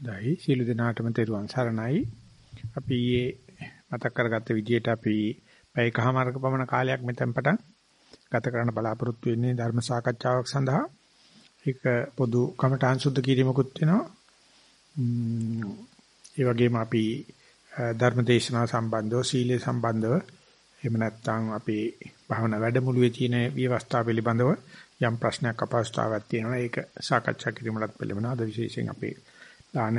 හොඳයි සීල දිනාටම තෙරුවන් සරණයි. අපි ඊයේ මතක් කරගත්ත විදිහට අපි පැයකමාරක පමණ කාලයක් මෙතෙන් පටන් ගත කරන්න බලාපොරොත්තු වෙන්නේ ධර්ම සාකච්ඡාවක් සඳහා. ඒක පොදු කමඨාන් සුද්ධ කිරීමකුත් වෙනවා. ඒ වගේම අපි ධර්ම දේශනාව සම්බන්ධව සීලය සම්බන්ධව එහෙම නැත්නම් අපේ භාවනා වැඩමුළුවේ තියෙන විවස්ථා පිළිබඳව යම් ප්‍රශ්නයක් අපහසුතාවයක් තියෙනවා ඒක සාකච්ඡා කිරීමකට පෙළඹෙන අද විශේෂයෙන් අපේ දාන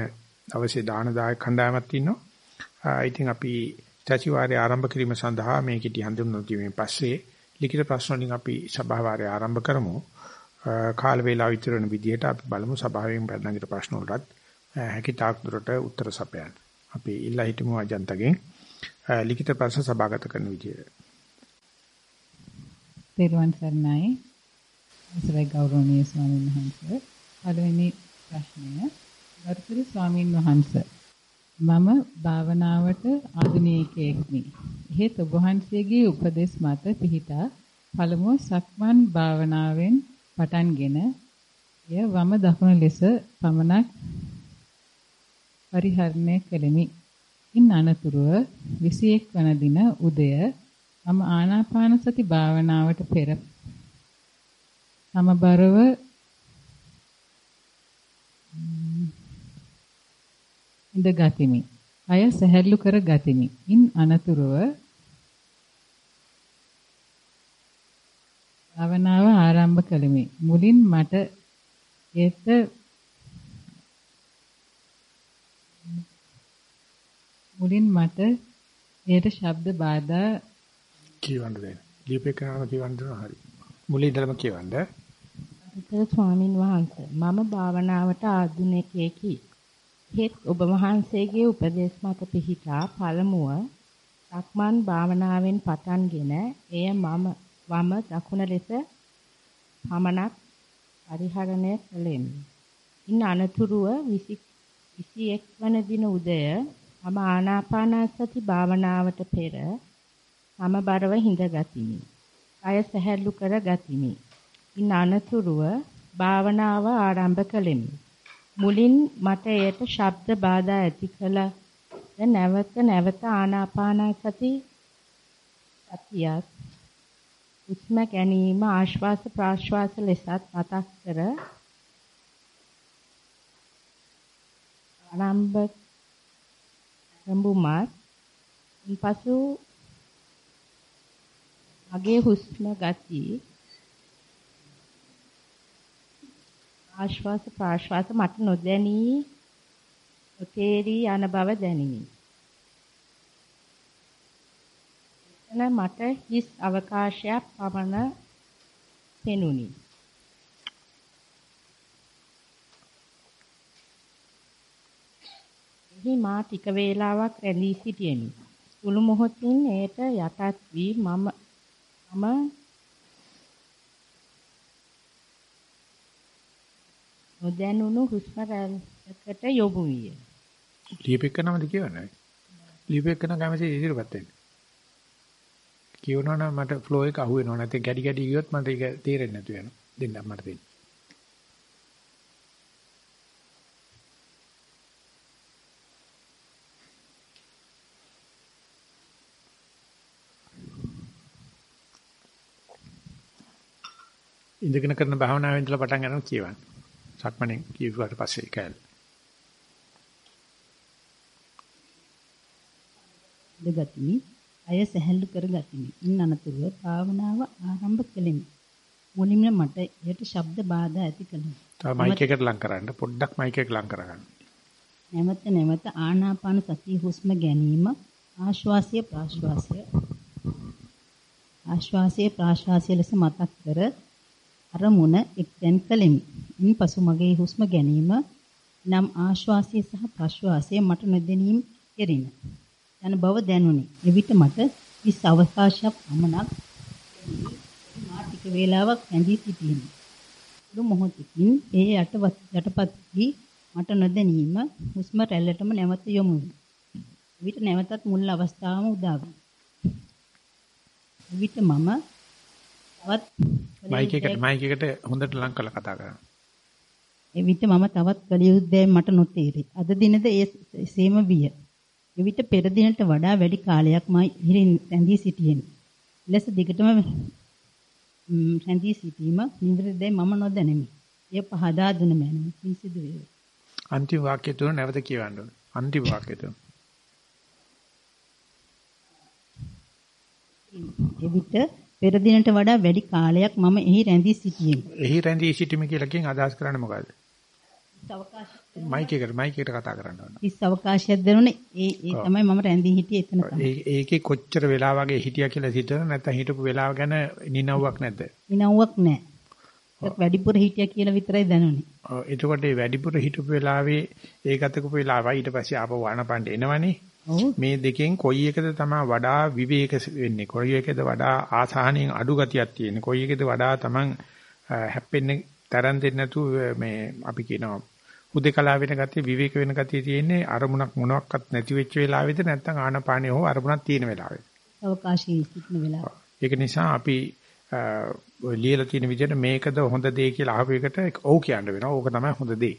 අවශ්‍ය දාන දායක කණ්ඩායමක් ඉන්නවා. ඉතින් අපි සතිವಾರය ආරම්භ කිරීම සඳහා මේ කිටි හඳුන්වන දීමෙන් පස්සේ ලිඛිත ප්‍රශ්න වලින් අපි සභාවාරය ආරම්භ කරමු. කාල වේලාව විතර වෙන විදිහට අපි බලමු සභාවෙන් පැනනගිට ප්‍රශ්න වලටත් හැකි තාක් දුරට උත්තර සපයන්න. අපි ඉල්ලා හිටමු අජන්තගෙන් ලිඛිත ප්‍රශ්න සභාගත කරන විදියට. පෙරවන් සර්ණයි. අවසරයි ගෞරවනීය ස්වාමීන් වහන්සේ. පළවෙනි ප්‍රශ්නය ගරුතර ස්වාමීන් වහන්සේ මම භාවනාවට ආධුනිකයෙක්මි. එහෙත් ඔබ වහන්සේගේ උපදෙස් මත පිහිටා පළමුව සක්මන් භාවනාවෙන් පටන්ගෙන එය වම දකුණ ලෙස පමණක් පරිහරණය කෙලිමි. ඉන් අනතුරුව 21 වන දින උදය මම ආනාපාන සති භාවනාවට පෙර සමබරව ඉඳ ගතිමි. අය සැහැල්ලු කර ගතිමි. ඉන් අනතුරුව භාවනාව ආරම්භ කළෙමි. මුලින් මට ඒත මුලින් මට ඒට ශබ්ද බාධා කියවන්න දෙන්න. දීපේ කරනවා කියවන්න හරි. මුලින් ඉඳලම කියවන්න. ස්වාමින් වහන්සේ මම භාවනාවට ආධුනිකයෙකි. හෙත් ඔබ වහන්සේගේ උපදේශ මත පිහිටා පළමුව සක්මන් භාවනාවෙන් පටන්ගෙන එය මම වම දකුණ ලෙස පමණක් පරිහරණය කළෙමි. ඉන් අනතුරුව 21 වන දින උදය මම ආනාපානසති භාවනාවට පෙර සමබරව හිඳගතිමි. කය සැහැල්ලු කර ගතිමි. ඉන් අනතුරුව භාවනාව ආරම්භ කළෙමි. මුලින් මට එයට ශබ්ද බාධා ඇති කළ නැවත නැවත ආනාපානසති සතියත් උස්ම ගැනීම ආශ්වාස ප්‍රාශ්වාස ලෙසත් මතක් කර ආරම්භ රඹුමත් පසු මගේ හුස්ම ගති ආශ්වාස ප්‍රාශ්වාස මට නොදැනී තේරී යන බව දැනිනි. එතන මට හිස් අවකාශයක් පමණ පෙනුනි. එහි මා ටික වේලාවක් රැඳී සිටියෙමි. සුළු මොහොතින් එයට යටත් වී මම මම නොදැනුණු හුස්ම රැල්ලකට යොමු විය. ලියපෙක නමද කියවන්නේ? ලියපෙක නම් කැමති ඉදිරියපත් වෙන්න. කියවනවා නම් මට ෆ්ලෝ එක අහු වෙනවා නැත්නම් ගැඩි ගැඩි ගියොත් මට ඒක තේරෙන්නේ නැතු වෙනවා. දෙන්න මට දෙන්න. ඉඳගෙන කරන භාවනාවෙන් ඉඳලා පටන් ගන්නවා කියවන්න. සක්මණෙන් කියුවාට පස්සේ කැල. දෙගතිමි. අය සැහැල්ලු කරගතිමි. ඉන් අනතුරුව භාවනාව ආරම්භ කළෙමි. මුලින්ම මට එයට ශබ්ද බාධා ඇති කළා. තව මයික් එකට ලං කරන්න පොඩ්ඩක් මයික් එක ලං කරගන්න. නැවත නැවත ආනාපාන සතිය හුස්ම ගැනීම ආශ්වාසය ප්‍රාශ්වාසය ආශ්වාසය ප්‍රාශ්වාසය ලෙස මතක් කර අරමුණ එක්තෙන් කළෙමි. ඉන්පසු මගේ හුස්ම ගැනීම නම් ආශ්වාසය සහ ප්‍රශ්වාසය මට නොදැනීම කෙරින. යන බව දැනුනි. එවිට මට කිස් අවකාශයක් පමණක් මා ටික වේලාවක් ඇඳී සිටියෙමි. සුළු මොහොතකින් ඒ යටවත් යටපත් වී මට නොදැනීම හුස්ම රැල්ලටම නැවත යොමු වුණා. එවිට නැවතත් මුල් අවස්ථාවම උදා වුණා. එවිට මම තවත් මයික් එකට මයික් එකට හොඳට ලං කරලා කතා කරන්න. එවිට මම තවත් යුත්තේ මට නොතේරේ. අද දිනද ඒ සේම විය. එවිට පෙර දිනට වඩා වැඩි කාලයක් මම ඉහිරින් රැඳී සිටියෙමි. ලෙස දිගටම රැඳී සිටීම නිවැරදියි මම නොදැනෙමි. එය පහදා දුන මැනවි. පිසිදු වේ. අන්තිම වාක්‍ය තුන නැවත කියවන්න ඕනේ. අන්තිම වාක්‍ය තුන. එවිට පෙර දිනට වඩා වැඩි කාලයක් මම එහි රැඳී සිටියෙමි. එහි රැඳී සිටීම කියලා කියෙන් අදහස් කරන්නේ මොකද්ද? මයික් එකට මයික් එකට කතා කරන්න ඕන. ඉස් අවකාශයක් දෙනුනේ ඒ ඒ තමයි මම රැඳී හිටියේ එතන තමයි. ඒකේ කොච්චර වෙලා වගේ හිටියා කියලා හිතන නැත්නම් හිටපු වෙලාව ගැන නිනව්වක් නැද්ද? නිනව්වක් නැහැ. වැඩිපුර හිටියා කියලා විතරයි දැනුනේ. ඔව් එතකොට මේ වැඩිපුර හිටපු වෙලාවේ ඒ ගතකපු වෙලාවයි ඊට පස්සේ ආපහු ආනපන්ට එනවනේ. මේ දෙකෙන් කොයි එකද තමයි වඩා විවේක වෙන්නේ කොයි එකද වඩා ආසාහණයෙන් අඩු ගතියක් තියෙන්නේ කොයි එකද වඩා තමන් හැප්පෙන්නේ තරම් දෙන්නේ නැතුව මේ අපි කියනවා හුදේකලා වෙන ගතිය විවේක වෙන ගතිය තියෙන්නේ අරමුණක් මොනවත් නැති වෙච්ච වෙලාවෙද නැත්නම් ආනපානිය හෝ අරමුණක් තියෙන වෙලාවෙද අවකාශයේ සිටින වෙලාව. ඒක නිසා අපි ලියලා තියෙන විදිහට මේකද හොඳ දේ කියලා අහපු එකට ඔව් කියන්න වෙනවා. ඕක තමයි හොඳ දේ.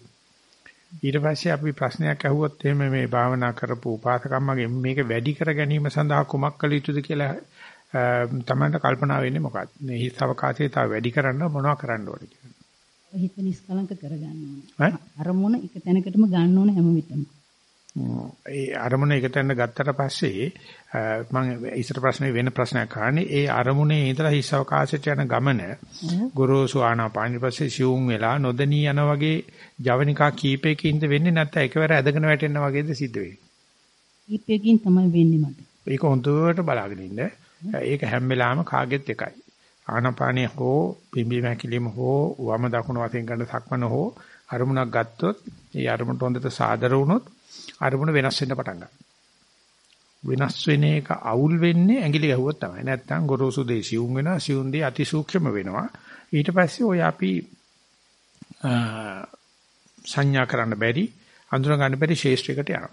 ඊට පස්සේ අපි ප්‍රශ්නයක් අහුවොත් එහෙම මේ භාවනා කරපු උපාසකම්මගේ මේක වැඩි කර ගැනීම සඳහා කුමක් කළ යුතුද කියලා තමයි කල්පනා වෙන්නේ මොකක්ද? මේ හිස් අවකාශයේ තව වැඩි කරන්න මොනවද කරන්න ඕනේ කියලා. හිත නිස්කලංක කරගන්න ඕනේ. අරමුණ එක තැනකටම ගන්න ඕනේ හැම විටම. ඒ අරමුණ එක තැනකට ගත්තට පස්සේ මම ඉස්සර ප්‍රශ්නේ වෙන ප්‍රශ්නයක් අහන්නේ ඒ අරමුණේ ඉඳලා හිස් අවකාශයට යන ගමන ගොරෝසු ආනාපාන පස්සේ සිවුම් වෙලා නොදණී යන වගේ ජවනිකා කීපයකින්ද වෙන්නේ නැත්නම් එකවර ඇදගෙන වැටෙන්න වගේද සිද්ධ වෙන්නේ. කීපයකින් තමයි වෙන්නේ මට. ඒක හොඳට බලාගෙන ඉන්න. ඒක හැම වෙලාවෙම කාගෙත් එකයි. ආනාපානිය හෝ පිම්බීම හැකිලිම හෝ වම දකුණ වශයෙන් ගන්න සක්මන හෝ අරමුණක් ගත්තොත් ඒ අරමුණට හොඳට සාදර වුණොත් අරමුණ වෙනස් වෙන්න පටන් ගන්නවා. වෙනස් වෙන එක අවුල් වෙන්නේ ඇඟිලි ගැහුවොත් තමයි. නැත්තම් ගොරෝසු දේ සියුම් වෙනවා, සියුම් දේ අතිසූක්ෂම වෙනවා. ඊට පස්සේ ඔය අපි සංඥා කරන්න බැරි, අඳුර ගන්න බැරි ශේෂ්ත්‍රයකට යනවා.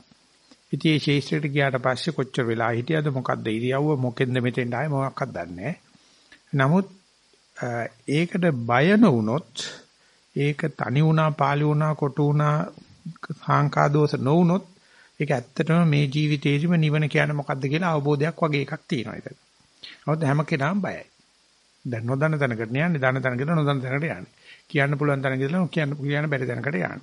ඉතින් මේ ශේෂ්ත්‍රයට ගියාට පස්සේ කොච්චර වෙලා හිටියද මොකද්ද ඉරියව්ව මොකෙන්ද මෙතෙන්ට ආයේ මොකක්වත් දන්නේ නැහැ. නමුත් ඒකට බය නොවුනොත් ඒක තනි වුණා, පාළි වුණා, කොටු වුණා, සංකා දෝෂ නොවුනොත් ඒක ඇත්තටම මේ ජීවිතේදිම නිවන කියන්නේ මොකද්ද කියලා අවබෝධයක් වගේ එකක් තියෙනවා ඒක. නමුත් හැම කෙනාම බයයි. දැන් නොදන්න තැනකට යන්නේ, දන්න තැනකට නොදන්න තැනකට යන්නේ. කියන්න පුළුවන් තැනක ඉඳලා කියන්න කියන්න බැරි තැනකට යන්නේ.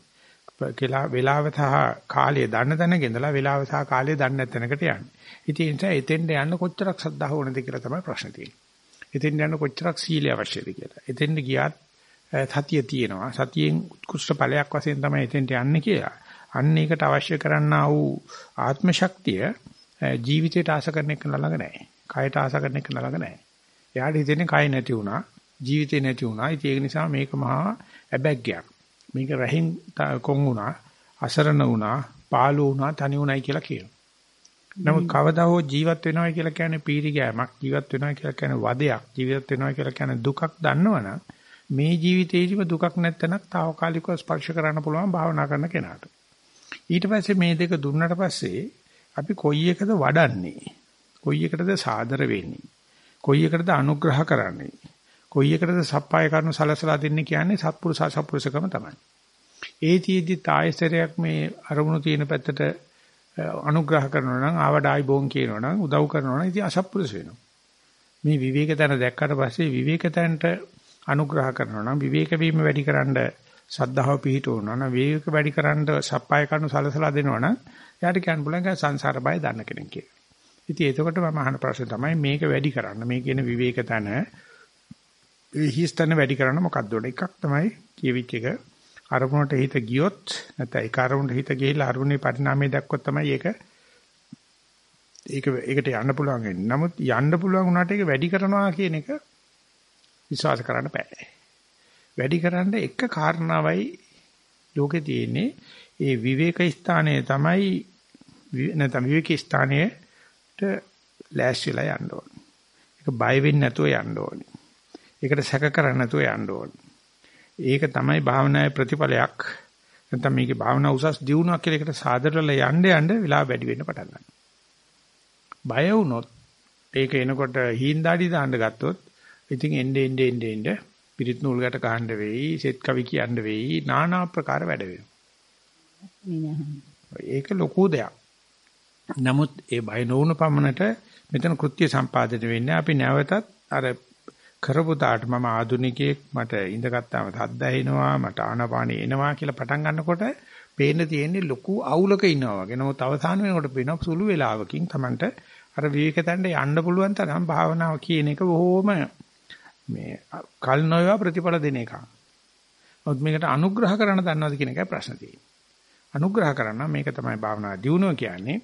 කියලා වේලාව සහ කාලය දන්න තැනක ඉඳලා වේලාව සහ කාලය දන්නේ නැත් තැනකට යන්නේ. ඉතින් ඒ නිසා එතෙන්ට යන්න කොච්චරක් ශ්‍රද්ධාව ඕනද කියලා තමයි ප්‍රශ්නේ තියෙන්නේ. එතෙන් යන කොච්චරක් සීලය අවශ්‍යද කියලා. එතෙන්ට ගියාත් සතිය තියෙනවා. සතියෙන් උත්කෘෂ්ඨ ඵලයක් වශයෙන් තමයි එතෙන්ට යන්නේ කියලා. අන්න ඒකට අවශ්‍ය කරන්නා වූ ආත්ම ශක්තිය ජීවිතයට ආස කරන එක ළඟ නැහැ. කයට ආස කරන එක ළඟ නැහැ. එයාට හිතෙන්නේ කය නැති වුණා, ජීවිතේ නැති වුණා. ඒක නිසා මේක මහා ඇබැග්ගයක්. මේක රහින් කොන් වුණා, අසරණ වුණා, පාළු වුණා, තනි වුණයි කියලා කියනවා. නමුත් කවදා හෝ ජීවත් වෙනවා කියලා කියන්නේ පීරි ගෑමක් ජීවත් වෙනවා කියලා කියන්නේ වදයක් ජීවත් වෙනවා කියලා කියන්නේ දුකක් දන්නවනම් මේ ජීවිතේදිම දුකක් නැත්තනක් తాවකාලිකව ස්පර්ශ කරන්න පුළුවන් භාවනා කරන කෙනාට ඊට පස්සේ මේ දෙක දුන්නට පස්සේ අපි කොයි එකද වඩන්නේ? කොයි එකටද සාදර වෙන්නේ? කොයි එකටද අනුග්‍රහ කරන්නේ? කොයි එකටද සප්පාය කරනු සලසලා දෙන්නේ කියන්නේ සත්පුරුෂ සත්පුරුෂකම තමයි. ඒ තීදි තායසරයක් මේ අරමුණු තියෙන පැත්තට අනුග්‍රහ කරනවා නම් ආවඩ ආයි බෝන් කියනවා නම් උදව් කරනවා නම් ඉතින් අසත්පුරුෂ වෙනවා. මේ විවේක තැන දැක්කට පස්සේ විවේක තැනට අනුග්‍රහ කරනවා නම් විවේක වීම වැඩිකරනද සද්ධාව පිහිටවනවා නම් විවේක වැඩිකරනද සප්පාය කරනු සලසලා දෙනවා නම් එයාට කියන්න පුළුවන් සංසාර බය දන්න කෙනෙක් කියලා. ඉතින් එතකොට මම අහන ප්‍රශ්නේ තමයි මේක වැඩි කරන්න මේ කියන විවේක තැන හිස්තන වැඩි කරන්න මොකක්ද එකක් තමයි කියවිච් එක අරමුණට හිත ගියොත් නැත්නම් ඒක අරමුණට හිත ගිහිල්ලා අරමුණේ පරිණාමය දැක්කොත් තමයි ඒක ඒක ඒකට යන්න පුළුවන් වෙන්නේ. නමුත් යන්න පුළුවන් වුණාට ඒක වැඩි කරනවා කියන එක විශ්වාස කරන්න බෑ. වැඩි කරන්න එක කාරණාවයි ලෝකේ තියෙන්නේ ඒ විවේක ස්ථානයේ තමයි නැත්නම් විවේක ස්ථානයේට ලෑස්තිලා යන්න ඕනේ. ඒක බය වෙන්නේ නැතුව යන්න ඕනේ. ඒකට සැක කරන්නේ නැතුව යන්න ඕනේ. ඒක තමයි භාවනාවේ ප්‍රතිඵලයක්. නැත්නම් මේකේ භාවනා උසස් දියුණුවක් කියලා එකට සාදරල යන්න යන්න වෙලාව වැඩි වෙන්න පටන් ගන්නවා. බය වුණොත් ඒක එනකොට හීන්දාඩි දාන්න ගත්තොත් ඉතින් එnde ende ende ende පිරිත් නූල් ගැට ගහන්න වෙයි, සෙත් කවි කියන්න වෙයි, নানা ආකාර වැඩ. ඒක ලොකු දෙයක්. නමුත් ඒ බය නොවුන පමණට මෙතන කෘත්‍ය සම්පාදනය වෙන්නේ අපි නැවතත් අර කරපු තාට මම ආදුනිකයෙක් මට ඉඳගත්තාම සද්ද ඇහෙනවා මට ආනපානෙ එනවා කියලා පටන් ගන්නකොට පේන්න තියෙන්නේ ලොකු අවුලක ඉන්නවා වගේ. නමුත් අවසාන වෙනකොට පේනවා සුළු වේලාවකින් Tamanට අර විවේකතෙන්ට යන්න පුළුවන් තරම් භාවනාව කියන එක බොහොම මේ කල් නොයවා ප්‍රතිඵල දෙන එකක්. නමුත් මේකට අනුග්‍රහ කරන්න දන්නවද කියන එකයි ප්‍රශ්න තියෙන්නේ. අනුග්‍රහ කරන්න මේක තමයි භාවනා දියුණුව කියන්නේ.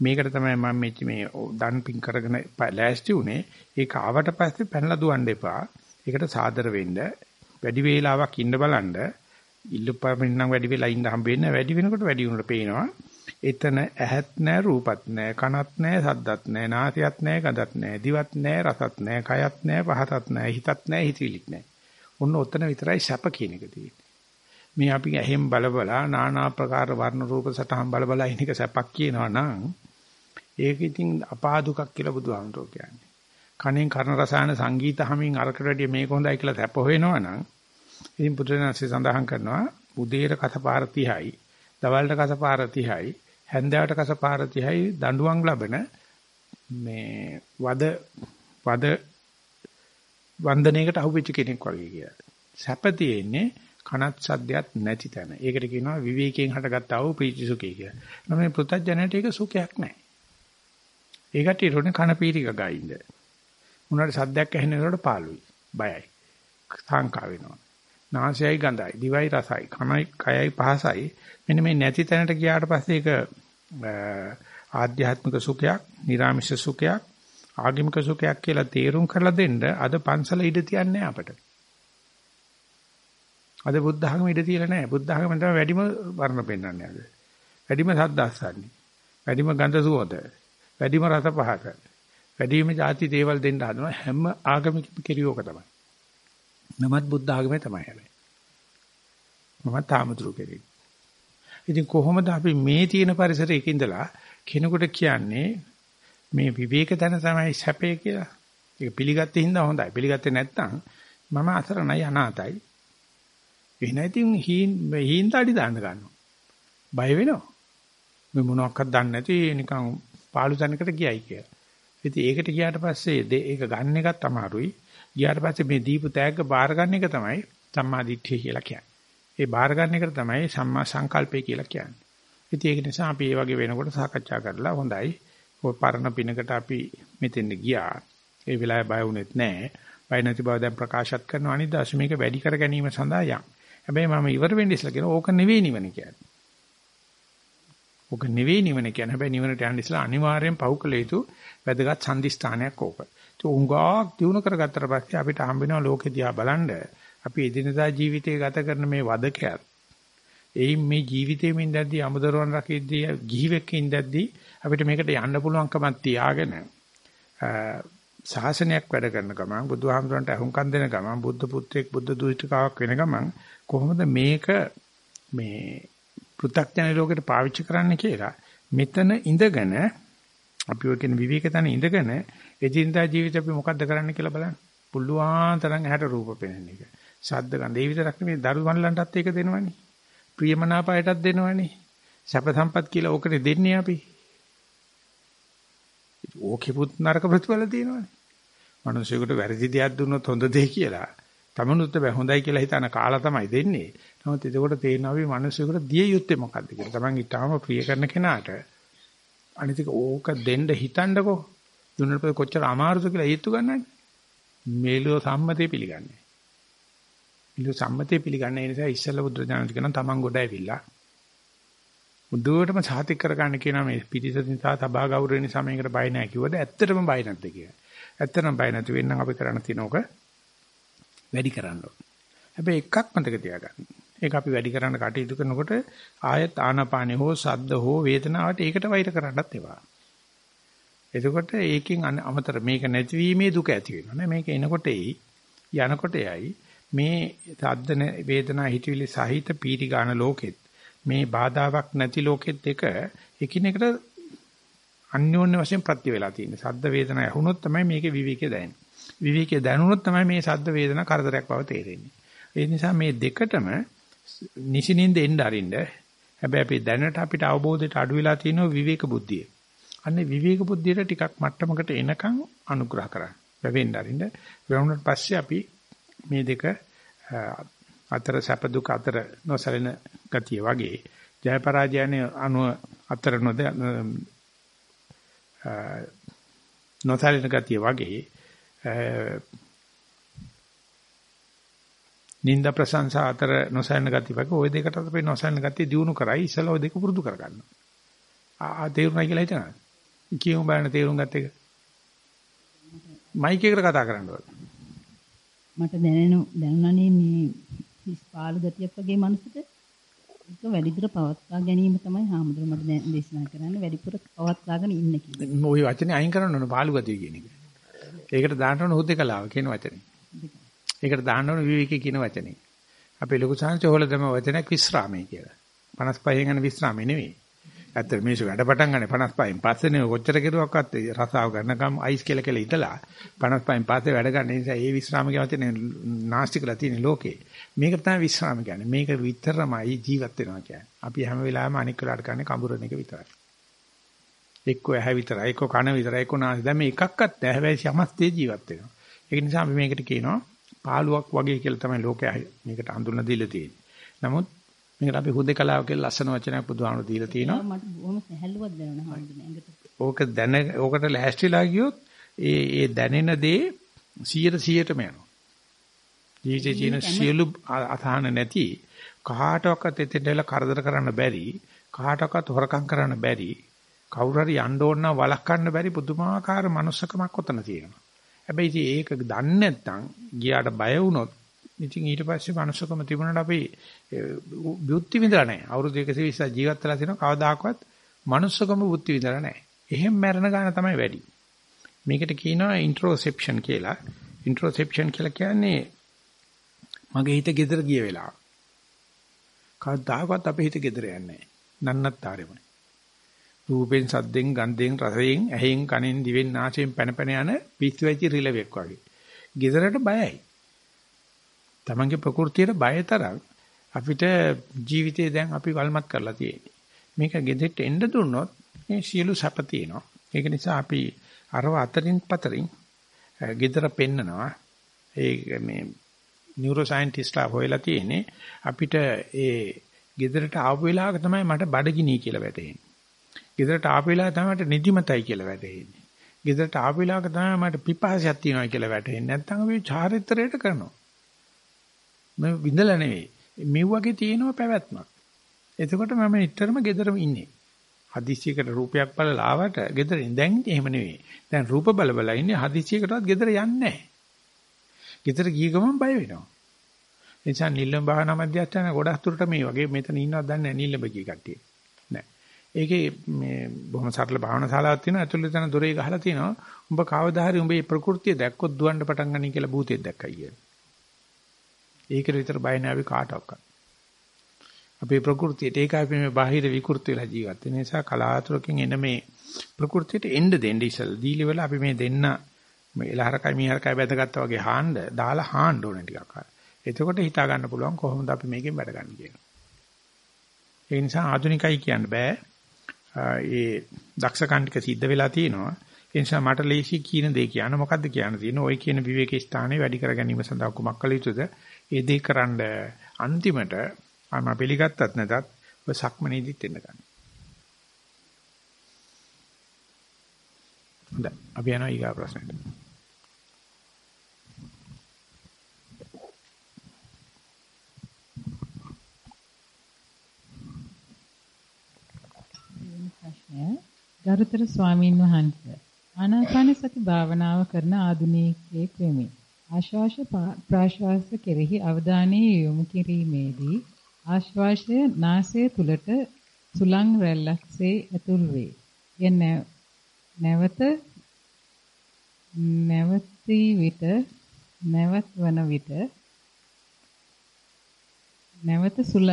මේකට තමයි මම මේ මේ දන් පින් කරගෙන ලෑස්ති උනේ. ඒක ආවට පස්සේ පැනලා දුවන්න එපා. ඒකට සාදර වෙන්න වැඩි වේලාවක් ඉන්න බලන්න. ඉල්ලුපමින් නම් වැඩි වෙලා ඉන්න හම්බෙන්නේ වැඩි වෙනකොට වැඩි වෙනකොට පේනවා. එතන ඇහත් නැහැ රූපත් නැහැ කනත් නැහැ සද්දත් නැහැ නාසයත් නැහැ ගඳත් නැහැ දිවත් නැහැ රසත් නැහැ කයත් නැහැ පහතත් නැහැ හිතත් නැහැ හිතවිලිත් නැහැ. ඔන්න ඔතන විතරයි සැප කියන එක තියෙන්නේ. මේ අපි ඇහෙන් බල බලා নানা ආකාර වර්ණ රූප සටහන් බල බලා ඉන්නක සැපක් කියනවා නම් ඒක ඉතින් අපාදුකක් කියලා බුදුහාමුදුරුවෝ කියන්නේ. කණෙන් කර්ණ රසායන සංගීත හැමින් අරකට වැඩිය මේක හොඳයි කියලා සැප හොයනවා නම් ඉතින් පුදුරනාසේ සඳහන් කරනවා උදේට කසපාර 30යි, දවල්ට කසපාර 30යි, හැන්දෑවට කසපාර 30යි දඬුවම් ලබන මේ වද වද වන්දනයකට අහුවෙච්ච කෙනෙක් වගේ කියලා. සැප තියෙන්නේ කනත් සද්දයක් නැති තැන. ඒකට කියනවා විවේකයෙන් හටගත්තා වූ ප්‍රීති සුඛය කියලා. නම් මේ පෘථජනට ඒක සුඛයක් නැහැ. ඒකට ඊටෝනේ කන පීරික ගයින්ද. උනාට සද්දයක් ඇහෙනකොට පාළුයි. බයයි. සංකා වෙනවා. නාසයයි ගඳයි, දිවයි රසයි, කනයි කයයි පහසයි. මෙන්න මේ නැති තැනට ගියාට පස්සේ ඒක ආධ්‍යාත්මික සුඛයක්, නිර්ාමිෂ සුඛයක්, ආගමික සුඛයක් කියලා තේරුම් කරලා දෙන්න අද පන්සල ඉඩ තියන්නේ අපට. අද බුද්ධ ධර්ම ඉඩ තියලා නැහැ. බුද්ධ ධර්ම තමයි වැඩිම වර්ණ පෙන්වන්නේ අද. වැඩිම සද්ද අස්සන්නේ. වැඩිම ගඳ සුවඳ. වැඩිම රස පහස. වැඩිම ಜಾති දේවල් දෙන්න හදනවා හැම ආගමික කෙරියෝක තමයි. නමත් බුද්ධ ආගමේ තමයි හැබැයි. මම තාමතුරු කෙරෙක්. ඉතින් කොහොමද අපි මේ තියෙන පරිසරයක ඉඳලා කෙනෙකුට කියන්නේ මේ විවේක තන තමයි සැපේ කියලා. ඒක පිළිගත්තේ හින්දා හොඳයි. පිළිගත්තේ නැත්නම් මම අසරණයි අනාතයි. එහෙනම් ඉතින් හීන් හීන්තාඩි දාන්න ගන්නවා. බය වෙනවා. මේ මොනවාක්වත් දන්නේ නැති නිකන් පාළු තැනකට ගියයි කියලා. ඉතින් ඒකට ගියාට පස්සේ ඒක ගන්න එකත් අමාරුයි. ගියාට පස්සේ මේ දීපු තෑග්ග බාර ගන්න එක තමයි සම්මා දිට්ඨිය කියලා කියන්නේ. ඒ බාර ගන්න එකට තමයි සම්මා සංකල්පය කියලා කියන්නේ. ඉතින් ඒක නිසා අපි මේ වගේ වෙනකොට සාකච්ඡා කරලා හොඳයි. ඔය පරණ පිනකට අපි මෙතෙන්ද ගියා. ඒ වෙලාවේ බය වුණෙත් නැහැ. බය නැති බව දැන් ප්‍රකාශත් කරනවා අනිත් දවසේ මේක වැඩි කර ගැනීම සඳහා යම්. හැබැයි මම ඉවර වෙන්න ඉස්සලා කියන ඕක නෙවෙයි නිවන කියන්නේ. ඕක නෙවෙයි නිවන කියන්නේ. හැබැයි නිවනට යන්න ඉස්සලා අනිවාර්යෙන් පහු කළ යුතු වැදගත් සම්දිස්ථානයක් ඕක. ඒ උංගාක් දිනු කරගත්තට පස්සේ අපිට හම්බ වෙනවා ලෝකෙ දිහා බලන්න අපි එදිනදා ජීවිතය ගත කරන මේ වදකයක් එයින් මේ ජීවිතේම ඉඳද්දී අමුදරුවන් රකිද්දී ගිහිවෙක් ඉඳද්දී අපිට මේකට යන්න පුළුවන්කමක් තියාගෙන ශාසනයක් වැඩ කරන ගමන් බුදුහාමුදුරන්ට අහුම්කම් දෙන ගමන් බුද්ධ පුත්‍රයෙක් බුද්ධ දූතිකාවක් වෙන ගමන් කොහොමද මේක මේ පෘථග්ජන ලෝකෙට පාවිච්චි කරන්න කියලා මෙතන ඉඳගෙන අපි ඔය කියන විවේක තන ඉඳගෙන එදිනදා ජීවිතේ අපි මොකද්ද කරන්න කියලා බලන්න. පුළුවන් තරම් ඇහැට රූප පෙනෙන එක. ශබ්ද ගඳ ඒ විතරක් නෙමෙයි දරුවන්ලන්ටත් ඒක දෙනවනේ. ප්‍රියමනාපයටත් දෙනවනේ. සැප සම්පත් කියලා ඕකට දෙන්නේ අපි. ඕකෙපුත් නරක ප්‍රතිඵල තියෙනවනේ. මිනිස්සුෙකුට වැරදි දෙයක් දුන්නොත් හොඳ දෙය කියලා. තමනුත් බෑ හොඳයි කියලා හිතන කාලා තමයි දෙන්නේ. නමුත් එතකොට තේරෙනවා අපි මිනිස්සුෙකුට දිය යුත්තේ මොකද්ද කියලා. Taman ඊටාම ප්‍රිය කරන කෙනාට අනිතික ඕක දෙන්න හිතන්නකෝ. දුන්නට කොච්චර අමාරුද කියලා හේතු ගන්නන්නේ. මේලෝ සම්මතේ පිළිගන්නේ. ඉලු සම්මතය පිළිගන්න ඒ නිසා ඉස්සෙල්ලා බුද්ධ ඥානට කියන තමන් ගොඩ ඇවිල්ලා බුදුවටම සාතික කරගන්න කියනවා මේ පිටිස නිසා තබා ගෞරවය නිසා මේකට බය නැහැ කිව්වද ඇත්තටම බය නැද්ද කියලා. ඇත්තටම බය නැති වෙන්නම් අපි කරන්න තියෙනක වැඩි කරන්න ඕන. හැබැයි එකක් මතක තියාගන්න. ඒක අපි වැඩි කරන්න කටයුතු කරනකොට ආයත් ආනාපානෙ හෝ සද්ද හෝ වේදනාවට ඒකට වෛර කරන්නත් එපා. එතකොට ඒකෙන් අමතර මේක නැතිවීමේ දුක ඇති වෙනවා නේ මේක එනකොට එයි යනකොට එයි මේ සද්ද වේදනා හිතවිලි සහිත පීටි ගන්න ලෝකෙත් මේ බාධාවක් නැති ලෝකෙත් එක එකිනෙකට අන්‍යෝන්‍ය වශයෙන් ප්‍රත්‍ය වේලා තියෙන. සද්ද වේදනා ඇහුනොත් තමයි මේකේ විවේකය දැනෙන්නේ. විවේකයේ දැනුනොත් තමයි මේ සද්ද වේදනා කරදරයක් බව තේරෙන්නේ. ඒ නිසා මේ දෙකටම නිසිනින්ද එන්න අරින්න. හැබැයි අපි දැනට අපිට අවබෝධයට අඩු වෙලා තියෙනවා විවේක බුද්ධිය. අන්නේ විවේක බුද්ධියට ටිකක් මට්ටමකට එනකන් අනුග්‍රහ කරන්න. වැවෙන්න අරින්න. වැවුනට පස්සේ අපි මේ දෙක අතර සැප දුක අතර නොසැලෙන ගතිය වගේ ජය පරාජයනේ අනු අතර නොද නොසැලෙන ගතිය වගේ නින්ද ප්‍රශංසා අතර නොසැලෙන ගතිය වගේ ওই දෙකට අපි නොසැලෙන ගතිය දිනු කරයි ඉසලා ওই දෙක පුරුදු කරගන්නවා. ආ තේරුණා කියලා හිතනවා. කියමු බලන්න තේරුම් ගත්ත එක. මයික් එකට කතා කරන්න ඕන. මට දැනෙන දැනුණනේ මේ හිස් පාළු ගතියක් වගේ මනසට ඒක වැඩිදුර පවත්වා ගැනීම තමයි හාමුදුරුවෝ මට දැන් දේශනා කරන්නේ වැඩිපුර පවත්වාගෙන ඉන්න කියලා. ওই වචනේ අයින් කරන්න ඕන පාළු ගතිය කියන එක. ඒකට දාන්න ඕන හුදේකලාව කියන වචනේ. ඒකට දාන්න ඕන විවේකී කියන වචනේ. අපේ ලොකු සංහස හොල දෙම වචනයක් විස්රාමයේ කියලා. 55 යන විස්රාමයේ නෙවෙයි. ඇත්තට මේසු වැඩ පටන් ගන්න 55න් පස්සේනේ කොච්චර කෙරුවක්වත් රසාව ගන්නකම් අයිස් කියලා කියලා ඉතලා 55න් පස්සේ වැඩ ගන්න නිසා ඒ විස්රාම කියවතේ නාස්තිකලා තියෙන ලෝකේ. මේක තමයි විස්රාම කියන්නේ. මේක විතරමයි ජීවත් වෙනවා කියන්නේ. අපි හැම වෙලාවෙම අනික් වෙලාවට ගන්න කඹරන එක විතරයි. එක්ක ඇහැ විතරයි එක්ක කන විතරයි එක්ක නාසය. දැන් මේ එකක්වත් නැහැ. හැබැයි සමස්තේ ජීවත් වෙනවා. ඒක නිසා අපි මේකට කියනවා පාළුවක් වගේ කියලා තමයි ලෝකයා මේකට හඳුන්වලා දීලා තියෙන්නේ. නමුත් මේකට අපි හුදේකලාව කියලා ලස්සන වචනයක් බුදුහාමුදුරු දීලා තිනවා. මට බොහොම සැහැල්ලුවක් දැනුණා හඳුනන ඕක දැන ඕකට ලෑස්තිලා ගියොත් ඒ ඒ දැනෙන දේ 100%ටම යනවා. ජීවිතේ තියෙන සියලු අසහන නැති කාටවත් එතෙන්දලා කරදර කරන්න බැරි කාටවත් හොරකම් කරන්න බැරි කවුරු හරි යන්න ඕන නම් වළක්වන්න බැරි පුදුමාකාර මනුස්සකමක් ඔතන තියෙනවා. හැබැයි ඒක දන්නේ නැත්නම් ගියාට බය වුණොත් ඉතින් ඊට පස්සේ මනුස්සකම තිබුණාට අපි බුද්ධි විඳලා නැහැ. අවුරුදු 120 ජීවත් වෙලා තිනවා කවදාකවත් මනුස්සකම බුද්ධි විඳලා නැහැ. එහෙම මැරෙන ගාන තමයි වැඩි. මේකට කියනවා ඉන්ට්‍රොසෙප්ෂන් කියලා. ඉන්ට්‍රොසෙප්ෂන් කියලා කියන්නේ මගේ හිත gedera ගිය වෙලාව. කවදාකවත් අපේ හිත gedera යන්නේ නැහැ. නන්නත්තරෙමයි. රූපෙන් සද්දෙන් ගන්ධෙන් රසයෙන් ඇහෙන් කනෙන් දිවෙන් නාසයෙන් පැන පැන යන පිස්සු වෙච්ච රිලෙවෙක් වගේ. ගෙදරට බයයි. තමන්ගේ ප්‍රകൃතියට බය තරම් අපිට ජීවිතේ දැන් අපි වල්මත් කරලා තියෙන්නේ. මේක ගෙදෙට්ට එන්න දුන්නොත් මේ සියලු සැප තියෙනවා. ඒක නිසා අපි අරව අතරින් පතරින් ගෙදර පෙන්නනවා. ඒ මේ නියුරෝ සයන්ටිස්ට්ලා හොයලා තියෙන්නේ අපිට ඒ ගෙදරට ආපු වෙලාවක තමයි මට බඩගිනි කියලා වැටහෙන්නේ. ගෙදරට ආපු වෙලාව තමයි මට නිදිමතයි කියලා වැටහෙන්නේ. ගෙදරට ආපු වෙලාවක තමයි මට පිපාසයක් තියෙනවා කියලා වැටහෙන්නේ. නැත්නම් අපි චාරිත්‍රයට කරනවා. මම විඳලා නෙවෙයි. මේ වගේ තියෙනවා පැවැත්මක්. එතකොට මම නිතරම ගෙදරම ඉන්නේ. හදිස්සියකට රූපයක් බලලා ආවට ගෙදරින් දැන් එහෙම නෙවෙයි. දැන් රූප බල බල ඉන්නේ හදිස්සියකටවත් ගෙදර යන්නේ නැහැ. ගෙදර ගිය ගමන් බය වෙනවා. ඒ නිසා නිල්ලම් භාවනා මධ්‍යස්ථාන ගොඩක් දුරට මේ වගේ මෙතන ඉන්නවද දන්නේ නැහැ නිල්ලම් ගිය කට්ටිය. නෑ. ඒකේ මේ බොහොම සරල භාවනා ශාලාවක් තියෙනවා. ඇතුළේ තන දොරේ ගහලා තියෙනවා. උඹ කවදා හරි උඹේ ප්‍රകൃතිය දැක්කොත් දුවන්න පටන් ගන්නයි කියලා භූතෙක් දැක්කයි කියලා. ඒකට විතර බය නැහැ අපි කාටවත්. අපේ ප්‍රകൃතියට ඒකයි අපි මේ බාහිර විකෘති වෙලා ජීවත් වෙන නිසා කලාතුරකින් එන මේ ප්‍රകൃතියට එන්න දෙන්න ඉසල දීලි වෙලා අපි මේ දෙන්න මේ එලහරකයි මීහරකයි බැඳගත්තා වගේ හාන්න දාලා හාන්න ඕනේ ටිකක් අර. එතකොට හිතා ගන්න පුළුවන් කොහොමද අපි මේකෙන් වැඩ ගන්න කියලා. ඒ නිසා ආධුනිකයි කියන්න බෑ. ඒ දක්ෂකම් ටික සිද්ධ වෙලා තියෙනවා. ඒ නිසා මට ලේසි කියන දේ කියන්න මොකද්ද කියන්න තියෙන්නේ? ওই කියන විවේක ස්ථානේ වැඩි කර ගැනීම සඳහා කුමක් කළ යුතුද? ඒ දේ කරන්න අන්තිමට මම පිළිගත්තත් නැතත් ඔය සක්මනේදිත් එන්න ගන්න. හොඳයි. අපි යනවා ඊගා ප්‍රශ්නෙට. ගරුතර ස්වාමීන් වහන්සේ ආනාපාන සති භාවනාව කරන ආධුනිකයෙක් වෙමි. ආශ්වාස ප්‍රාශ්වාස කෙරෙහි අවධානය යොමු කිරීමේදී ආශ්වාසය නාසය තුලට සුලං රැල්ලක්සේ ඇතුල් වේ. එය නැවත නැවතී විට නැවත්වන විට නැවත සුල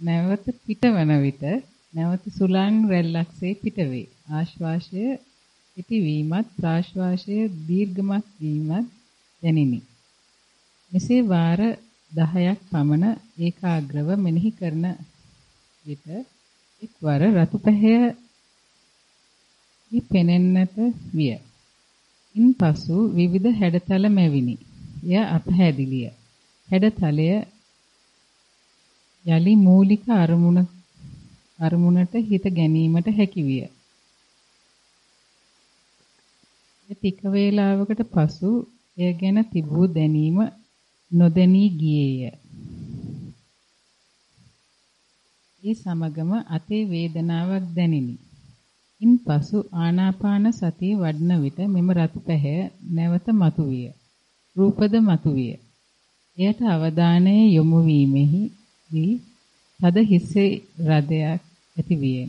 නැවත පිටවන විට නැවත සුලං රැල්ලක්සේ පිටවේ. ආශ්වාසය පිටවීමත් ප්‍රාශ්වාසය දීර්ඝමත් වීමත් දැනිනි. මෙසේ වාර 10ක් පමණ ඒකාග්‍රව මෙනෙහි කරන විට එක්වර රතු පැහැය පෙනෙන්නට විය. ඉන්පසු විවිධ හැඩතල මැවිනි. එය අපහැදිලිය. හැඩතලය යලි මූලික අරමුණ අරමුණට හිත ගැනීමට හැකි විය. ටික වේලාවකට පසු එය ගැන තිබූ දැනීම නොදැනී ගියේය. ඒ සමගම අතේ වේදනාවක් දැනිනි. ඉන්පසු ආනාපාන සතිය වඩන විට මෙම රතු පැහැ නැවත මතුවිය. රූපද මතුවිය. එයට අවධානය යොමු වීමෙහිදී තද හිසේ රදයක් ඇති විය.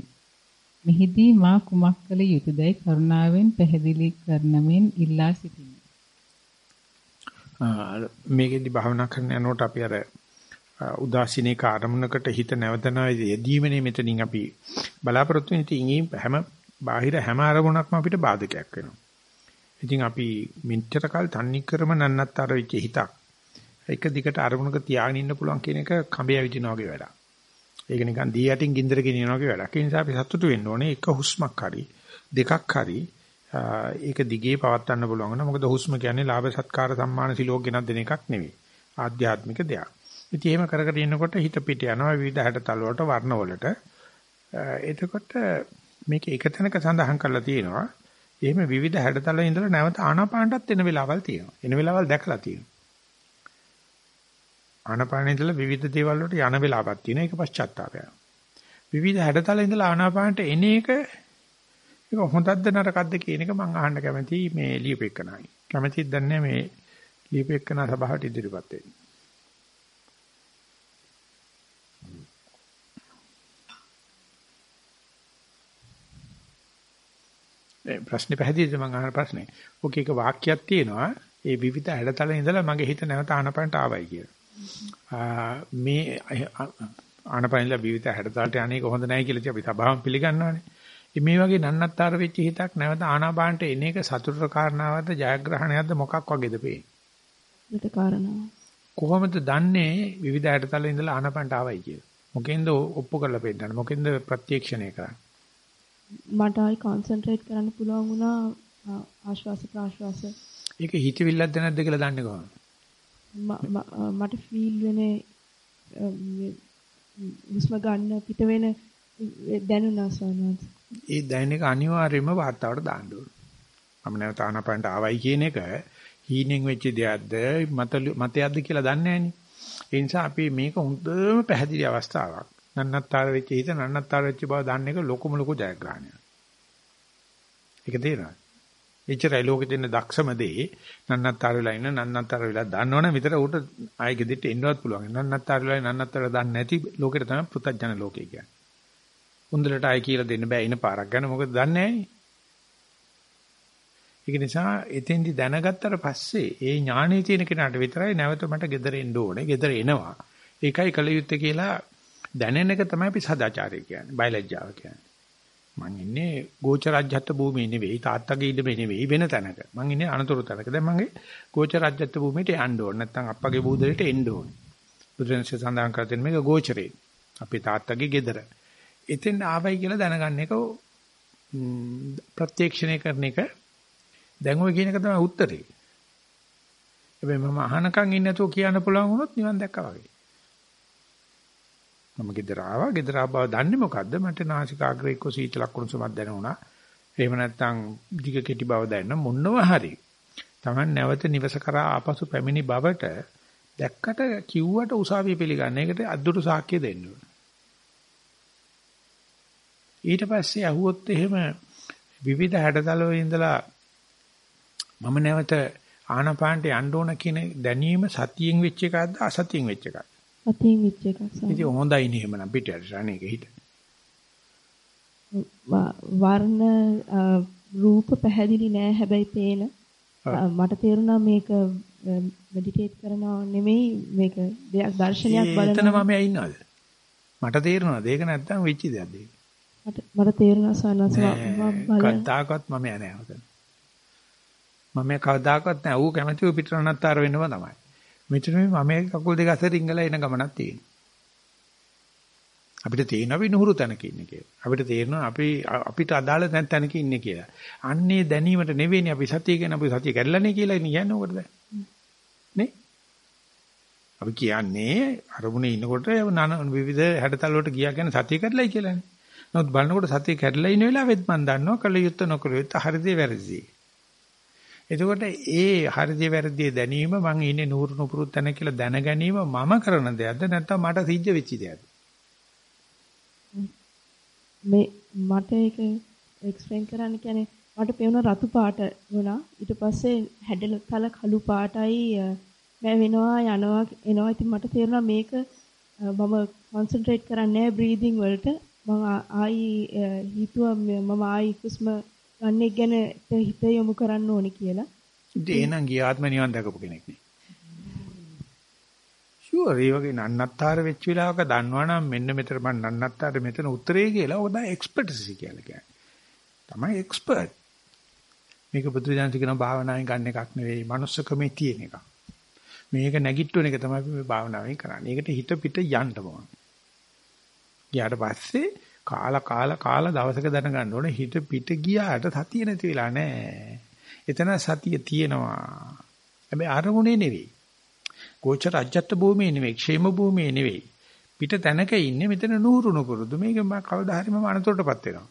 මෙහිදී මා කුමක් කළ යුතුදයි කරුණාවෙන් පැහැදිලි කරනමින් ඉල්ලා සිටිමි. මේකෙදි භාවනා කරන යනකොට අපි අර උදාසීනේ කාර්මුණකට හිත නැවතනවා යෙදීමනේ මෙතනින් අපි බලාපොරොත්තු වෙන ඉතින් හැම බාහිර හැම අරමුණක්ම අපිට බාධකයක් වෙනවා. ඉතින් අපි මිච්ඡර කල් තන්නේ කරම නන්නත්තර වෙච්ච හිතක් එක දිගට අරමුණක තියාගෙන ඉන්න පුළුවන් කියන එක කඹය විදිනා වගේ වැඩක්. ඒක නිකන් දී යටින් ගින්දර ගෙනියනවා වගේ වැඩක්. ඒ නිසා අපි සතුටු වෙන්න ඕනේ එක හුස්මක් හරි දෙකක් හරි ඒක දිගේ පවත්වන්න පුළුවන් නේද? මොකද හුස්ම කියන්නේ ලාභ සත්කාර සම්මාන සිලෝක ගෙනත් දෙන එකක් නෙවෙයි. ආධ්‍යාත්මික දෙයක්. ඉතින් එහෙම කර කර ඉන්නකොට හිත පිට යනවා විවිධ හැඩතල වලට වර්ණ වලට. එතකොට මේක එක තැනක සඳහන් කරලා තියෙනවා. එහෙම විවිධ හැඩතල ඉඳලා නැවත ආනාපානටත් එන වෙලාවල් තියෙනවා. එන වෙලාවල් දැකලා තියෙනවා. ආනාපානෙ ඉඳලා විවිධ දේවල් වලට යන වෙලාවක් තියෙනවා. ඒක පශ්චාත්තාපය. විවිධ හැඩතල ඉඳලා ආනාපානට එන එක ඒක හොඳක්ද නරකක්ද කියන එක මම අහන්න කැමතියි මේ ලියපෙකනයි. කැමතිද දන්නේ මේ ලියපෙකන සභාවට ඉදිරිපත් වෙන්න. ඒ ප්‍රශ්නේ පැහැදිලිද මම අහන ප්‍රශ්නේ. ඔක එක වාක්‍යයක් තියෙනවා. ඒ විවිධ හැඩතල ඉඳලා මගේ හිත නැවත ආනපනට ආවයි කියලා. මේ ආනපනilla විවිධ හැඩතලට අනේක හොඳ නැහැ කියලා අපි සභාවම පිළිගන්නවානේ. මේ වගේ නන්නත්තර වෙච්ච හිතක් නැවත ආනාපානට එන එක සතුටට කාරණාවක්ද ජයග්‍රහණයක්ද මොකක් වගේද පේන්නේ? කාරණාව. කොහොමද දන්නේ විවිධ හැඩතල ඉඳලා ආනාපානට ආවයි කියලා? මොකෙන්ද ඔප්පු කරලා පෙන්නන්නේ? මොකෙන්ද ප්‍රත්‍යක්ෂණය කරන්නේ? මට ආයි කොන්සන්ට්‍රේට් කරන්න පුළුවන් වුණා ආශ්වාස ප්‍රාශ්වාස. ඒක හිතවිල්ලක්ද නැද්ද කියලා දන්නේ කොහොමද? මට ෆීල් වෙන්නේ හුස්ම ගන්න පිට වෙන දැනුණා සවනස්. ඒ දැනෙන එක අනිවාර්යයෙන්ම වාතාවරණයට දාන්න ඕන. මම නැවත ආනපනට ආවයි කියන එක හීනෙන් වෙච්ච දෙයක්ද මත මතයක්ද කියලා දන්නේ නැහෙනි. ඒ නිසා අපි මේක හොඳම පැහැදිලි අවස්ථාවක්. නන්නත්තර වෙච්ච හිත නන්නත්තර වෙච්ච බව දන්න එක ලොකුම ලොකු ජයග්‍රහණයක්. ඒක තේරෙනවද? එච්චරයි ලෝකෙ දෙන්න දක්ෂම දේ නන්නත්තර වෙලා ඉන්න නන්නත්තර වෙලා දන්නවනේ විතර ඌට ආයෙ ගෙදෙට්ට එන්නවත් පුළුවන්. නන්නත්තර වෙලා නන්නත්තර දන්නේ නැති ලෝකෙට තමයි පෘථජන ලෝකය කියන්නේ. උන්දලට ආයි කියලා දෙන්න බෑ ඉන පාරක් ගැන මොකද දන්නේ නැහැ. ඒක නිසා එතෙන්දි දැනගත්තට පස්සේ ඒ ඥාණේ තියෙන කෙනාට විතරයි නැවත මට ගෙදර එන්න ඕනේ. ගෙදර එනවා. ඒකයි කල යුත්තේ කියලා දැනෙන එක තමයි අපි සදාචාරය කියන්නේ. බයලජ්ජාව කියන්නේ. මං ඉන්නේ ගෝචරජ්‍යත්ව භූමියේ නෙවෙයි තාත්තගේ ඉඩමේ නෙවෙයි වෙන තැනක. මං ඉන්නේ අනතුරු තැනක. දැන් මගේ ගෝචරජ්‍යත්ව භූමියට යන්න ඕනේ. නැත්නම් අප්පගේ බූදලට එන්න ඕනේ. බුදුරජාණන් සඳහන් කර දෙන මේක ගෝචරේ. අපේ තාත්තගේ ගෙදර. එතෙන් ආවයි කියලා දැනගන්න එක ප්‍රත්‍යක්ෂණය කරන එක දැන් ඔය කියන එක තමයි උත්තරේ. හැබැයි මම අහනකම් ඉන්නේ නැතුව කියන්න පුළුවන් වුණොත් නිවන් දැක්කා වගේ. මම ගෙදර ආවා ගෙදර ආව බව දන්නේ මොකද්ද මට නාසිකාග්‍රේ එක්ක සීතලක් කුණුසුමක් දැනුණා. එහෙම නැත්නම් දිග කෙටි බව දැනන මොනවා හරි. Taman නැවත නිවස කරා ආපසු පැමිණි බවට දැක්කට කිව්වට උසාවිය පිළිගන්න. ඒකට අද්දුරු සාක්ෂිය දෙන්න ඕන. ඊට පස්සේ අහුවොත් එහෙම විවිධ හැඩතල වල ඉඳලා මම නැවත ආනපානට යන්න ඕන කියන දැනීම සතියෙන් වෙච්ච එකක්ද අසතියෙන් වෙච්ච එකක්ද? සතියෙන් වෙච්ච එකක්. ඉතින් හොඳයි නේ එහෙමනම් පිටට අනේක හිට. වර්ණ රූප පැහැදිලි නෑ හැබැයි පේන. මට තේරුණා මේක මෙඩිටේට් කරනවා නෙමෙයි මේක දෙයක් දර්ශනයක් බලනවා. එතන මම ඇින්නවද? මට තේරෙනවද? ඒක නැත්තම් වෙච්ච දෙයක්ද ඒක? මට තේරුණා සනස කද්දාකවත් මම යන්නේ නැහැ. මම කවදාකවත් නැහැ. ඌ කැමතිව පිටරණත්තර වෙන්නම තමයි. මෙතන මම කකුල් දෙක අතර රිංගලා එන ගමනක් තියෙනවා. අපිට තේරෙනවා අපි නුහුරු තැනක ඉන්නේ කියලා. අපිට තේරෙනවා අපි අපිට අදාළ තැනක ඉන්නේ කියලා. අන්නේ දැනීමට නෙවෙයිනේ අපි සතිය කියන අපි සතිය කැඩලානේ කියලා කියන්නේ මොකටද? නේ? අපි කියන්නේ අරමුණේ ඉන්නකොට නන විවිධ හැඩතල වලට ගියා කියන්නේ සතිය කැඩලයි කියලානේ. නමුත් බලනකොට සතිය කැඩලා ඉන වෙලාවෙත් මම දන්නවා කළ යුත්ත නොකළ යුත්ත හරිද වැරදිද. එතකොට ඒ හරිද වැරදිද දැනීම මං ඉන්නේ නూరు නුපුරු තැන කියලා දැන ගැනීම මම කරන දෙයක්ද නැත්නම් මට සිද්ධ වෙච්ච දෙයක්ද? මේ මට ඒක එක්ස්ප්ලেইন කරන්න කියන්නේ මට පේන රතු පාට වුණා ඊට පස්සේ හැඩල තල කළු පාටයි මම වෙනවා යනවා එනවා ඉතින් මට තේරුණා මේක මම කන්සන්ට්‍රේට් කරන්නේ නැහැ බ්‍රීතිං වලට මම ආයි හිතුවා මම ආයි හුස්ම ගන්න එක ගැන හිත යොමු කරන්න ඕනේ කියලා. ඉතින් එහෙනම් ගිය ආත්ම නිවන් දැකපු කෙනෙක් නේ. ෂුවර් ඒ වගේ නන්නත්තර වෙච්ච වෙලාවක දන්නවනම් මෙන්න මෙතන මම නන්නත්තර මෙතන උත්තරේ කියලා ඔබ තමයි එක්ස්පර්ට්සි කියලා කියන්නේ. තමයි එක්ස්පර්ට්. මේක බුදුදහම කියන භාවනාවෙන් ගන්න එකක් නෙවෙයි, manussකමේ තියෙන එකක්. මේක නැගිට්ටුවන එක තමයි මේ භාවනාවෙන් කරන්නේ. ඒකට හිත පිට යන්න ඕන. ගියාට පස්සේ කාලා කාලා කාලා දවසක දැනගන්න ඕනේ හිත පිට ගියාට සතිය නැති වෙලා නැහැ. එතන සතිය තියෙනවා. හැබැයි අරමුණේ නෙවෙයි. ගෝචර අජත්ත භූමියේ නෙවෙයි, ക്ഷേම භූමියේ නෙවෙයි. පිට තැනක ඉන්නේ මෙතන නూరుණු පුරුදු. මේක මම කවදා හරි මම අනතුරටපත් වෙනවා.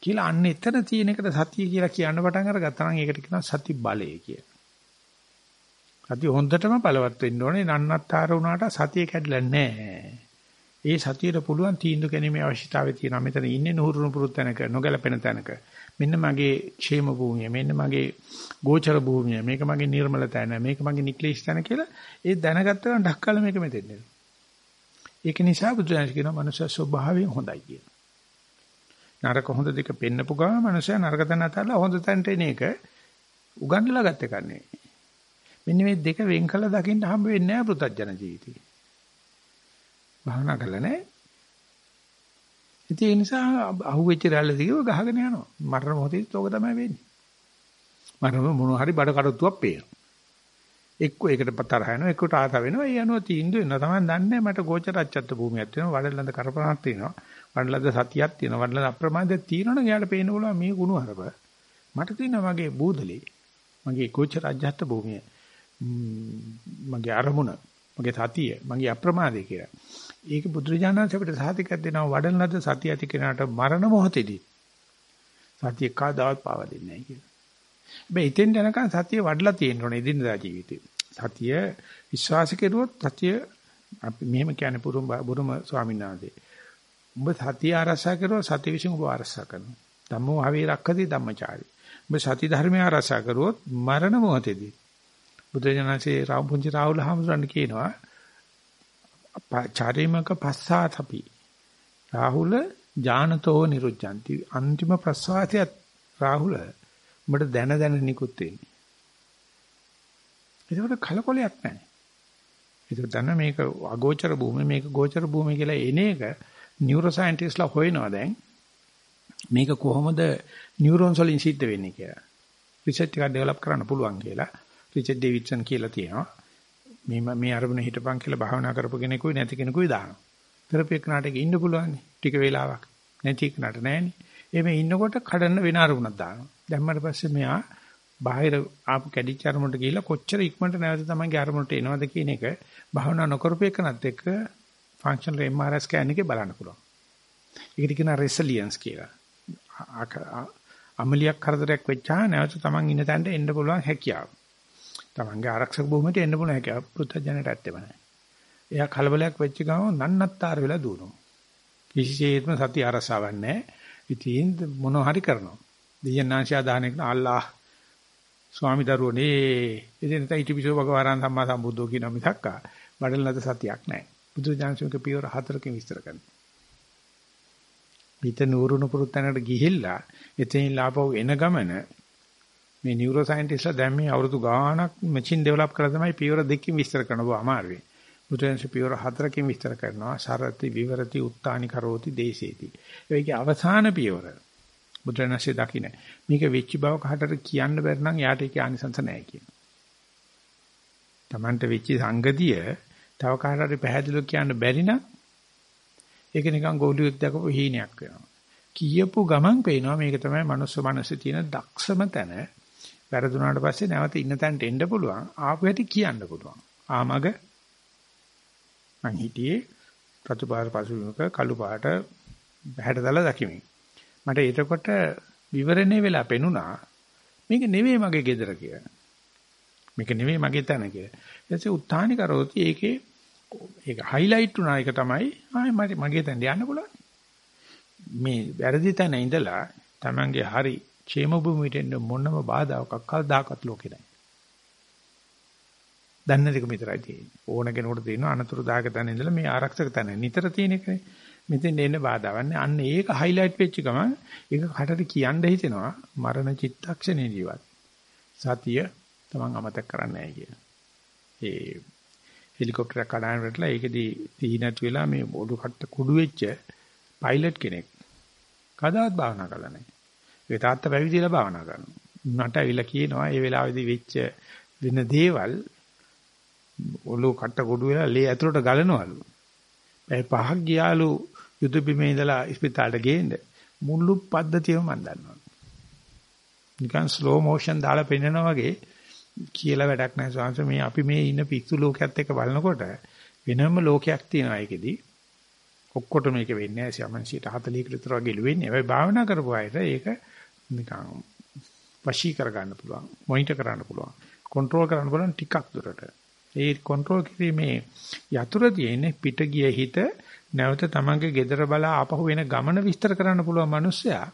කියලා අන්න එතන තියෙන එකට සතිය කියලා කියන්න පටන් අරගත්තා නම් ඒකට කියනවා සති බලය කියලා. සතිය හොඳටම බලවත් වෙන්න ඕනේ. නන්නත්තර වුණාට සතිය කැඩලා නැහැ. ඒ සතියට පුළුවන් තීන්දුව ගැනීමේ අවශ්‍යතාවය තියෙනවා. මෙතන ඉන්නේ නුහුරුණු පුරුත් තැනක, නොගැලපෙන තැනක. මෙන්න මගේ ക്ഷേම භූමිය, මෙන්න මගේ ගෝචර භූමිය, මේක මගේ නිර්මල තැන, මේක මගේ නික්ලේශ තැන කියලා ඒ දැනගත්ත ගමන් ඩක්කල මේක මෙතෙන් එනවා. ඒක නිසා බුදුරජාණන් කියනවා මනුෂ්‍ය ස්වභාවයෙන් හොඳයි කියලා. නරක හොඳ දෙක පෙන්නපු ගමන් මනුෂ්‍ය නරක තැන අතලා හොඳ තැනට එන එක උගන්වලා ගත්ත එකක් නෙවෙයි. මෙන්න මේ දෙක වෙන් කළ දකින්න හම්බ වෙන්නේ නැහැ පෘථජන ජීවිතේ. භාවනා කළා නෑ. ඉතින් ඒ නිසා අහුවෙච්ච රැල්ල දිගව ගහගෙන යනවා. මරණ මොහොතේත් ඕක තමයි වෙන්නේ. මරණ මොන හරි බඩ කඩතුවක් පේනවා. එක්ක ඒකට තරහ යනවා එක්කට ආත වෙනවා. ඒ අනුව තීන්දුව වෙනවා. තමයි දන්නේ මට ගෝචර අච්චත්ත භූමියක් තියෙනවා. වඩලඳ කරපණක් තියෙනවා. වඩලඳ සතියක් තියෙනවා. වඩලඳ අප්‍රමාදයක් තියෙනවනේ එයාට පේන්න පුළුවන් මේ ගුණ හරප. මට තියෙනවා මගේ බූදලේ. මගේ ගෝචර අජ්ජත් භූමිය. මගේ අරමුණ. මගේ සතිය. මගේ අප්‍රමාදේ කියලා. ඒක බුදුරජාණන් අපිට සාතිකයක් දෙනවා වඩන ලද සතිය ඇති කෙනාට මරණ මොහොතේදී සතිය කවදාවත් පාවා දෙන්නේ නැහැ කියලා. හැබැයි ඉතින් යනකම් සතිය වඩලා තියෙන්න ඕනේ ඉදින්දා ජීවිතේ. සතිය විශ්වාස කෙරුවොත් සතිය අපි මෙහෙම කියන්නේ පුරුම බුරුම ස්වාමීන් වහන්සේ. උඹ සතිය ආරසා කරුවොත් සතිය විසින් ඔබ ආරසා කරනවා. ධම්මෝ හවේ රක්කති ධම්මචාරි. උඹ සති ධර්මය ආරසා කරුවොත් මරණ මොහොතේදී බුදුරජාණන්සේ රාම් පුංචි රාහුල හාමුදුරන් කියනවා චාරිමක පස්සාතපි රාහුල ඥානතෝ නිරුද්ධಂತಿ අන්තිම ප්‍රසවාසයත් රාහුල. උඹට දැන දැන නිකුත් වෙන්නේ. ඒකට කලකොලයක් නැහැ. ඒක දන්න මේක අගෝචර භූමිය මේක ගෝචර භූමිය කියලා එන එක නියුරෝ සයන්ටිස්ට්ලා හොයනවා දැන්. මේක කොහොමද නියුරෝන්ස් වලින් සිද්ධ වෙන්නේ කියලා. රිසර්ච් එකක් ඩෙවලොප් කරන්න පුළුවන් කියලා. රිචඩ් ඩේවිඩ්සන් කියලා තියෙනවා. මේ මේ අරමුණ හිටපන් කියලා භාවනා කරපු කෙනෙකුයි නැති කෙනෙකුයි දානවා. තෙරපි එක්කනට ඉන්න පුළුවන් ටික වෙලාවක්. නැති එක්කනට නෑනේ. එමේ ඉන්නකොට කඩන්න වෙන අරමුණක් දානවා. දැම්මට පස්සේ මෙයා බාහිර ආපු කැඩිච්ච අරමුණට ගිහිල්ලා කොච්චර ඉක්මනට නැවත තමන්ගේ අරමුණට එනවද කියන එක භාවනා නොකරපු එකනත් එක්ක ෆන්ක්ෂනල් MRI ස්කෑන් එකේ බලන්න පුළුවන්. ඒකට කියනවා රෙසිලියන්ස් කියලා. අමලියක් කරදරයක් වෙච්චා නැවත තමන් ඉන්න තැනට එන්න පුළුවන් හැකියාව. තමන්ගේ ආරක්ෂක භූමියට එන්න පුළුවන් හැකියාව පුත්තජනට ඇත්තෙම නැහැ. එයා කලබලයක් වෙච්ච ගමන් නන්නත්තර වෙලා දුවනවා. කිසිසේත්ම සති අරසාවක් නැහැ. ඉතින් මොන හරි කරනවා. දෙයන්නාංශය දාහනක අල්ලාහ් ස්වාමි දරුවනේ ඉතින් තයි ඉතිපිසෝ භගවරන් සම්මා සම්බුද්ධෝ කියන මිසක්ක බඩලනද සතියක් නැහැ. බුදු දානසුක පියවර හතරකින් විස්තර කරනවා. පිට නూరుණු පුරුත්තනකට ගිහිල්ලා එතනින් ලාපව එන ගමන මේ නියුරෝ සයන්ටිස්ට්ලා දැන් මේ අවුරුදු ගාණක් මැෂින් ඩෙවලොප් කරලා තමයි පියවර දෙකකින් විස්තර කරන්න බෝ අමාරුයි. බුදුන්සේ පියවර හතරකින් විස්තර කරනවා. සරති විවරති උත්තානි කරෝති දේශේති. ඒකේ අවසාන පියවර. බුදුරණස්සේ දකින්න. මේක වෙච්ච බව කහටට කියන්න බැරි නම් යාට ඒක ආනිසංස නැහැ කියන. Tamante වෙච්ච සංගතිය තව කාටට පැහැදිලිව කියන්න බැරි නම් ඒක නිකන් ගෝලියෙක් දැකපු හීනයක් වෙනවා. කියපු ගමන් පේනවා මේක තමයි මනුස්ස මනසේ තියෙන දක්ෂම තැන. වැරදුනාට පස්සේ නැවත ඉන්න තැනට එන්න පුළුවන්. ආපු හැටි කියන්න පුළුවන්. ආමග මං හිටියේ රතුපාර පසුබිමක කළු පාට හැඩතල දකිමින්. මට එතකොට විවරණේ වෙලා පෙනුණා මේක නෙවෙයි මගේ ගෙදර කියලා. මේක නෙවෙයි මගේ තැන කියලා. ඊටසේ උත්හානි කරෝති ඒකේ ඒක හයිලයිට් වුණා ඒක තමයි ආයේ මට මගේ තැනට යන්න පුළුවන්. මේ වැරදි තැන ඉඳලා Tamange hari ക്ഷേම භූමියට එන්න මොනම බාධාවක් කවදාකවත් ලෝකේ නැහැ. දන්න දෙක විතරයි තියෙන්නේ. ඕන කෙනෙකුට තියෙනවා අනතුරුදායක තැන ඉඳලා මේ ආරක්ෂක තැන නිතර තියෙන එකනේ. මෙතෙන් එන්න බාධාවක් නැහැ. අන්න ඒක හයිලයිට් වෙච්ච ගමන් ඒක කටට කියන්න හිතෙනවා මරණ චිත්තක්ෂණේ ජීවත්. සතිය තමන් අමතක කරන්නේ නැහැ කියන. ඒ හෙලිකොප්ටරයක් කඩාන වැටලා ඒකෙදී තී නැති වෙලා මේ ඔඩු කට්ට කුඩු වෙච්ච පයිලට් කෙනෙක් කදාවත් භාවනා කරලා නැහැ. ඒ තාත්තා පැවිදිලා භාවනා කරනවා. මට ඇවිල්ලා කියනවා ඒ වෙලාවේදී වෙච්ච වෙන දේවල් ඔලුව කට්ට කුඩු වෙලා ලේ ඇතුලට ගලනවලු. ඒ පහක් ගියාලු යුද බිමේ ඉඳලා ඉස්පිතාලට ගේන්න මුළු පද්ධතියම මම දන්නවා. නිකන් ස්ලෝ මෝෂන් දාලා පෙන්නනවා වගේ කියලා වැඩක් නැහැ සාංශ මේ අපි මේ ඉන්න පිස්සු ලෝකයක් එක්ක බලනකොට වෙනම ලෝකයක් තියෙනවා ඒකෙදි ඔක්කොට මේක වෙන්නේ නැහැ 40කට විතර වගේ ලුවෙන්නේ හැබැයි භාවනා කරපු අයට ඒක නිකන් වශී කරගන්න පුළුවන් මොනිටර් කරන්න පුළුවන් කන්ට්‍රෝල් කරන්න පුළුවන් ටිකක් දුරට ඒ කන්ට්‍රෝල් කිරීමේ යතුරු තියෙන්නේ පිට ගිය හිත නැවත තමන්ගේ gedara බලා ආපහු වෙන ගමන විස්තර කරන්න පුළුවන් මිනිස්සයා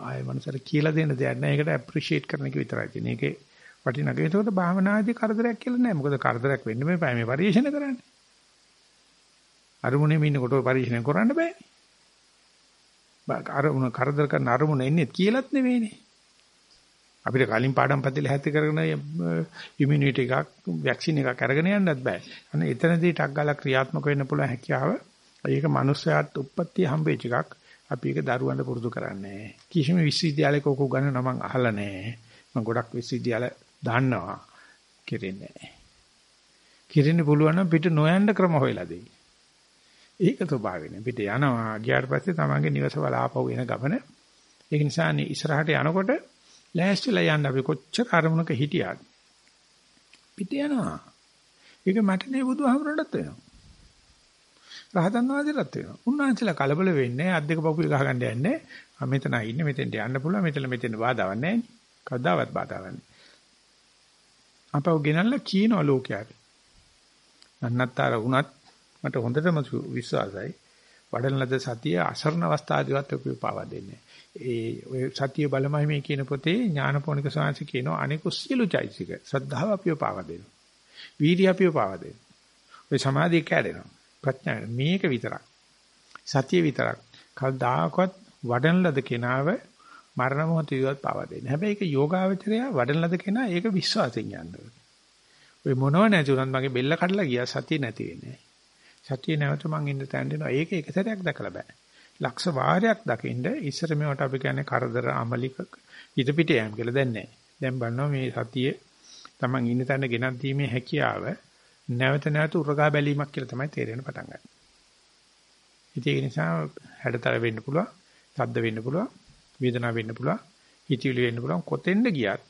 ආයෙ මනසට කියලා දෙන්න දෙයක් නැහැ ඒකට ඇප්‍රීෂিয়েට් කරන එක විතරයි තියෙන්නේ ඒකේ වටිනක. ඒකට භාවනාදී කරදරයක් කියලා නෑ. මොකද කරදරයක් වෙන්න මේ මේ පරිශන කරන්නේ. අරමුණේ ඉන්නකොට පරිශන කරන්න බෑනේ. අරමුණ කරදර කරන අරමුණ එන්නේ කියලාත් නෙවෙයිනේ. අපිට කලින් පාඩම් පදෙල හැති කරගෙන ඉමුනිටි එකක් වැක්සින් එකක් අරගෙන යන්නත් බෑ. අන්න එතනදී ටක් ගාලා ක්‍රියාත්මක වෙන්න පුළුවන් හැකියාව ඒක මනුස්සයාට උප්පත්ති හම්බෙච්ච එකක්. අපි ඒක දරුවන්ට පුරුදු කරන්නේ කිසිම විශ්වවිද්‍යාලයක ඔක උගන්වන මම අහලා නැහැ. මම ගොඩක් විශ්වවිද්‍යාල දන්නවා කිරෙන්නේ නැහැ. කිරෙන්න පුළුවන් නම් පිට නොයන්න ක්‍රම හොයලා දෙයි. ඒක ස්වභාවයෙන් පිට යනවා ගියාට පස්සේ තමන්ගේ නිවස වල ආපහු එන ගමන ඒක නිසා ඉස්සරහට යනකොට ලෑස්තිලා යන්න අපි කොච්චර අරමුණක හිටියත් පිට යනවා. ඒක මට නේ බුදුහාමුදුරන්ටත් වෙනවා. රහතන් වහන්සේටත් වෙනවා. උන්වහන්සේලා කලබල වෙන්නේ අද්දක පපුවේ ගහගන්න යන්නේ. මම මෙතන ඉන්නේ මෙතෙන්ට යන්න පුළුවන් මෙතන මෙතෙන් බාධාවක් නැහැ නේ. කවදාවත් බාධාවක් නැහැ. අපව ගෙනල්ලා කියනවා ලෝකයට. නන්නත්තර වුණත් මට හොඳටම විශ්වාසයි. වඩන ලද සතිය අසරණ අවස්ථාවේදීවත් ඔපිය පාවා දෙන්නේ. ඒ ඔය සතිය බලමයි මේ කියන පොතේ ඥානපෝනික සාංශ කියනවා අනිකු සියලු චෛසික ශ්‍රද්ධාව අපිව පාවා දෙනවා. වීර්ය අපිව පාවා දෙනවා. ඔය සමාධිය කැඩෙනවා. ප්‍රඥා මේක විතරක්. සතිය විතරක්. කවදාකවත් වඩන ලද කෙනාව මරණ මොහොතේවත් පාවා දෙන්නේ. හැබැයි ඒක යෝගාවචරය වඩන ලද කෙනා ඒක විශ්වාසයෙන් යනවා. ඔය මොනව නැති උනත් මගේ බෙල්ල කඩලා ගියා සතිය නැති වෙන්නේ. සතිය නැවත මං ඉන්න තැන දෙනවා. ඒක එක සැරයක් දැකලා බෑ. ලක්ෂ වාරයක් දකින්න ඉස්සර මේවට අපි කියන්නේ කරදර අමලික හිත පිට යෑම කියලා දැන් නැහැ. දැන් බලනවා මේ සතිය තමන් ඉන්න තැන ගෙනත් දීමේ හැකියාව නැවත නැවත උරගා බැලීමක් කියලා තමයි තේරෙන්න පටන් ගන්නේ. ඉතින් ඒ නිසා හැඩතල වෙන්න පුළුවන්, සද්ද වෙන්න පුළුවන්, වේදනාව වෙන්න පුළුවන්, හිතවිලි වෙන්න පුළුවන් කොතෙන්ද ගියත්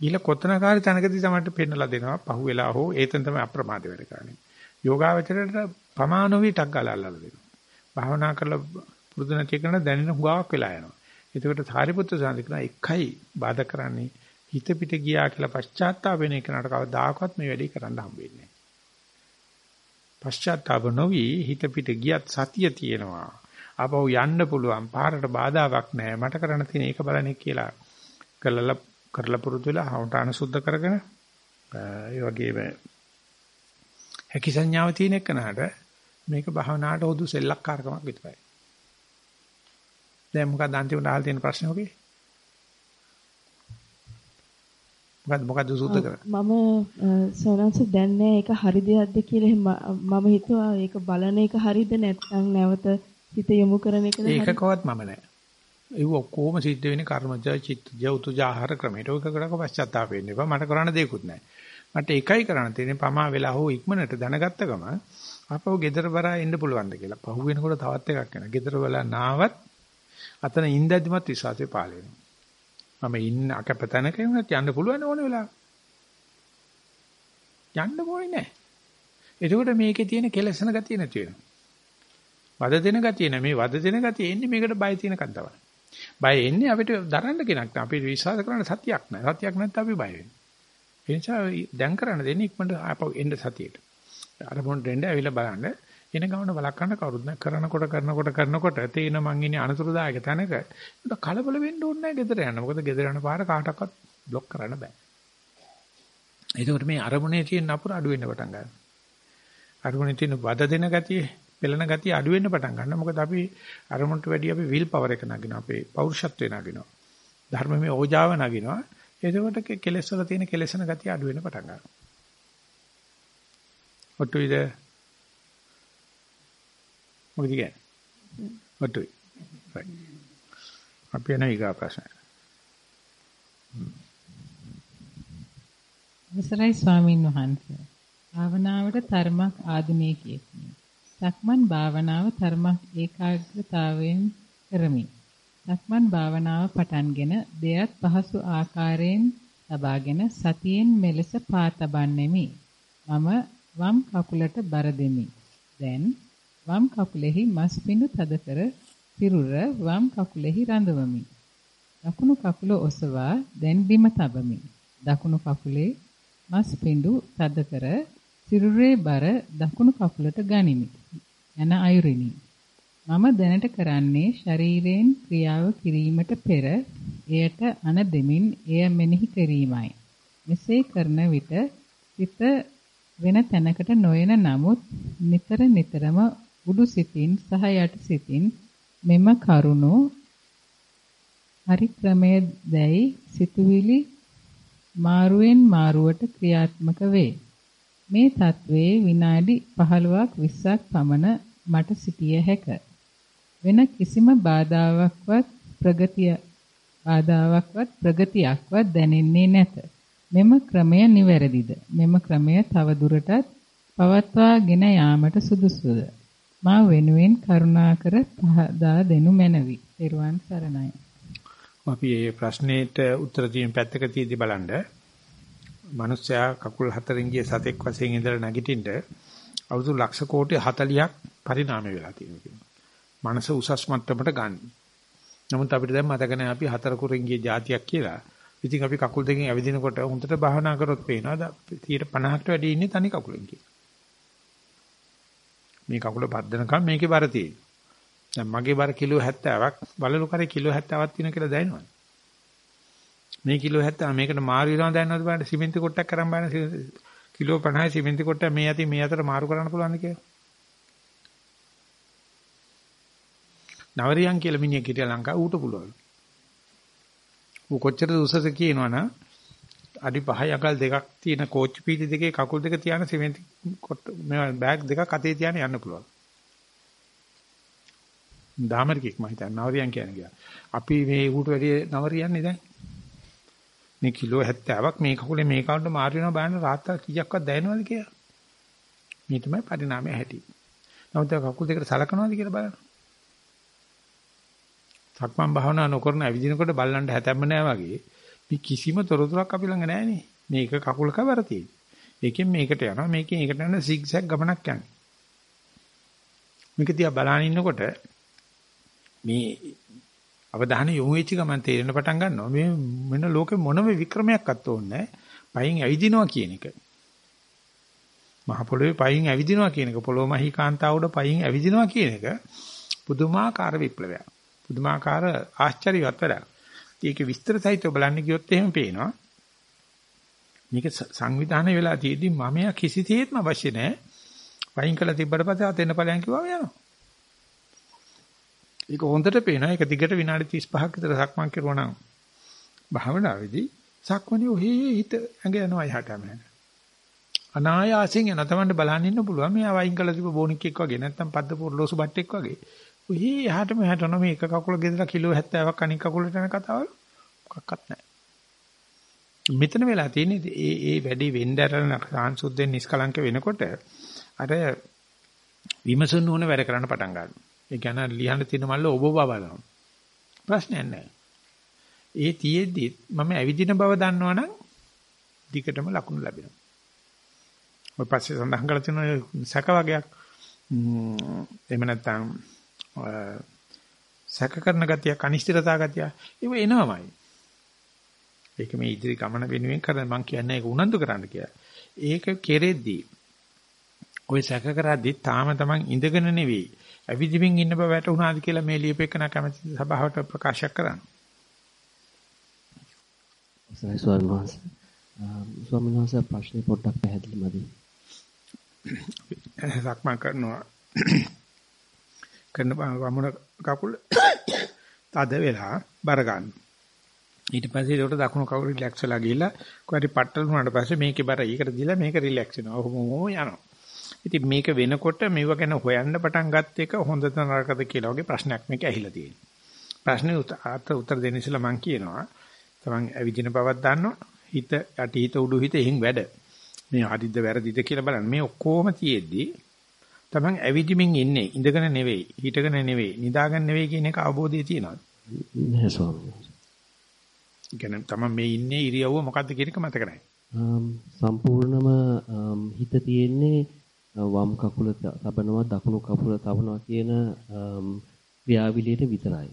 ගිහලා කොතනකාරී තැනකදී තමයි පෙන්නලා දෙනවා පහු වෙලා හෝ ඒතන තමයි අප්‍රමාද වැඩ කරන්නේ. යෝගාවචරයට ප්‍රමාණෝවි ටක් ගාලා අල්ලලා දෙනවා. භාවනා කරලා පුරුදු නැති කරන දැනෙන හුඟාවක් වෙලා යනවා. එතකොට සාරිපුත්‍ර සාන්තිකන එකයි බාධා කරන්නේ හිත පිට ගියා කියලා පශ්චාත්තාප වෙන එකනට කවදාකවත් මේ වැඩේ කරන්න හම්බෙන්නේ නැහැ. පශ්චාත්තාප නොවි හිත පිට ගියත් සතිය තියෙනවා. ආපහු යන්න පුළුවන්. පාරට බාධාවක් නැහැ. මට කරන්න තියෙන ඒක බලන්නේ කියලා කළලා කරලා පුරුදු වෙලා හවුන්ටාන සුද්ධ කරගෙන ඒ වගේම හැකි සංඥාව තියෙන එකනට මේක භාවනාවට හොදු සෙල්ලක්කාරකමක් විතරයි. දැන් මොකක්ද අන්තිමට අහලා තියෙන ප්‍රශ්නේ ඔකේ? මොකද්ද මොකද්ද සුද්ධ කරන්නේ? මම සෝනන්ස දැන් නෑ ඒක හරි දෙයක්ද කියලා මම හිතුවා ඒක බලන එක හරිද නැත්නම් නැවත හිත යොමු කරන එකද ඒකකවත් මම නෑ. ඒ ඔක්කොම සිද්ධ වෙන්නේ කර්මජ චිත්තජ උතුජ ආහාර ක්‍රමයට. ඔයක කරක පශ්චාත්තාප වෙන්න එපා. මට කරන්න දෙයක්වත් නැහැ. මට එකයි කරන්න තියෙන්නේ පමා වෙලා හෝ ඉක්මනට දැනගත්ත ගම ආපහු ගෙදර බරා එන්න පුළුවන්ද කියලා. පහු වෙනකොට තවත් එකක් එනවා. ගෙදර බලා නාවත් අතන ඉඳද්දිමත් විශ්වාසය පාළ වෙනවා. මම ඉන්න අකපතනක වුණත් යන්න පුළුවන් ඕන වෙලාව. යන්න ඕනේ නැහැ. එතකොට මේකේ තියෙන කෙලසන ගතිය නැති වෙනවා. වද දෙන ගතිය නෙමෙයි මේ වද දෙන ගතිය එන්නේ මේකට බය තියෙනකන් තමයි. බය එන්නේ අපිට දරන්න කෙනෙක් නැහැ. අපි විශ්වාස කරන සතියක් නැහැ. සතියක් නැත්නම් අපි බය වෙනවා. ඒ නිසා දැන් කරන්න දෙන්නේ ඉක්මනට ආපහු එන්න සතියට. අර මොන් දෙන්න ඇවිල්ලා බලන්න එන ගමන බලකන්න කවුරුත් නැහැ. කරනකොට කරනකොට කරනකොට තේින මං ඉන්නේ අනතුරුදායක තැනක. ඒක කලබල වෙන්න ඕනේ නැහැ ගෙදර යන්න. මොකද ගෙදර යන පාර කාටවත් બ્લોක් කරන්න බෑ. ඒකට මේ අරමුණේ තියෙන අපුර අඩු වෙන්න පටන් ගන්නවා. අරමුණේ තියෙන වද දෙන ගතිය පෙළෙන ගතිය අඩු වෙන්න පටන් ගන්නවා. මොකද අපි අරමුණට වැඩි අපි විල් පවර් එක නගිනවා. අපේ පෞරුෂත්වය නගිනවා. ධර්මමය ඕජාව නගිනවා. එතකොට කෙලෙස් වල තියෙන කෙලෙසන ගතිය අඩු වෙන්න පටන් ගන්නවා. ඔට්ටුයිද? මොකද කියන්නේ? ඔට්ටුයි. right. අපි යන ඊගා ප්‍රශ්න. අවසරයි ස්වාමින් වහන්සේ. භාවනාවට තරමක් ආධුනිකයෙක්මි. සක්මන් භාවනාව තරමක් ඒකාග්‍රතාවයෙන් කරමි. සක්මන් භාවනාව පටන්ගෙන දෙයත් පහසු ආකාරයෙන් තබාගෙන සතියෙන් මෙලෙස පා තබන්නෙමි. මම වම් කකුලට බර දෙමි. දැන් වම් කකුලෙහි මස් පිඬු තද කර පිරුර වම් කකුලෙහි රඳවමි. දකුණු කකුල ඔසවා දැන් බිම තබමි. දකුණු කකුලේ මස් පිඬු තද කර සිරුරේ බර දකුණු කකුලට ගනිමි. යන අයුරිනි. මම දැනට කරන්නේ ශරීරයෙන් ක්‍රියාව කිරීමට පෙර එයට අන දෙමින් එය මෙනෙහි කිරීමයි. මෙසේ කරන විට සිත වෙන තැනකට නොයන නමුත් නිතර නිතරම උඩු සිතින් සහ යට සිතින් මෙම කරුණු හරි ක්‍රමයේ දැයි සිතුවිලි මාරුවෙන් මාරුවට ක්‍රියාත්මක වේ. මේ తත්වයේ විනාඩි 15ක් 20ක් පමණ මට සිටිය හැක. වෙන කිසිම බාධාවක්වත් ප්‍රගතිය බාධාවක්වත් ප්‍රගතියක්වත් දැනෙන්නේ නැත. මෙම ක්‍රමය නිවැරදිද? මෙම ක්‍රමය තව දුරටත් පවත්වාගෙන යාමට සුදුසුද? මා වෙනුවෙන් කරුණාකර පහදා දෙනු මැනවි. ත්වන් සරණයි. අපි මේ ප්‍රශ්නෙට උත්තර දීම පැත්තක තියදී බලන්න මිනිස්සයා කකුල් හතරින් ගිය සතෙක් වශයෙන් ඉඳලා නැගිටින්න අවුරුදු ලක්ෂ කෝටි 40ක් පරිණාමය වෙලා තියෙනවා. මනස උසස් මට්ටමට ගන්න. නමුත් අපිට දැන් මතක නැහැ අපි හතර කුරින් ගිය જાතියක් කියලා. ඉතින් අපි කකුල් දෙකෙන් ඇවිදිනකොට හොඳට භාවනා කරොත් පේනවා 50කට වැඩි ඉන්නේ තනි කකුලෙන් කියලා. මේ කකුල පද්දනකම් මේකේ බර තියෙනවා. දැන් මගේ බර කිලෝ 70ක් බලලු කරේ කිලෝ 70ක් තියෙන කියලා දැනනවනේ. මේ කිලෝ 70 මේකට මාරු වෙනවා දැනනවද බලන්න සිමෙන්ති කොටයක් කරන් බලන්න කිලෝ 50 සිමෙන්ති කොටයක් මේ අතින් මේ අතර මාරු කරන්න පුළුවන්ද කියලා. නවරියන් කියලා මිනිහෙක් හිටියා ලංකාව ඌට පුළුවන්. ඌ කොච්චරද උසස කියනවනම් අඩි 5යි අකල් දෙකක් තියෙන කෝච් පීටි දෙකේ කකුල් දෙක තියාන සිමෙන්ති කොට මේ බෑග් දෙකක් අතේ තියාන යන්න පුළුවන්. දාමරිකෙක් මම හිතන්නේ නවරියන් කියන්නේ කියලා. අපි මේ ඌට වැඩි නවරියන්නේ දැන්. මේ කිලෝ 70ක් මේ කකුලේ මේ කවුන්ට මාරු වෙනවා බලන්න රාත්‍රී කීයක්වත් දැනෙනවද කියලා. මේ තමයි පරිණාමය හැටි. නමුත් කකුල් දෙකට සලකනවාද කියලා බලන්න. සක්මන් භාවනා නොකරන ඇවිදිනකොට බල්ලන්ට හැතැම්ම නෑ වගේ මේ කිසිම තොරතුරක් අපි ළඟ නෑනේ. මේක කකුලක වර තියෙන්නේ. ඒකෙන් මේකට යනවා මේකෙන් ඒකට යන සිග්සැග් ගමනක් යන්නේ. මේක දිහා බලන ඉන්නකොට මේ අවධානය යොමු වෙච්ච ගමන් තේරෙන පටන් ගන්නවා මේ වෙන ලෝකෙ මොනම වික්‍රමයක්වත් ඕනේ පයින් ඇවිදිනවා කියන එක. මහ පොළොවේ පයින් ඇවිදිනවා කියන එක පොළොව මහී කාන්තාව උඩ පයින් ඇවිදිනවා කියන එක පුදුමාකාර විප්ලවයක්. පුදුමාකාර ආශ්චර්යවත් වැඩක්. ඒකේ විස්තර සහිතව බලන්න ගියොත් එහෙම පේනවා. මේක සංවිධානය වෙලා තියෙද්දි මමයා කිසිසේත්ම අවශ්‍ය නැහැ. වයින් කළා තිබ්බට පස්සේ ආතෙන්න ඵලයන් කිව්වම යනවා. ඒක හොඳට පේනවා. ඒක දිගට විනාඩි 35ක් විතර සක්මන් කරුවා නම් භාවනාවේදී සක්මනේ ඔහේ හිත ඇඟ යනවා යහටම. අනායාසයෙන් යන තමන්ට බලන්න ඉන්න පුළුවන්. මෙයා වයින් කළා තිබ්බ බොනික් එක් වගේ නැත්තම් පද්ද පොරලෝසු බට්ටෙක් වගේ. උහි එහාට මෙහාට යන මේ එක කකුල ගෙදලා කිලෝ 70ක් අනික් කකුලට යන කතාවල් මොකක්වත් නැහැ. මෙතන වෙලා තියෙන්නේ ඒ ඒ වැඩි වෙnderන සාංශුද්ධෙන් නිස්කලංක වෙනකොට අර විමසන ඕන වැඩ කරන්න පටන් ගන්නවා. ඒ කියන්නේ ලියන්න තියෙන මල්ල ඔබ ඔබ බලනවා. ප්‍රශ්නයක් නැහැ. ඒ තියෙද්දි මම ඇවිදින බව දන්නවනම් දිගටම ලකුණු ලැබෙනවා. ඔය පස්සේ සඳහන් කරලා තියෙන සැක වගේක් එහෙම නැත්නම් සැක කරන ගතිය, කනිෂ්ඨිරතා ගතිය, ඒව එනවමයි. ඒක මේ ඉදිරි ගමන වෙනුවෙන් කරන මම කියන්නේ ඒක උනන්දු කරන්න කියලා. ඒක කෙරෙද්දී ඔය සැක කරද්දි තාම තමන් ඉඳගෙන නෙවෙයි ඇවිදිමින් ඉන්න බව වැටුණාද කියලා මේ ලියපෙකන කැමැති සභාවට ප්‍රකාශ කරන්න. සරයි ස්වාමීන් වහන්සේ. ස්වාමීන් වහන්සේ ප්‍රශ්නේ පොඩ්ඩක් පැහැදිලි මදි. සක්මන් කරනවා. කරන වමුණ කකුල තද වෙලා බර ගන්න. ඊට පස්සේ ඒකට දකුණු කකුල රිලැක්ස් වෙලා ගිහිල්ලා කොහරි පට්ටල වුණාට පස්සේ මේකේ බර ඊකට දීලා මේක රිලැක්ස් වෙනවා. ඔහොම යනවා. ඉතින් මේක වෙනකොට මේව ගැන හොයන්න පටන් ගත්ත එක හොඳද නරකද කියලා වගේ ප්‍රශ්නයක් මේක ඇහිලා තියෙනවා. ප්‍රශ්නේ උත්තර දෙන්න ඉස්සෙල්ලා මම කියනවා තමන් ඇවිදින බවක් දන්නවා. හිත යටි හිත උඩු හිත එහෙන් වැඩ. මේ හරිද වැරදිද කියලා බලන්න. මේ ඔක්කොම තියෙද්දි තමන් ඇවිදිමින් ඉන්නේ ඉඳගෙන නෙවෙයි, හිටගෙන නෙවෙයි, නිදාගෙන නෙවෙයි කියන එක අවබෝධය තියෙනවා. නෑ ස්වාමීන් තමන් මේ ඉන්නේ ඉරියව්ව මොකද්ද කියන එක මතක නැහැ. සම්පූර්ණම හිත තියෙන්නේ වම් කකුල තබනවා දකුණු කකුල තබනවා කියන ක්‍රියාවිලියට විතරයි.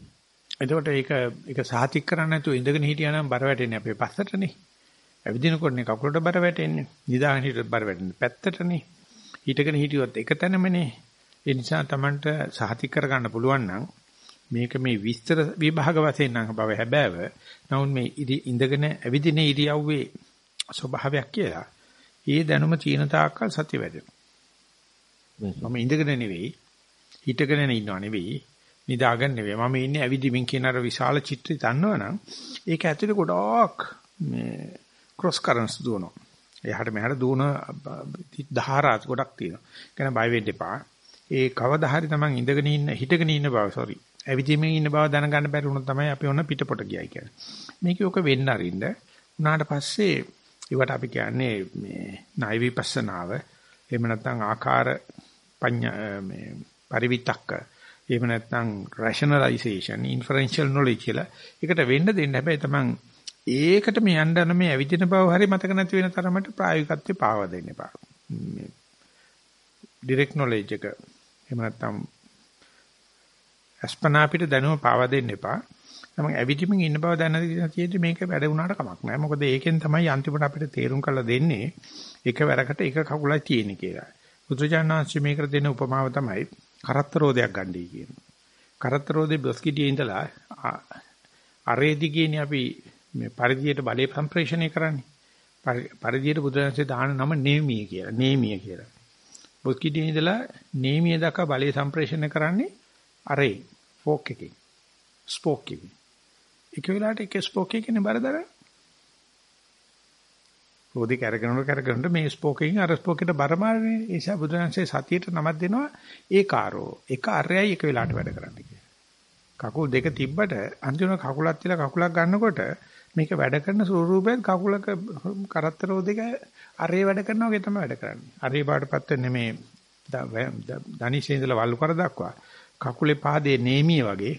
එතකොට ඒක ඒක සාතික් කරන්න නැතුව ඉඳගෙන හිටියා නම් බර වැටෙන්නේ අපේ පස්සටනේ. ඇවිදිනකොටනේ කකුලට බර වැටෙන්නේ. නිදාගෙන හිටියොත් බර වැටෙන්නේ පැත්තටනේ. හිටගෙන හිටියොත් එක තැනමනේ. ඒ නිසා Tamanට සාතික් කරගන්න පුළුවන් නම් මේක මේ විස්තර විභාග වශයෙන් නම් බව හැබෑව. නමුත් මේ ඉඳගෙන ඇවිදින ඉරියව්වේ ස්වභාවයක් කියලා. ඒ දැනුම චීන තාක්කල් සත්‍ය වැඩෙනවා. මම ඉඳගෙන නෙවෙයි හිටගෙන ඉන්නව නෙවෙයි නිදාගෙන නෙවෙයි මම ඉන්නේ ඇවිදිමින් කියන අර විශාල චිත්‍රය දන්නවනම් ඒක ඇතුලේ ගොඩක් මේ ක්‍රොස් කරන්ස් දුවනවා එහාට මෙහාට දුවන ධාරාත් ගොඩක් තියෙනවා. කියන බය වෙන්න එපා. ඒ කවදා හරි තමන් ඉඳගෙන ඉන්න හිටගෙන ඉන්න බව සෝරි ඇවිදිමින් ඉන්න බව දැනගන්න බැරි වුණොත් තමයි අපි ඔන්න පිටපොට ගියයි කියන්නේ. මේක ඔක වෙන්න අරින්න උනාට පස්සේ ඒවට අපි කියන්නේ මේ ණය විපස්සනාව. එහෙම නැත්නම් ආකාර පඤ්ඤා මේ පරිවිතක්ක. එහෙම නැත්නම් rationalization inferential knowledge කියලා. ඒකට වෙන්න දෙන්න හැබැයි තමන් ඒකට මේ යන්න මේ ඇවිදින බව හරි මතක නැති වෙන තරමට ප්‍රායෝගිකත්වේ පාව දෙන්න එපා. මේ direct knowledge එක. එහෙම නැත්නම් අස්පනා අපිට දැනුම පාව දෙන්න එපා. තමන් ඇවිදින්මින් ඉන්න බව දැනගෙන තියෙද්දි මේක වැඩ වුණාට කමක් නැහැ. මොකද ඒකෙන් තමයි අන්තිමට අපිට තේරුම් කරලා දෙන්නේ එක වැරකට එක කකුලයි තියෙන්නේ කියලා. බුදුජානනාංශ මේකට දෙන උපමාව තමයි කරත්ත රෝදයක් ගන්නයි කියන්නේ. කරත්ත රෝදේ බස්කිටියේ ඉඳලා අරේදි කියන්නේ අපි මේ පරිධියට බලය සම්ප්‍රේෂණය කරන්නේ. පරිධියට බුදුරජාණන්සේ දාන නම නේමිය කියලා. නේමිය කියලා. බස්කිටියේ ඉඳලා නේමිය දක්වා බලය සම්ප්‍රේෂණය කරන්නේ අරේ ෆෝක් එකකින්. ස්පෝක් එකකින්. එක වෙලාවට එක ස්පෝක් එකකින් බරදරන රෝදේ කැරගෙනන කැරගෙනට මේ ස්පෝක් එකකින් අර ස්පෝක් එකට බර මාරනේ. ඒ නිසා බුදුරජාන්සේ සතියට නමක් දෙනවා ඒකාරෝ. එක අරයයි එක වෙලාවට වැඩ කරන්න කියලා. කකුල් දෙක තිබ්බට අන්තිම කකුලක් තියලා කකුලක් ගන්නකොට මේක වැඩ කරන ස්වරූපයෙන් කකුලක කරත්ත රෝදේක අරේ වැඩ කරනවා වගේ තමයි වැඩ කරන්නේ. අරේ බාටපත් වෙන්නේ මේ දනිෂේ ඉඳලා වල්ලු කර දක්වා කකුලේ පාදයේ නේමිය වගේ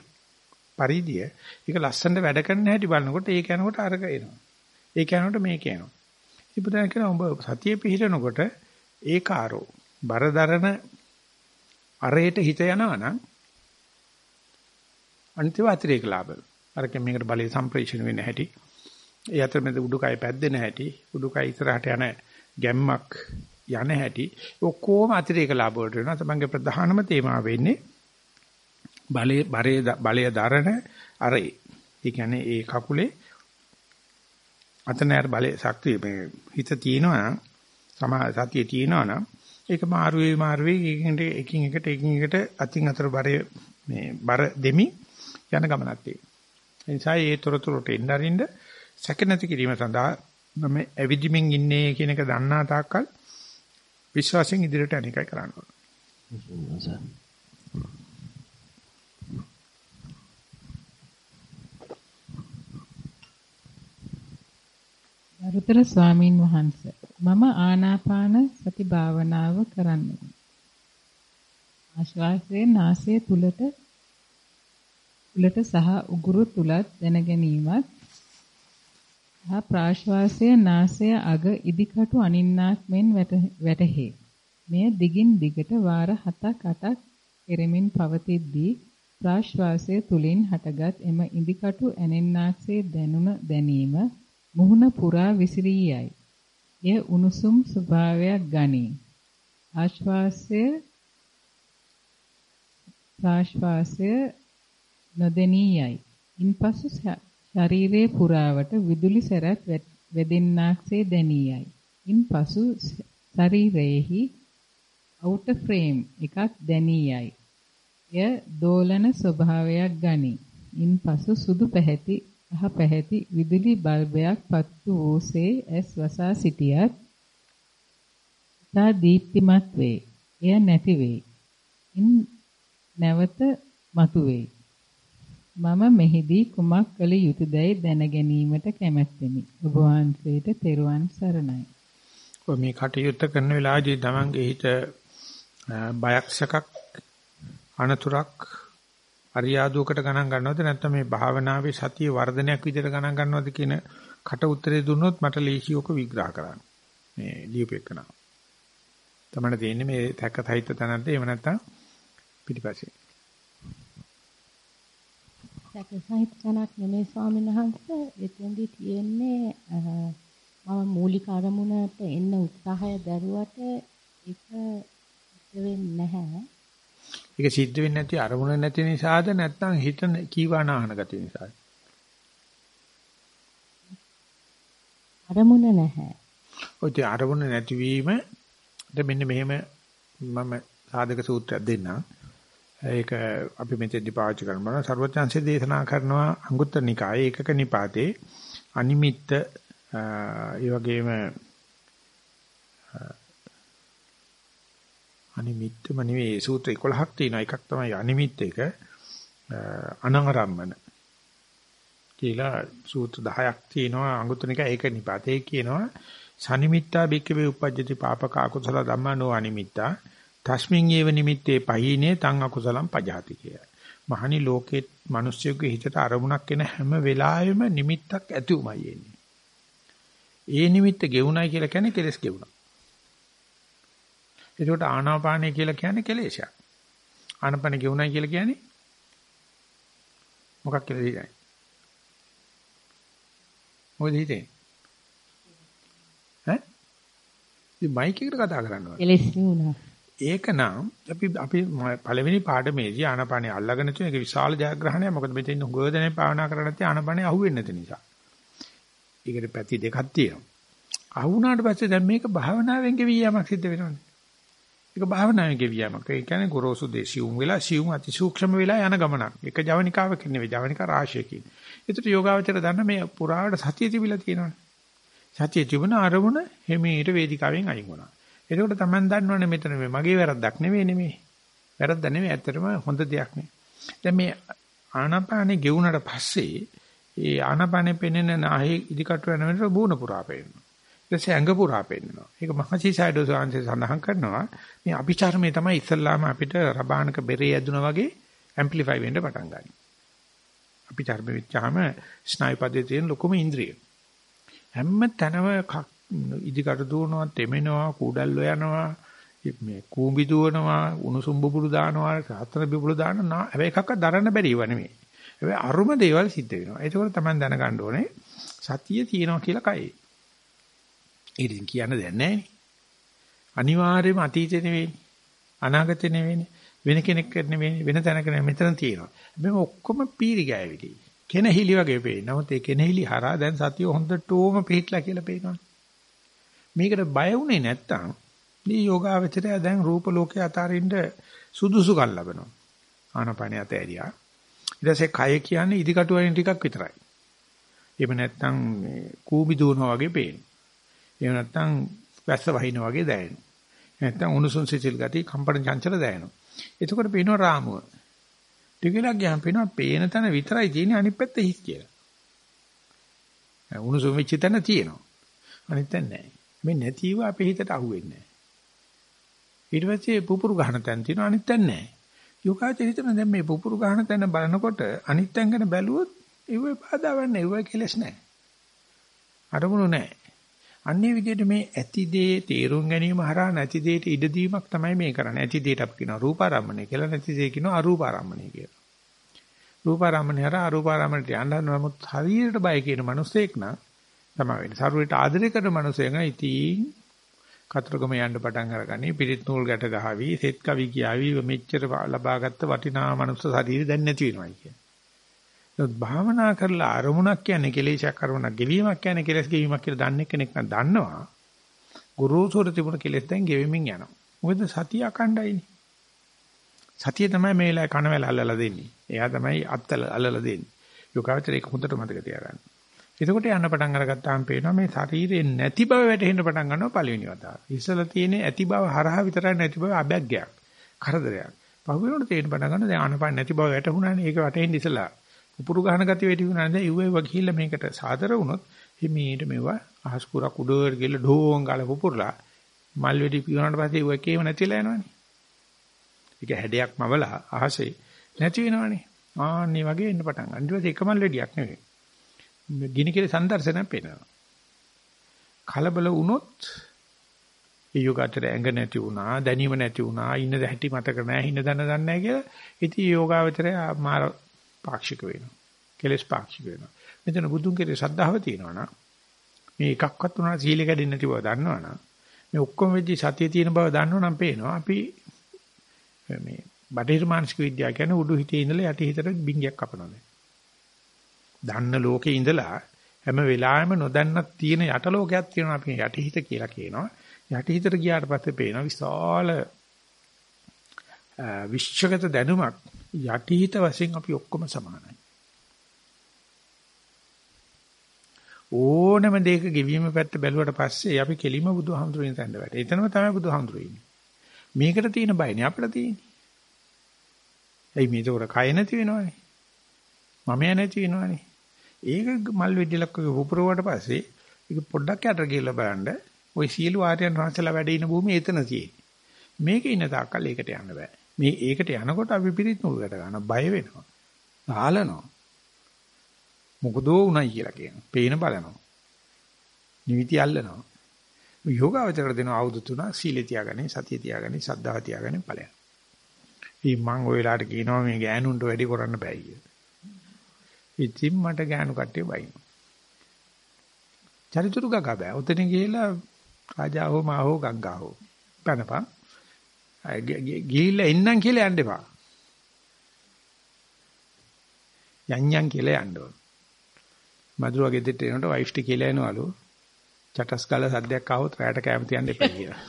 පරිදිය ඒක ලස්සනට වැඩ කරන හැටි බලනකොට ඒක යනකොට අරක එනවා. ඒක යනකොට මේක එනවා. ඉතින් කියන ඔබ සතිය පිහිටනකොට ඒකාරෝ බරදරන අරයට හිත යනවා නම් අනිත්‍ය අතිරේක ලාභ. අරකින් මේකට බලය සම්ප්‍රේෂණ වෙන්න හැටි. ඒ අතරමැද උඩුකය පැද්දෙන හැටි, උඩුකය ඉස්සරහට යන ගැම්මක් යන හැටි ඔක්කොම අතිරේක ලාභ වලට වෙනවා. තමන්ගේ ප්‍රධානම තේමාව වෙන්නේ බලයේ බලය දරන අරේ. ඒ කියන්නේ ඒ කකුලේ අතන යාර බලේ ශක්තිය මේ හිත තියෙනවා නම් සමා සතිය තියෙනවා නම් ඒක මාරු වේ මාරු වේ එකින් එකින් එකට එකින් එකට අතින් අතර බරේ මේ බර දෙමි යන ගමනක් තියෙනවා. ඒ නිසා ඒ තොරතුරට එන්න අරින්න සැක නැති කිරීම සඳහා මම ඇවිදිමින් ඉන්නේ කියන එක දන්නා තාක්කල් විශ්වාසයෙන් ඉදිරියට යන එකයි කරන්න ඕනේ. අරුතර ස්වාමීන් වහන්ස මම ආනාපාන සති භාවනාව කරන්නේ ආශ්වාසයෙන් නාසය තුලට තුලට සහ උගුරු තුලත් දැන ගැනීමත් හා ප්‍රාශ්වාසයේ නාසය අග ඉදිකටු අනින්නාක් මෙන් වැටහේ. මෙය දිගින් දිගට වාර 7ක් 8ක් කෙරෙමින් පවතිද්දී ප්‍රාශ්වාසය තුලින් හටගත් එම ඉදිකටු ඇනෙන්නාක්සේ දැනුන දැනීම මුහුණ පුරා විසිරී යයි. එය උණුසුම් ස්වභාවයක් ගනී. ආශ්වාසය ප්‍රාශ්වාසය නොදෙනී යයි. ඉන්පසු ශරීරයේ පුරාවට විදුලි සැරත් වැදෙන්නාක්සේ දැනී යයි. ඉන්පසු ශරීරයේහි outer frame එකක් දැනී යයි. එය දෝලන ස්වභාවයක් ගනී. ඉන්පසු සුදු පැහැති අහ පැහැති විදුලි බල්බයක් පත්තු වූසේ ඇස් වසා සිටියත් තා දීප්තිමත් වේ. එය නැති වේ. ඉන් නැවත මතුවේ. මම මෙහිදී කුමක් කළ යුතුදයි දැන ගැනීමට කැමැත්තෙමි. ඔබ වහන්සේට තෙරුවන් සරණයි. ඔය මේ කටයුත්ත කරන වෙලාවේදී තමන්ගේ හිත බයක් සකක් අනතුරක් අරියාදුවකට ගණන් ගන්නවද නැත්නම් මේ භාවනාවේ සතිය වර්ධනයක් විදිහට ගණන් ගන්නවද කියන කට උත්තරේ දුන්නොත් මට ලේසියක විග්‍රහ කරන්න. මේ ලියුපෙකන. තමයි තියෙන්නේ මේ තැක සහිත තැනක්ද එහෙම නැත්නම් පිටිපස්සේ. තැක සහිත තැනක් නෙමෙයි ස්වාමීන් වහන්සේ එතෙන්දී තියෙන්නේ මම මූලික අරමුණට එන්න උත්සාහය දරුවට ඒක වෙන්නේ නැහැ. ඒක සිද්ධ වෙන්නේ නැති අරමුණ නැති නිසාද නැත්නම් හිත කීවානාහන ගතිය නිසාද? අරමුණ නැහැ. ඔය අරමුණ නැතිවීම ද මෙන්න මෙහෙම මම සාධක සූත්‍රයක් දෙන්නම්. ඒක අපි මෙතෙන්දි පාවිච්චි කරනවා. සර්වඥාන්සේ දේශනා කරනවා අංගුත්තර නිකායේ ඒකක නිපාතේ අනිමිත්ත ඒ වගේම අනිමිත්තම නෙවෙයි සූත්‍ර 11ක් තියෙනවා. එකක් තමයි අනිමිත්ත එක අනංගරම්මන කියලා සූත්‍ර 10ක් තියෙනවා අඟුත්තනික ඒක නිපාතේ කියනවා සනිමිත්තා බික්කවේ උපජ්ජති පාපක අකුසල ධම්මා නෝ අනිමිත්තා තස්මින් ඒව නිමිත්තේ පහිනේ තං අකුසලම් පජාති කිය. මහනි ලෝකේ මිනිස්සුගේ හිතට අරමුණක් එන හැම වෙලාවෙම නිමිත්තක් ඇතිවමයි එන්නේ. ඒ නිමිත්ත ගෙවුණයි කියලා කියන්නේ කෙලස් ගෙවුණා. ඒකට ආනාපානය කියලා කියන්නේ කෙලේශයක්. ආනාපාන ගෙවුණයි කියලා කියන්නේ මොකක් කියලා හිතන්නේ? මොකද හිතේ? ඈ? ඉතින් මයික් එකට කතා කරනවා. කෙලස් නුණා. ඒක නම් අපි අපි පළවෙනි පාඩමේදී ආනාපානිය අල්ලගෙන තියෙන එක විශාල ජයග්‍රහණයක්. මොකද මෙතෙන් ගෝධනේ භාවනා කරලා නැත්නම් ආනාපානිය අහුවෙන්නේ නැති නිසා. ඒකට පැති දෙකක් තියෙනවා. අහුණාට පස්සේ දැන් මේක භාවනාවෙන් ගෙවියමක් සිද්ධ වෙනවනේ. ඒක භාවනාවේ ගෙවියමක්. ඒ කියන්නේ ගොරෝසු දේශියුම් වෙලා සියුම් අති සූක්ෂම වෙලා යන ගමනක්. ඒක ජවනිකාවක් නෙවෙයි ජවනිකා රාශියකින්. ඒකට යෝගාවචර දන්න මේ පුරාවට සතිය තිබිලා තියෙනවනේ. සතිය තිබුණ අරමුණ හිමීට වේදිකාවෙන් අයින් වුණා. ඒකට තමයි දන්නවනේ මෙතන මේ මගේ වැරද්දක් නෙවෙයි නෙමෙයි. වැරද්ද නෙවෙයි ඇත්තටම හොඳ දෙයක් නේ. දැන් මේ ආනාපානෙ ගෙවුනට පස්සේ ඒ ආනාපානෙ පෙනෙන නැහි ඉදිකට වෙන වෙනට බූණ පුරා පේනවා. ඊටසේ ඇඟ පුරා පෙන්නනවා. ඒක මහසිසයිඩෝ සාංශය සඳහන් කරනවා. මේ අභිචාරමේ තමයි ඉස්සල්ලාම අපිට රබානක බෙරේ ඇදුනා වගේ ඇම්ප්ලිෆයි වෙන්න පටන් ගන්න. අභිචාරම වෙච්චාම ස්නායු පදයේ තියෙන ලොකුම ඉන්ද්‍රිය. හැම තැනම ඉදිකට දුවනවා, තෙමෙනවා, කුඩල්ල යනවා, මේ කූඹි දුවනවා, උණුසුම් බුබුලු දානවා, සාතර බුබුලු දානවා. හැබැයි එකක්වත් දරන්න බැරි ඒවා නෙමෙයි. හැබැයි අරුම දේවල් සිද්ධ වෙනවා. ඒකෝර තමයි දැනගන්න ඕනේ සතිය තියෙනවා කියලා කයි. ඒක ඉතින් කියන්න දෙයක් නැහැ අනිවාර්යයෙන්ම අතීතේ නෙවෙයි. අනාගතේ නෙවෙයි. වෙන කෙනෙක් නෙවෙයි. වෙන තැනක නෙවෙයි. මෙතන තියෙනවා. හැබැයි ඔක්කොම පීරි ගෑවිලි. කෙනහිලි වගේ පේන. නමුත් ඒ කෙනහිලි හරහා දැන් සතිය හොඳටම පිටලා කියලා පේනවා. මේකට බය වුණේ නැත්තම් මේ යෝගාවචරය දැන් රූප ලෝකේ අතරින්ද සුදුසුකම් ලබනවා. ආනපනිය ඇතෑරියා. ඊට පස්සේ කය කියන්නේ ඉදිකටු වලින් ටිකක් විතරයි. එහෙම නැත්තම් කූඹි දුවනවා වගේ පේනවා. එහෙම නැත්නම් වැස්ස වහින වගේ දැනෙනවා. නැත්නම් උණුසුම් සිසිල් ගතිය කම්පන චංචල දැනෙනවා. එතකොට පේනවා රාමුව. ටිකලක් ගියාම පේනවා පේන තැන විතරයි තියෙන්නේ අනිත් පැත්ත හිස් කියලා. උණුසුම් වෙච්ච තැන තියෙනවා. අනිත් තැන නැහැ. මේ නැතිව අපේ හිතට අහුවෙන්නේ නැහැ. ඊට පස්සේ පුපුරු ගහන තැන තියෙනවා අනිත් තැන නැහැ. යෝගාචර හිතන දැන් මේ පුපුරු ගහන තැන බලනකොට අනිත් තැන් ගැන බැලුවොත් ඒව බාධාවක් නැහැ. ඒව කෙලස් නැහැ. අරමුණු නැහැ. අන්නේ විදිහට මේ ඇති දේ තේරුම් ගැනීම හරහා නැති දේට ඉඩ දීමක් තමයි මේ කරන්නේ. ඇති දේට අපි කියනවා රූපාරම්මණය කියලා නැති දේ කියනවා අරූපාරම්මණය කියලා. රූපාරම්මණය හරහා අරූපාරම්මණයට යන්න නමුත් හරියට බය කියන මිනිස්සෙක් නම් තමයි වෙන්නේ. සරුවේට ආදරය කරන මිනිස්සෙක් නම් ඉතින් කතරගම යන්න පටන් අරගන්නේ පිරිත් නූල් ගැට ගහවි, සෙත් කවි කියාවි මෙච්චර ලබාගත්ත වටිනා මනුස්ස ශරීරය දැන් නැති වෙනවා කියන්නේ. භාවනා කරලා අරමුණක් කියන්නේ කෙලෙසක් අරමුණක් ගෙවීමක් කියන්නේ කෙලස් ගෙවීමක් කියලා දන්නේ කෙනෙක් නම් දන්නවා. ගුරුසුර තිබුණ කෙලස් දැන් ගෙවෙමින් යනවා. මොකද සතිය අකණ්ඩයිනේ. සතිය තමයි මේ වෙලාවේ කනවැල අල්ලලා දෙන්නේ. එයා තමයි අත්තල අල්ලලා දෙන්නේ. යෝගාවචර ඒක හොඳට මතක තියාගන්න. එතකොට යන්න පටන් අරගත්තාම පේනවා මේ ශරීරේ නැති බව වැටහෙන්න පටන් ගන්නවා පළවෙනි වතාව. ඉස්සලා තියෙන ඇති බව හරහා විතරයි නැති බව අබැග්ගයක්. කරදරයක්. පහුවෙනකොට තේරෙන්න පටන් ගන්නවා දැන් ආනපාන නැති බව වැටහුණානේ. ඒක වැටෙන්න ඉස්සලා උපුරු ගහන ගතිය වැඩි වුණා නේද? ඉුවේව ගිහිල්ලා මේකට සාදර වුණොත් හිමීට මෙවුවා අහස් පුරක් උඩට ගිහලා ඩෝං ගාලා පුපුරලා මල් වෙඩි පිරුණාට පස්සේ ඉුව එකේම නැතිලා යනවනේ. ඒක හැඩයක් මවලා අහසේ නැති වෙනවනේ. ආන්නේ වගේ එන්න පටන් ගන්න. ඊට පස්සේ එකමල් වෙඩියක් නෙවෙයි. ගිනි කෙලේ සම්දර්ශනයක් පේනවා. කලබල වුණොත් ඒ යෝගාචර ඇඟ නැති වුණා, දැනීම නැති වුණා, ඉන්න හැටි මතක නැහැ, ඉන්න දන්න දන්නේ නැහැ කියලා. ඉතින් යෝගාවචරය මාර පාක්ෂික වෙනවා. කෙලස් පාක්ෂික වෙනවා. මෙතන බුදුන් කෙරේ ශ්‍රද්ධාව තියෙනවා නම් මේ එකක්වත් උනා සීල කැඩෙන්නේ නැති බව දන්නවනම් මේ ඔක්කොම වෙද්දි සතිය තියෙන බව දන්නවනම් පේනවා අපි මේ බටහිර මානසික විද්‍යාව කියන්නේ උඩු හිතේ ඉඳලා යටි හිතට බින්ගයක් කපනවා. දන්න ලෝකේ ඉඳලා හැම වෙලාවෙම නොදන්නක් තියෙන යට ලෝකයක් තියෙනවා අපි යටි හිත කියලා කියනවා. යටි හිතට ගියාට පස්සේ පේනවා විශාල විශ්වගත දැනුමක් යටිහිත වශයෙන් අපි ඔක්කොම සමානයි. ඕනම දෙයක ගෙවීම පැත්ත බැලුවට පස්සේ අපි කෙලිම බුදුහාමුදුරුවෙන් තැන්න වැට. එතනම තමයි බුදුහාමුදුරුවෝ ඉන්නේ. මේකට තියෙන බයනේ අපිට තියෙන්නේ. එයි මේතොර කය නැති වෙනවනේ. මම නැති වෙනවනේ. ඒක මල් වෙඩිලක් වගේ උපුරුවට පස්සේ ඒක පොඩ්ඩක් යට ගිහලා බලන්න ওই සියලු ආර්යයන් වහන්සේලා වැඩ ඉන භූමිය එතන තියෙන්නේ. මේකේ ඉන්න තාක්කල් ඒකට යන්න බෑ. මේ ඒකට යනකොට අපි පිරිත් නූලකට ගන්න බය වෙනවා. ආලනවා. මොකදෝ උණයි කියලා කියනවා. පේන බලනවා. නිවිති අල්ලනවා. යෝගාවචරයට දෙන ආයුධ තුන සීලය තියාගන්නේ, සතිය තියාගන්නේ, සද්ධාව තියාගන්නේ ඵලයන්. ඉතින් මම ওই වෙලාවට කියනවා මේ ගෑනුන්ට වැඩි කරන්න බෑ කියලා. ඉතින් මට ගෑනු කට්ටිය බයින. චරිචුරු ගගා බෑ. උතන ගිහලා රාජා හෝ මා හෝ ගංගා හෝ. බනපන්. ගිහිල්ලා එන්නම් කියලා යන්න එපා. යන්යන් කියලා යන්න ඕන. මధుරව ගෙදරට එනකොට වයිෆ් ටි කියලා එනවලු. චටස් ගාලා සද්දයක් ආවොත් රැයට කැම තියන්න එපා කියලා.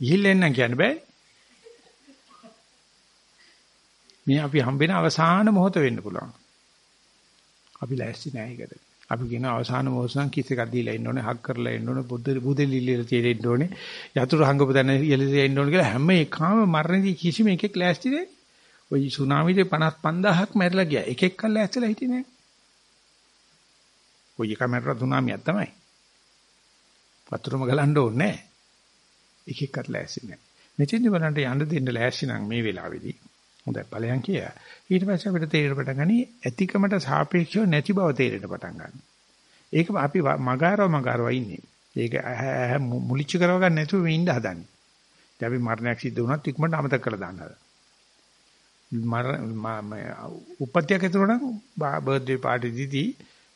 ගිහිල්ලා එන්නම් කියන්න බෑ. මේ අපි හම්බෙන අවසාන මොහොත වෙන්න පුළුවන්. අපි ලෑස්ති නෑ ඒකට. අපි කියන අවසාන මොහොතෙන් කිස් එකක් දීලා ඉන්න ඕනේ, හක් කරලා ඉන්න ඕනේ, බුද්ධ බුදෙලිලිලා තියලා ඉන්න ඕනේ, යතුරු හංගපු තැන ඉයලසේ ඉන්න ඕනේ කියලා හැම එකම මරණදී කිසිම එකෙක් ලෑස්ති දෙන්නේ. ওই සුනාමිදී 55000ක් මැරිලා ගියා. එක එක්ක ලෑස්තිලා හිටියේ නෑ. ওই එක මැරලා සුනාමියක් තමයි. වතුරම ගලන්න ඕනේ නෑ. එක එක්කත් ලෑස්ති නෑ. මෙතෙන්දි බලන්න යන්න දෙන්න ලෑස්ති නම් මේ වෙලාවේදී හොඳයි ඵලයන් කියා. ඊට පස්සේ අපිට තේරෙන්න පටන් ගනි ඇතිකමට සාපේක්ෂව නැති බව තේරෙන්න පටන් ගන්නවා. ඒක අපි මගාරව මගාරව ඉන්නේ. ඒක මුලිච්ච කරව ගන්න නැතුව මේ ඉන්න හදන්නේ. දැන් අපි මරණයක් සිද්ධ වුණත් ඉක්මනට අමතක කරලා දාන්න හදනවා. මර උපත්යක් ඇතුළු නම් බර්ත්ඩේ පාටි දීදී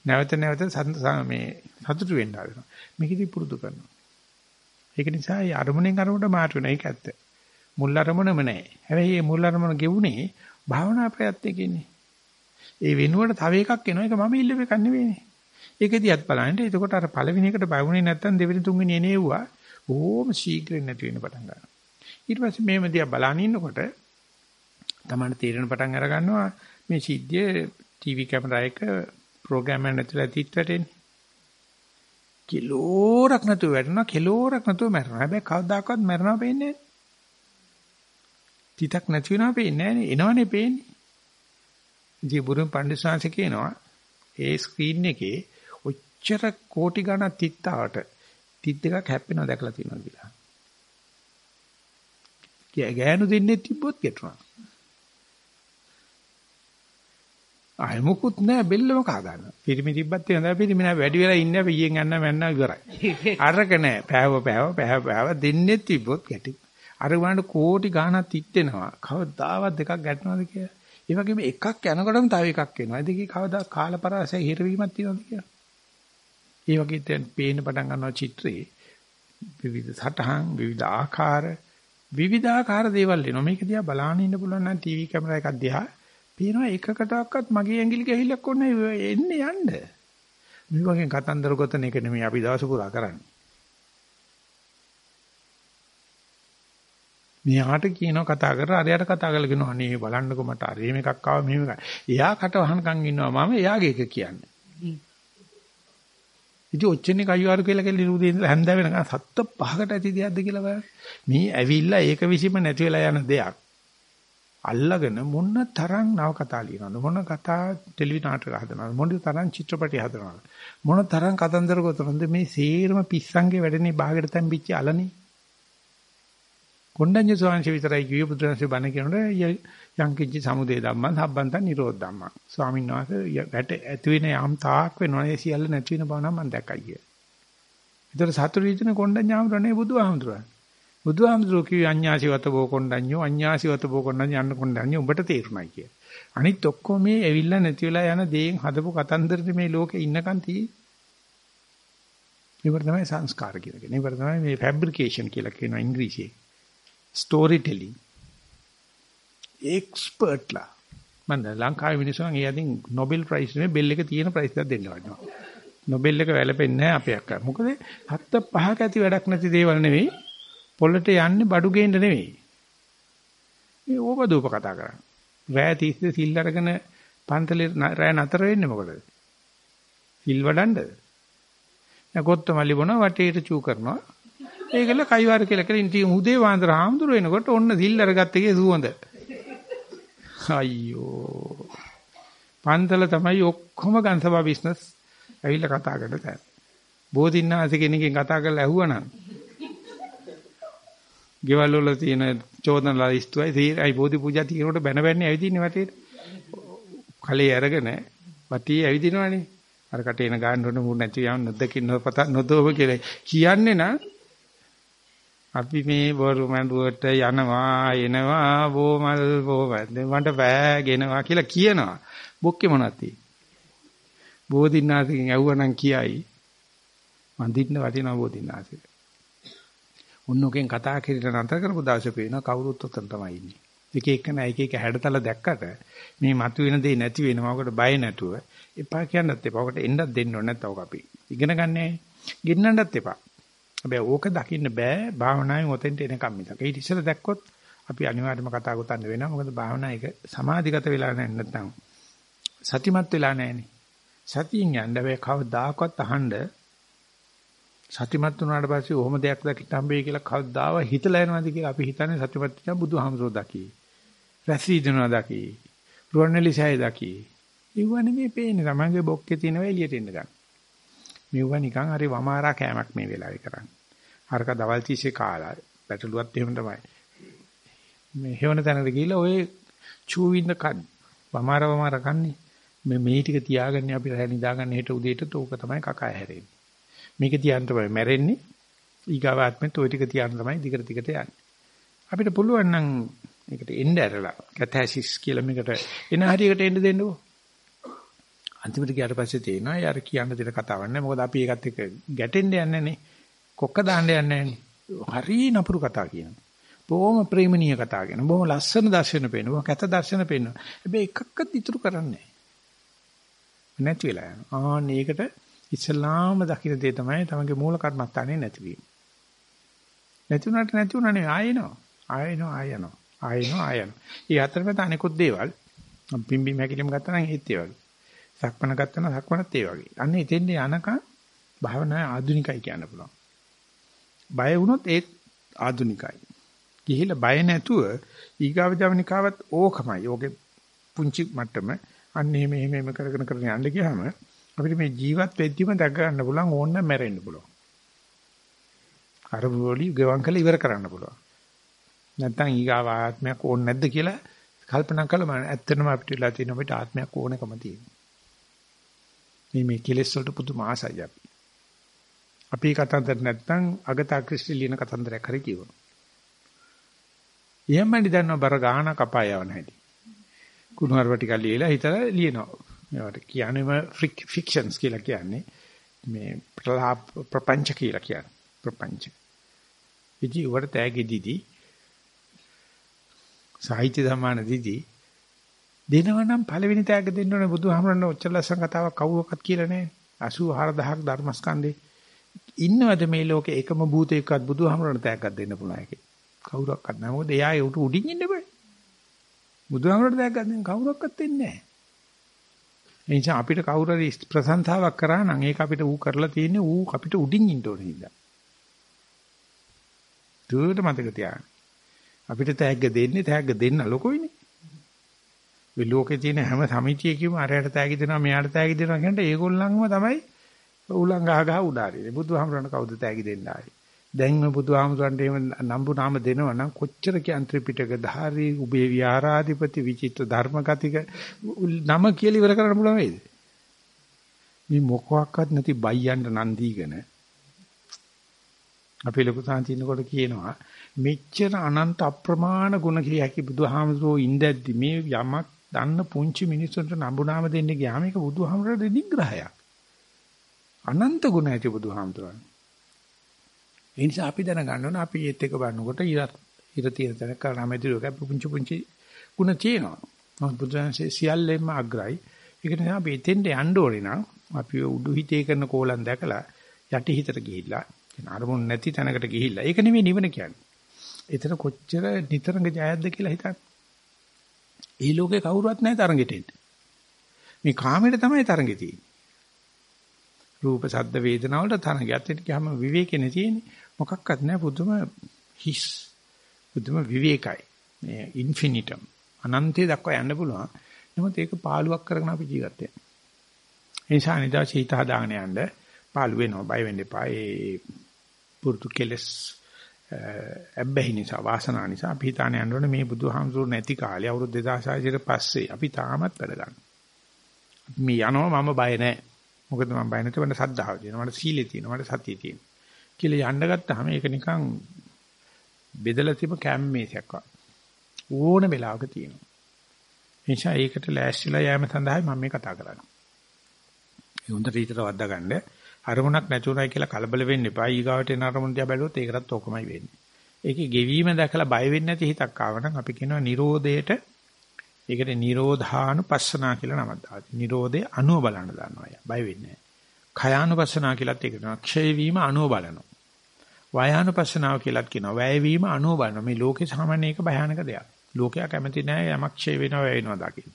නැවත නැවත මේ සතුටු වෙන්න හදනවා. මේකදී පුරුදු කරනවා. ඒක නිසා අරමුණෙන් අරමුණට මාරු වෙන එක ඇත්ත. මුල් අරමුණම නැහැ. හැබැයි මේ මුල් අරමුණ ගෙවුනේ භාවනා ප්‍රයත්නකින්නේ. ඒ වෙනුවට තව එකක් එනවා. ඒක මම ඉල්ලුව එකක් නෙවෙයිනේ. ඒකදිත් බලන්න. එතකොට අර පළවෙනි එකට බයුනේ නැත්තම් දෙවෙනි තුන්වෙනි එනේවුවා. ඕම ශීඝ්‍රයෙන් නැති වෙන්න පටන් ගන්නවා. ඊට පස්සේ මේව දිහා බලන ඉන්නකොට තමයි තීරණ පටන් අර ගන්නවා මේ සිද්ධිය ටීවී කැමරා එක ප්‍රෝග්‍රෑම් එක නැතුව ඇතිත් වැටෙන්නේ. කිලෝරක් නැතුව වැටෙනවා කිලෝරක් නැතුව මැරෙනවා. හැබැයි කවදාකවත් මැරෙනවා පේන්නේ නැහැ. තිතක් නැති වෙනවා පේන්නේ නැහැ නේ. එනවනේ පේන්නේ. ඉතින් බුදුන් පඬිස්සංශ කියනවා ඒ ස්ක්‍රීන් එකේ ඔච්චර කෝටි ගණන් තිත්තාවට තිත් දෙකක් හැප්පෙනවා දැකලා තියෙනවා කියලා. ගෑනු දෙන්නේ තිබ්බොත් ගැටුණා. ආයෙ මොකුත් නැහැ බෙල්ලම කා ගන්නවා. පිරිමි තිබ්බත් එනවා පිරිමි නැහැ වැඩි වෙලා ඉන්නේ පීයෙන් යන්න මැන්න ඉවරයි. අරක නැහැ. පෑව පෑව පෑව පෑව දෙන්නේ තිබ්බොත් ගැටි. අර වුණාට කෝටි ගාණක් තිත්තෙනවා. කවදාවත් දෙකක් ගැටනවද කියලා. ඒ වගේම එකක් යනකොටම තව එකක් එනවා. ඒ දෙකේ කවදා කාලපරාසය හිරවීමක් තියනවද කියලා. ඒ වගේ දැන් පේන්න පටන් ගන්නවා චිත්‍රේ විවිධ සටහන් විවිධ ආකාර විවිධාකාර දේවල් එනවා. මේක දිහා බලාගෙන ඉන්න පුළුවන් නම් ටීවී කැමරා එකක් දිහා පේනවා එකකටවත් මගේ ඇඟිලි ගහිල්ලක් ඕනේ එන්නේ යන්න. මේ වගේ කතන්දර ගොතන එක නෙමෙයි අපි දවස පුරා කරන්නේ. මෙයාට කියනවා කතා කරලා අරයට කතා කරලා කියනවා අනේ බලන්නකො මට අර මේකක් ආවා මෙහෙම එකක්. එයා කට වහනකම් ඉන්නවා මම එයාගේ එක කියන්නේ. ඉතින් ඔච්චරනේ කයිවාරු කියලා කියලා ඉරුදේ ඉඳලා හැන්ද වෙනකන් සත්ත පහකට ඇති දෙයක්ද කියලා බලන්න. මේ ඇවිල්ලා ඒක විසීම නැති වෙලා යන දෙයක්. අල්ලගෙන මොන තරම් නව කතා ලියනවද මොන කතා ටෙලිවි නාටක හදනවද මොන තරම් චිත්‍රපටි හදනවද මොන තරම් කතන්දර ගොතනවද මේ සේරම පිස්සන්ගේ වැඩනේ බාගෙට තැම්පිච්ච අලනේ කොණ්ඩඤ්ඤ ස්වාමීන් විතරයි කිව්වේ බුදුරජාණන්සේ බණ කියනකොට යම් කිච්ච සමුදේ ධම්මං සම්බන්ත නිරෝධ ධම්මං ස්වාමීන් වහන්සේ වැට ඇති වෙන යම් තාක් වෙනවා ඒ සියල්ල නැති වෙන බව නම් මම දැක්කයි කිය. ඒතර සතුරු විදින කොණ්ඩඤ්ඤාමරනේ බුදුහාමුදුරනේ. බුදුහාමුදුරුවෝ කිව්වේ අඤ්ඤාසිවත බෝ කොණ්ඩඤ්ඤෝ අඤ්ඤාසිවත බෝ කොණ්ඩඤ්ඤෝ යන්න කොණ්ඩඤ්ඤෝ උඹට තේරුණයි කිය. අනිත් ඔක්කොම මේ ඇවිල්ලා නැති වෙලා යන දේෙන් හදපු කතන්දරේ මේ ලෝකේ ඉන්නකන් තියෙන්නේ. ඒවට තමයි සංස්කාර කියලා කියන්නේ. ඒවට තමයි මේ ෆැබ්‍රිකේෂන් කියලා කියනවා ඉංග්‍රීසියෙන්. ස්ටෝරි ටෙලිං එක්ස්පර්ට්ලා මම ලංකාවේ මිනිස්සුන් ඒ අදින් නොබෙල් ප්‍රයිස් නේ බෙල් එක තියෙන ප්‍රයිස් එකක් දෙන්න වටිනවා නොබෙල් එක වැළපෙන්නේ නැහැ අපේ අක්කා මොකද හත්ත පහක ඇති වැඩක් නැති දේවල් නෙවෙයි පොළට යන්නේ බඩු ගේන්න නෙවෙයි මේ ඕපදූප කතා කරන්නේ. රෑ 30 සිල් අරගෙන පන්තලේ රෑ නතර වෙන්නේ මොකටද සිල් වඩන්නද නැකොත්ත මල්ලි බොන වටේට චූ කරනවා ඒකල කයිවාර කියලා කියලා ඉතින් උදේ වාන්දර හාමුදුර වෙනකොට ඔන්න සිල් අරගත්ත එකේ සුවඳ. අයියෝ. පන්තල තමයි ඔක්කොම ගන්සබා බිස්නස් ඇවිල්ලා කතා කරන්න තැන. බෝධින්නාස කෙනකින් කතා කරලා ඇහුවනම් ගෙවල් වල තියෙන චෝදන ලිස්තුවයි තීරයි බෝධි පූජා තියෙනකොට බැන බැන්නේ ඇවිදින්නේ වටේට. කලේ අරගෙන වටේ ඇවිදිනවනේ. අර කටේන ගන්න ඕන මුු නැති යන නොදකින් නොපත නොදෝව කියලා කියන්නේ නම් අපි මේ බොරු මඬුවට යනවා එනවා බෝමල් බෝමල් මට බෑගෙනවා කියලා කියනවා. බොක්කේ මොනවද තියෙන්නේ? බෝධින්නාථගෙන් ඇහුවනම් කියයි. වඳින්න වටිනවා බෝධින්නාථට උන්නෝකෙන් කතා කරලා නතර කරපු දවසේ පේනවා කවුරුත් උතන තමයි ඉන්නේ. එක එක නෑ එක එක හැඩතල දැක්කට මේ මතුවෙන දේ නැති වෙනවා. ඔකට බය නැතුව. එපා කියන්නත් එපා. ඔකට එන්නත් දෙන්න ඕනේ. නැත්නම් ඔක අපි ඉගෙන ගන්නෑ. ගෙන්නන්නත් එපා. හැබැයි ඕක දකින්න බෑ භාවනාවෙන් ඔතෙන්ට එනකම් මිසක. ඊට ඉස්සෙල්ලා දැක්කොත් අපි අනිවාර්යයෙන්ම කතා ගොතන්න වෙනවා. මොකද භාවනා එක සමාධිගත වෙලා නැහැ නැත්නම් සතිමත් වෙලා නැහැනේ. සතියෙන් යන්න බෑ කවදාකවත් අහන්න සතිමත් වුණාට පස්සේ ඔහොම දෙයක් දකින්න හම්බෙයි කියලා කවදාව හිතලා යනවාද කියලා අපි හිතන්නේ සතිමත් වෙන බුදුහාමසෝ දකි. රැසී දෙනවා දකි. රුවන්වැලිසෑය දකි. ඒව නෙමෙයි පේන්නේ. තමන්ගේ බොක්කේ තියෙනවා එළියට එන්න ගන්න. මෙවුව නිකන් හරි වමාරා කෑමක් මේ වෙලාවේ කරන්නේ. හරක දවල් තිස්සේ කාලා පැටලුවත් එහෙම තමයි. මේ හේවන තැනකට ගිහිල්ලා ඔය චූවින්න කන් වමාර වමාර කන්නේ. මේ මේ ටික තියාගන්නේ අපි රැ නිදාගන්න හෙට උදේට තෝක තමයි කකා හැරෙන්නේ. මේක තියන්න තමයි මැරෙන්නේ. ඊගාව ආත්මෙත් ওই ටික තියන්න තමයි දිගට දිගට යන්නේ. අපිට පුළුවන් නම් මේකට එන්න ඇරලා කැතැසිස් කියලා මේකට එන හරියකට එන්න දෙන්නකෝ. අන්තිමට ගියාට පස්සේ තේනවා යාර කියන්න දෙන කතාවක් නෑ. මොකද අපි ඒකත් එක්ක ගැටෙන්න යන්නේ නේ. කොක්ක දාන්න යන්නේ නෑනේ හරි නපුරු කතා කියනවා. බොහොම ප්‍රේමණීය කතා කියනවා. බොහොම ලස්සන දර්ශන පේනවා. කැත දර්ශන පේනවා. හැබැයි එකක්වත් ඉතුරු කරන්නේ නැති වෙලා යනවා. ආන්න ඒකට ඉස්ලාම දකින්න දේ තමයි තමන්ගේ මූල කර්මස්ථානේ නැතිවීම නැති වුණාට නැති වුණා නෙවෙයි ආයෙනවා. ආයෙනවා ආයෙනවා. ආයෙනවා ආයෙනවා. ඊ අතරමැද අනිකුත් දේවල් පිම්බි මැකිලිම ගත්තා නම් ඒත් ඒ වගේ සක්මන ගත්තා නම් සක්මනත් ඒ වගේ. අන්න එතෙන්ද යනකම් භාවනාවේ ආධුනිකයි කියන්න පුළුවන්. බය වුණොත් ඒත් ආධුනිකයි. ගිහිල්ලා බය නැතුව ඊගාව ජවනිකාවත් ඕකමයි. ඕකේ පුංචි මට්ටම අන්න එහෙම එහෙම එහෙම කරගෙන කරගෙන යන්න ගියාම අපිට මේ ජීවත් වෙද්දිම දැක ගන්න පුළුවන් ඕන්න මැරෙන්න පුළුවන්. අර බෝලි ගෙවන් කළ ඉවර කරන්න පුළුවන්. නැත්තම් ඊගාව ආත්මයක් ඕනේ නැද්ද කියලා කල්පනා කළම ඇත්තටම අපිට වෙලා තියෙන අපිට ආත්මයක් ඕනකම තියෙනවා. මේ මේ කෙලෙස් වලට පුදුම ආසයි අපි. අපි කතන්දර නැත්තම් අගතා ක්‍රිස්ටි ලියන කතන්දරයක් හරි කියවනවා. එහෙමයි දන්නව බර ගාන කපා යවන හැටි. කුණුහරුව ටිකක් ලියලා හිතලා ලියනවා. මේවට කියන්නේම ෆික්ෂන්ස් කියලා කියන්නේ මේ ප්‍රපංච කියලා කියන්නේ. ප්‍රපංච. ඉතින් උවට තෑගි දීදී සාහිත්‍ය සම්මාන දීදී දෙනවනම් පළවෙනි තෑග්ග දෙන්න ඕනේ. බුදුහාමරණ ඔච්චර ලස්සන කතාවක් කවුරක්වත් කියලා නැහැ. 84000ක් ධර්මස්කන්ධේ. ඉන්නවද මේ ලෝකේ එකම භූතයකවත් බුදුහාමරණ තෑග්ගක් දෙන්න පුළුවන් එකේ? කවුරක්වත් නැහැ. මොකද එයා ඒ උට උඩින් ඉන්න බෑ. බුදුහාමරණ තෑග්ගක් දෙන්න කවුරක්වත් දෙන්නේ නැහැ. එනිසා අපිට කවුරු හරි ප්‍රශංසාවක් කරා නම් ඒක අපිට ඌ කරලා තියෙන්නේ ඌ අපිට උඩින් ඉන්න ඕනේ හින්දා දුරට මතක තියාගන්න. අපිට තෑග්ග දෙන්නේ තෑග්ග දෙන්න ලොකෝයිනේ. මේ ලෝකේ තියෙන හැම සමිතියකම අරයට තෑගි දෙනවා මෙයාට තෑගි දෙනවා කියනට ඒගොල්ලන්ම තමයි උලං ගහ ගහ උඩාරියේ. බුදුහාමරණ කවුද තෑගි දෙන්න ආයේ. දැන් මේ බුදුහාමරන්ට එහෙම නම්බු නාම දෙනවා නම් කොච්චර කියන් ත්‍රිපිටක ධාරී උබේ විහාරාධිපති විචිත්‍ර ධර්මගතික නම කියලා ඉවර කරන්න පුළුවන් වේද? මේ මොකක්වත් නැති බයියන්ට නන් දීගෙන අපි ලොකු සාන්තිනකොට කියනවා මෙච්චර අනන්ත අප්‍රමාණ ගුණ කිය හැකි බුදුහාමුදුරෝ ඉඳද්දි මේ යමක් දන්න පුංචි මිනිස්සුන්ට නඹුනාම දෙන්න ගියාම ඒක බුදුහාමුදුරේ නිග්‍රහයක්. අනන්ත ගුණ ඇති බුදුහාමුදුරන්. ඒ නිසා අපි දැනගන්න ඕන අපි ඒත් එක බලනකොට ඉර ඉර තියෙන තැන කරාමෙදිරෝක පුංචි පුංචි ගුණ තියෙනවා. මොකද බුදුහන්සේ සියල්ලෙම අග්‍රයි. ඒක නිසා අපි එතෙන්ට යන්න ඕනේ නම් අපි උඩු හිතේ කරන කෝලම් දැකලා යටි හිතට ගිහිල්ලා අරමුණ නැති තැනකට ගිහිල්ලා ඒක නෙමෙයි නිවන කියන්නේ. එතන කොච්චර නිතරම ජයද්ද කියලා හිතන්න. ඒ ලෝකේ කවුරුවත් නැහැ තරඟෙට එන්න. මේ කාමයට තමයි තරඟේ තියෙන්නේ. රූප ශබ්ද වේදනා වලට තරඟයක් එන්න ගියාම විවේකෙනේ තියෙන්නේ. මොකක්වත් නැහැ පුදුම හිස්. පුදුම විවේකයි. මේ ඉන්ෆිනිටම් අනන්තය දක්වා යන්න පුළුවන්. නමුත් ඒක පාළුවක් කරගෙන අපි ජීවත් වෙනවා. ඒ නිසා නිදාච හිත හදාගෙන යන්න පාළු වෙනවා. බය වෙන්න එපා. ඒ පුරුදු කෙලස් ඇබ්බැහි නිසා වාසනාව නිසා අපි හිතාන යනවනේ මේ බුදුහාමුදුරු නැති කාලේ අවුරුදු 2600 කට පස්සේ අපි තාමත් වැඩ ගන්න. මේ යනවා මම බය නැහැ. මොකද මම බය නැතුව මට සද්ධාව තියෙනවා. මට සීලෙ තියෙනවා. මට සතිය තියෙනවා. කියලා යන්න ගත්තාම ඒක නිකන් බෙදලා තිබ කැම්මේසයක් වගේ. ඕන වෙලාවක තියෙනවා. එනිසා ඒකට ලෑස්තිලා යෑම සඳහායි මම මේ කතා කරන්නේ. ඒ හොඳට ඊටට වද්දා ගන්න. අරමුණක් නැතුණයි කියලා කලබල වෙන්න එපා. ඊගාවට එන අරමුණ දිහා බැලුවොත් ඒකටත් ඕකමයි වෙන්නේ. ඒකේ ගෙවීම දැකලා බය වෙන්නේ නැති හිතක් ආවනම් අපි කියනවා Nirodheට ඒකට Nirodhanupassana කියලා නමක් දාලා. Nirodhe අනුව බලන්න දානවා. බය වෙන්නේ නැහැ. khයානුපස්සනා කියලාත් ඒක කියනවා. ක්ෂය වීම අනුව බලනවා. වයානුපස්සනාව කියලාත් කියනවා. වැය වීම අනුව බලනවා. මේ ලෝකේ සාමාන්‍ය එක භයානක දෙයක්. ලෝකයා කැමති නැහැ යමක් ක්ෂය වෙනවා වැය වෙනවා දකින්න.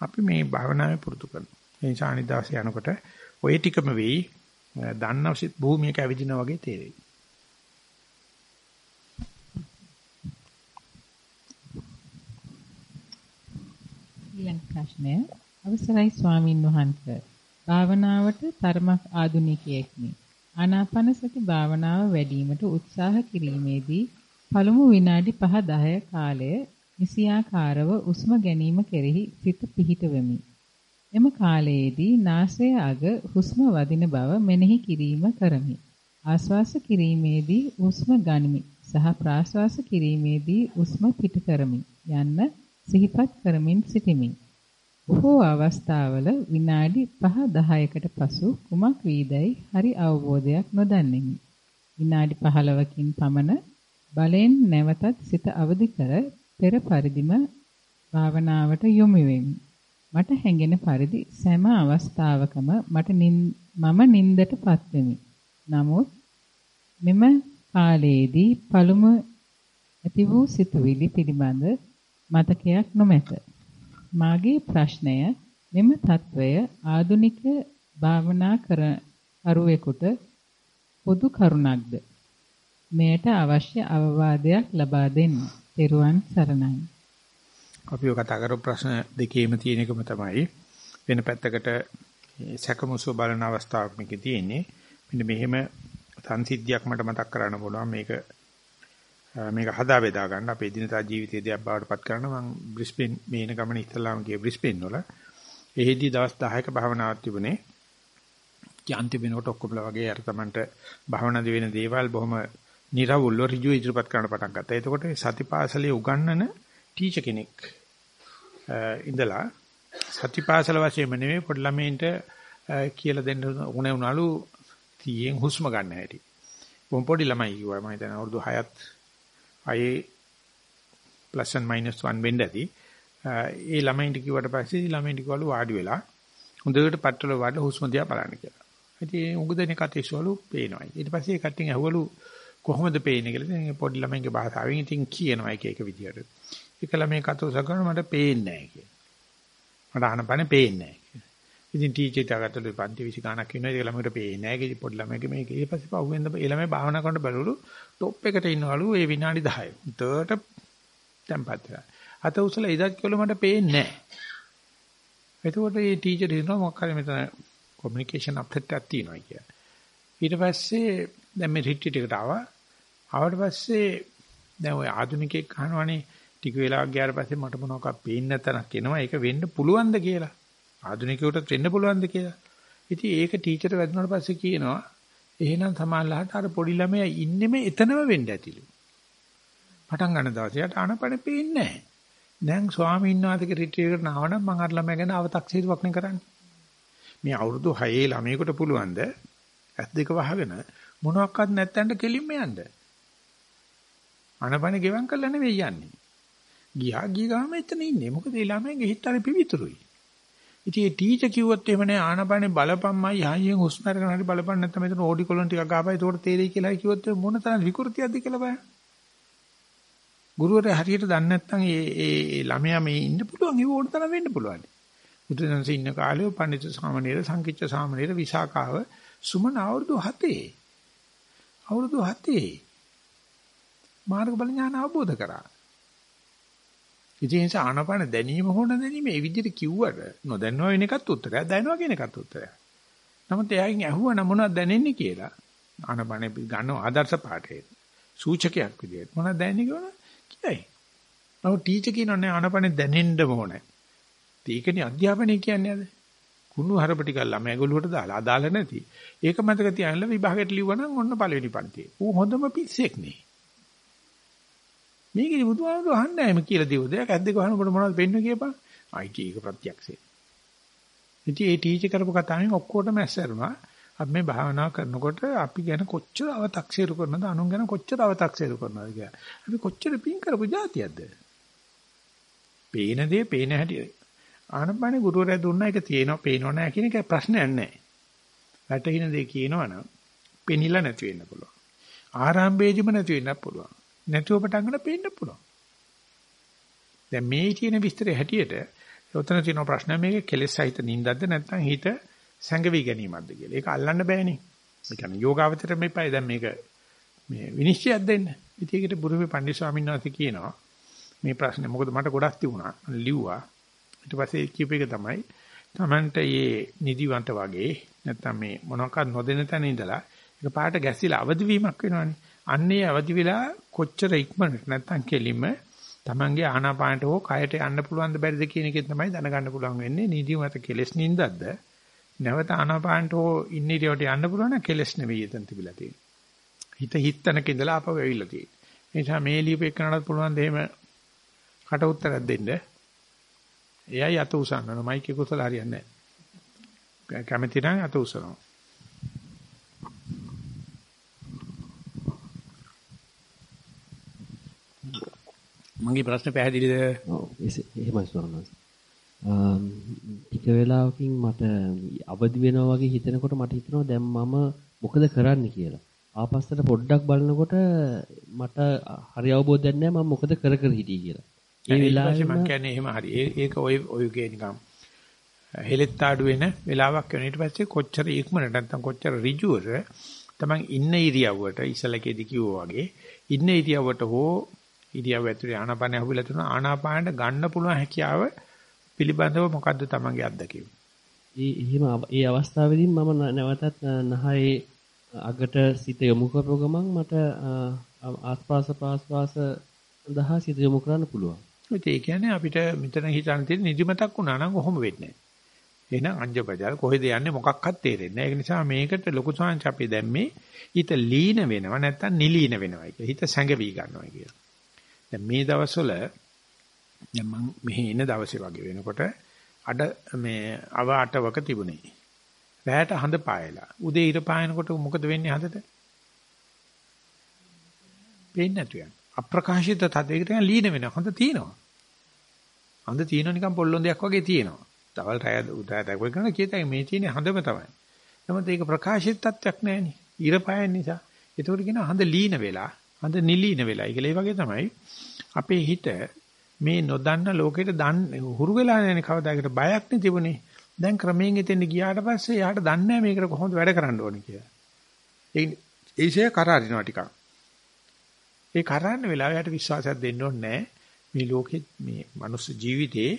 අපි මේ භාවනාවේ පුරුදු කරනවා. ඒ නිසා අනිදාසේ යනකොට ওই ටිකම වෙයි දන්නවසිට භූමියක ඇවිදිනා වගේ තේරෙයි. ඊළඟ ප්‍රශ්නය අවසරයි ස්වාමින් වහන්සේ. භාවනාවට තරමක් ආධුනිකයෙක්නි. ආනාපාන සති භාවනාව වැඩිවීමට උත්සාහ කිරීමේදී පළමු විනාඩි 5-10 කාලය නිසියාකාරව උස්ම ගැනීම කෙරෙහි සිත පිහිටවෙමි. එම කාලයේදී නාසය අග හුස්ම වදින බව මෙනෙහි කිරීම කරමි. ආශ්වාස කිරීමේදී හුස්ම ගනිමි සහ ප්‍රාශ්වාස කිරීමේදී හුස්ම පිට කරමි යන්න සිහිපත් කරමින් සිටිමි. බොහෝ අවස්ථාවල විනාඩි 5-10කට පසු කුමක් වීදයි හරි අවබෝධයක් නොදන්නෙමි. විනාඩි 15කින් පමණ බලෙන් නැවතත් සිත අවදි කර පෙර පරිදිම භාවනාවට යොමු වෙමි. මට හැඟෙන පරිදි සෑම අවස්ථාවකම මට මම නින්දටපත් වෙමි. නමුත් මෙම කාලයේදී පළමු ඇති වූ සිතුවිලි පිළිබඳ මතකයක් නොමැත. මාගේ ප්‍රශ්නය මෙම తත්වය ආදුනික භාවනා කර අරුවෙකුට පොදු කරුණක්ද? මෙයට අවශ්‍ය අවවාදයක් ලබා දෙන්න. ත්වන් සරණයි. අපි ඔය කතා කරපු ප්‍රශ්න දෙකේම තියෙන එකම තමයි වෙන පැත්තකට සැකමුසු බලන අවස්ථාවක් මේකේ තියෙන්නේ. මෙන්න මෙහෙම සංසිද්ධියක් මට මතක් කරන්න පුළුවන් මේක මේක හදා බෙදා ගන්න අපේ දිනදා ජීවිතයේ දෙයක් බවට පත් කරන මම බ්‍රිස්බේන් මේන ගමන ඉස්සලාම ගියේ බ්‍රිස්බේන් වල එහෙදි දවස් 10ක භාවනාවක් තිබුණේ යාන්ති වෙනකොට ඔක්කොමලා වගේ අර තමන්ට භාවනා දෙවෙන දේවල් බොහොම නිර්වුල්ව ඍජු ඉදිරිපත් කරන්න පටන් ගත්තා. එතකොට සතිපාසලේ උගන්වන ටීචර් කෙනෙක් ඉඳලා සතිපාසල වශයෙන්ම නෙමෙයි පොඩි ළමයින්ට කියලා දෙන්න උනේ උනාලු තියෙන් හුස්ම ගන්න හැටි. බොම් පොඩි ළමයි කිව්වා මම හිතන්නේ අවුරුදු 6ත් අයේ ප්ලස් and minus 1 වෙන්න ඇති. ඒ ළමයින්ට කිව්වට පස්සේ ළමයින්ට කිව්වලු වාඩි වෙලා හොඳට පట్టල වඩ හුස්ම දිහා බලන්න කියලා. ඉතින් උගදෙනේ කටේසවලු පේනවා. ඊට පස්සේ ඒ කට්ටියන් ඇහුවලු කොහොමද පේන්නේ කියලා. ඉතින් පොඩි ළමයින්ගේ භාෂාවෙන් ඉතින් කියනවා එක එක විදියට. එකල මේ කතෝස කරන මට පේන්නේ නැහැ කියලා. මට ආනපනේ පේන්නේ නැහැ කියලා. ඉතින් ටීචර් තාගතලු පන්ති 20 ගණක් ඉන්නවා ඒක ළමයට පේන්නේ නැහැ කිසි පොඩි ළමයෙක් මේක ඊට පස්සේ පහුවෙන්ද ඒ ළමයා භාවනා කරනකොට බලවලු টොප් එකට ඉන්නවලු ඒ විනාඩි 10. උඩට tempත් වෙලා. අත උසලා ඉදත් කියලා මට පේන්නේ නැහැ. එතකොට මේ ටීචර් හිතනවා මොකක් හරි මෙතන කොමියුනිකේෂන් අප්සෙට් එකක් තියෙනවා කියලා. ඊට පස්සේ දැන් මේ රිට්‍රීට් එකට ආවා. ආවට පස්සේ දැන් ওই ආධුනිකයෙක් අහනවනේ ටික වෙලාවක් ගියාට පස්සේ මට මොනවාක් පේන්නේ නැතනක් එනවා. ඒක වෙන්න පුළුවන්ද කියලා. ආධුනිකයෙකුට වෙන්න පුළුවන්ද කියලා. ඉතින් ඒක ටීචර් වැදුනාට පස්සේ කියනවා එහෙනම් සමාල්ලාට අර පොඩි ළමයා ඉන්නෙම එතනම වෙන්න ඇතිලු. පටන් ගන්න දවසේට අනපන පේන්නේ නැහැ. දැන් ස්වාමීන් වහන්සේගේ රිට්‍රීට් එකට නාවනම් මම අර ළමයා ගැන අව탁සීරුවක් නේ කරන්නේ. මේ අවුරුදු 6 ළමයෙකුට පුළුවන්ද ඇස් දෙක වහගෙන මොනවත් නැත්තඳ කෙලින්ම යන්න. අනපන ගෙවම් කරලා නෙවෙයි යන්නේ. ගියා ගිය ගාම එතන ඉන්නේ. මොකද ඒ ළමයිගේ හිත අර පිවිතුරුයි. ඉතින් ඒ ටීචර් කිව්වොත් එහෙම නෑ ආනපනේ බලපම්මයි හයියෙන් හුස්ම අරගෙන හරි බලපන් නැත්නම් මෙතන ඕඩි කොලොන් ටිකක් ගහපයි ඒකට තේරෙයි කියලා කිව්වොත් මොන තරම් විකෘතියක්ද කියලා බලන්න. ගුරුවරයා හරියට දන්නේ නැත්නම් ඒ ඒ ළමයා මේ ඉන්න පුළුවන් ඒ ඕන තරම් වෙන්න පුළුවන්. බුදුසසුන ඉන්න කාලේ පඬිතු සාමණේර සංකිච්ඡ සාමණේර විසාකාව සුමන අවුරුදු 7 අවුරුදු 7 මාර්ග බල ඥාන අවබෝධ කරා. ඉතින් ඒ නිසා ආනපාන දැනීම හොන දැනීම ඒ විදිහට කිව්වට නොදැන්නව වෙන එකත් උත්තරයක් දැනනවා කියන එකත් උත්තරයක්. නමුත් එයාගෙන් ඇහුවා මොනවද දැනෙන්නේ කියලා. ආනපානේ ගන්න ආදර්ශ පාඩේ. සූචකයක් විදිහට මොනවද දැනෙන්නේ කියලා කියයි. නමුත් ටීචර් කියනනේ ආනපානේ දැනෙන්න ඕනේ. ඒකනේ අධ්‍යාපනය කියන්නේ අද. කුණු හරප ටිකක් ළමයා ගොළුවට දාලා අදාළ නැති. ඒක මතක තියාගන්න විභාගයට ලිව්වනම් ඔන්න පළවෙනි පන්තියේ. ඌ හොඳම පිස්සෙක් නේ. මේකේ බුදුහාමුදුරුවෝ අහන්නේ නැහැ මේ කියලා දීව. දෙයක් ඇද්දේ ගහනකොට මොනවද වෙන්නේ කියපන්? IT එක ප්‍රත්‍යක්ෂය. ඉතින් ඒ ටීචර් කරපු කතාවෙන් ඔක්කොටම ඇස්සරුණා අපි මේ භාවනා කරනකොට අපි ගැන කොච්චර අව탁සීරු කරනවද අනුන් ගැන කොච්චර අව탁සීරු කරනවද කියලා. අපි කොච්චර පින් කරපු જાතියක්ද? පේන දේ පේන හැටි. ආනපනේ ගුරුවරයා දුන්නා ඒක තියෙනව පේනව නැහැ කියන එක ප්‍රශ්නයක් නැහැ. වැටහින දේ කියනවනම් පෙනිලා නැති වෙන්න පුළුවන්. ආරම්භයේදිම නැති වෙන්නත් පුළුවන්. නැතුව පටන් ගන්න පේන්න පුළුවන්. දැන් මේ කියන විස්තරය හැටියට උතන තියෙන ප්‍රශ්න මේක කෙලෙස් සහිත නින්දක්ද නැත්නම් හිත සංගවි ගැනීමක්ද කියලා. ඒක අල්ලන්න බෑනේ. ඒ කියන්නේ යෝගාවචර මේපයි දැන් මේක මේ විනිශ්චයක් දෙන්න. ඉතින් ඒකට බුරුමේ පණ්ඩිත ස්වාමීන් වහන්සේ කියනවා මේ ප්‍රශ්නේ මොකද මට ගොඩක් තිබුණා. ලිව්වා. ඊට පස්සේ කියප එක තමයි Tamanta මේ නිදිවන්ත වගේ නැත්නම් මේ මොනවාක්වත් නොදෙන තැන ඉඳලා ඒක පාට ගැසිලා අවදි වීමක් වෙනවනේ. අන්නේ අවදි වෙලා කොච්චර ඉක්මනට නැත්තම් කෙලින්ම Tamange ආනාපානට හෝ කයට යන්න පුළුවන්ද බැරිද කියන එකෙන් තමයි දැනගන්න පුළුවන් වෙන්නේ. නිදි මත කෙලස් නින්දක්ද? නැවත ආනාපානට හෝ ඉන්න ඉරියට යන්න පුළුවන් නම් කෙලස් නෙවෙයි එතන තිබිලා තියෙන්නේ. හිත හිතනක ඉඳලා ආපහු වෙවිලා තියෙන්නේ. ඒ නිසා මේ ලියුප එක්කනට පුළුවන් දෙහෙම කට උත්තරයක් දෙන්න? එයයි අත උසන්නන මයික් එක උසලා හරියන්නේ නැහැ. කැමති නම් අත උසනවා. මගේ ප්‍රශ්න පැහැදිලිද? ඔව් එහෙමයි ස්වාමීනි. ටික වෙලාවකින් මට අවදි වෙනවා වගේ හිතෙනකොට මට හිතෙනවා දැන් මම මොකද කරන්න කියලා. ආපස්සට පොඩ්ඩක් බලනකොට මට හරි අවබෝධයක් නැහැ මම මොකද කර කර හිටියේ කියලා. ඒ වෙලාවේ මම කියන්නේ එහෙම හරි. ඒක ඔය ඔයගේ නිකම් හෙලෙත් ආඩු වෙන වෙලාවක් වෙන ඊට පස්සේ කොච්චර ඉක්මනට නැත්නම් කොච්චර ඍජුවර තමන් ඉන්න ඉරියව්වට ඉසලකේදී කිව්වා වගේ ඉන්න ඉරියව්වට හෝ ඉරියව් ඇතුලේ ආනාපානය අහුවිලා තුන ආනාපානට ගන්න පුළුවන් හැකියාව පිළිබඳව මොකද්ද තමන්ගේ අත්දැකීම? ඒ එහෙම ඒ අවස්ථාවේදී මම නැවතත් නහයේ අගට සිත යොමු කරපුව ගමන් මට ආස්වාස පාස්වාස සඳහා සිත යොමු කරන්න පුළුවන්. ඒ කියන්නේ අපිට මෙතන හිතන්න තියෙන නිදිමතක් වුණා නම් කොහොම වෙන්නේ? එහෙනම් අංජබජල් කොහෙද යන්නේ මොකක්වත් තේරෙන්නේ නැහැ. ඒ නිසා මේකට ලොකු සංච අපි දැම්මේ හිත ලීන වෙනවා නැත්තම් නිලීන වෙනවා කියලා. හිත සැඟවි ගන්නවා කියලා. දැන් මේ දවස්වල දැන් මම මෙහි එන දවසේ වගේ වෙනකොට අඩ මේ අව අටවක තිබුණේ. රැයට හඳ පායලා. උදේ ඉර පායනකොට මොකද වෙන්නේ හඳට? පේන්නේ නැතු යන. අප්‍රකාශිත තදයකට ලීන වෙනවා. හඳ තියෙනවා. හඳ තියෙනවා නිකන් පොල්ලොන්දයක් වගේ තියෙනවා. දවල් රැය උදේ දැක්වෙ කරන කීයතයි මේ තියෙන්නේ හඳම තමයි. නමුත් ඒක ප්‍රකාශිත තත්ත්වයක් නැහෙනේ. ඉර පායන නිසා. ඒකට කියනවා හඳ ලීන වෙලා, හඳ නිලීන වෙලා. ඒක ඒ වගේ තමයි අපේ හිත මේ නොදන්න ලෝකෙට දන් හුරු වෙලා නැනේ කවදාකට බයක් නේ තිබුණේ. දැන් ක්‍රමයෙන් එතෙන් ගියාට පස්සේ යාට දන්නේ නැහැ මේකට කොහොමද වැඩ කරන්න ඕනේ කියලා. ඒ ඒෂය කරාරිනවා ටිකක්. ඒ කරන්න වෙලාව යාට විශ්වාසයක් දෙන්න ඕනේ මේ ලෝකෙ මේ මනුස්ස ජීවිතේ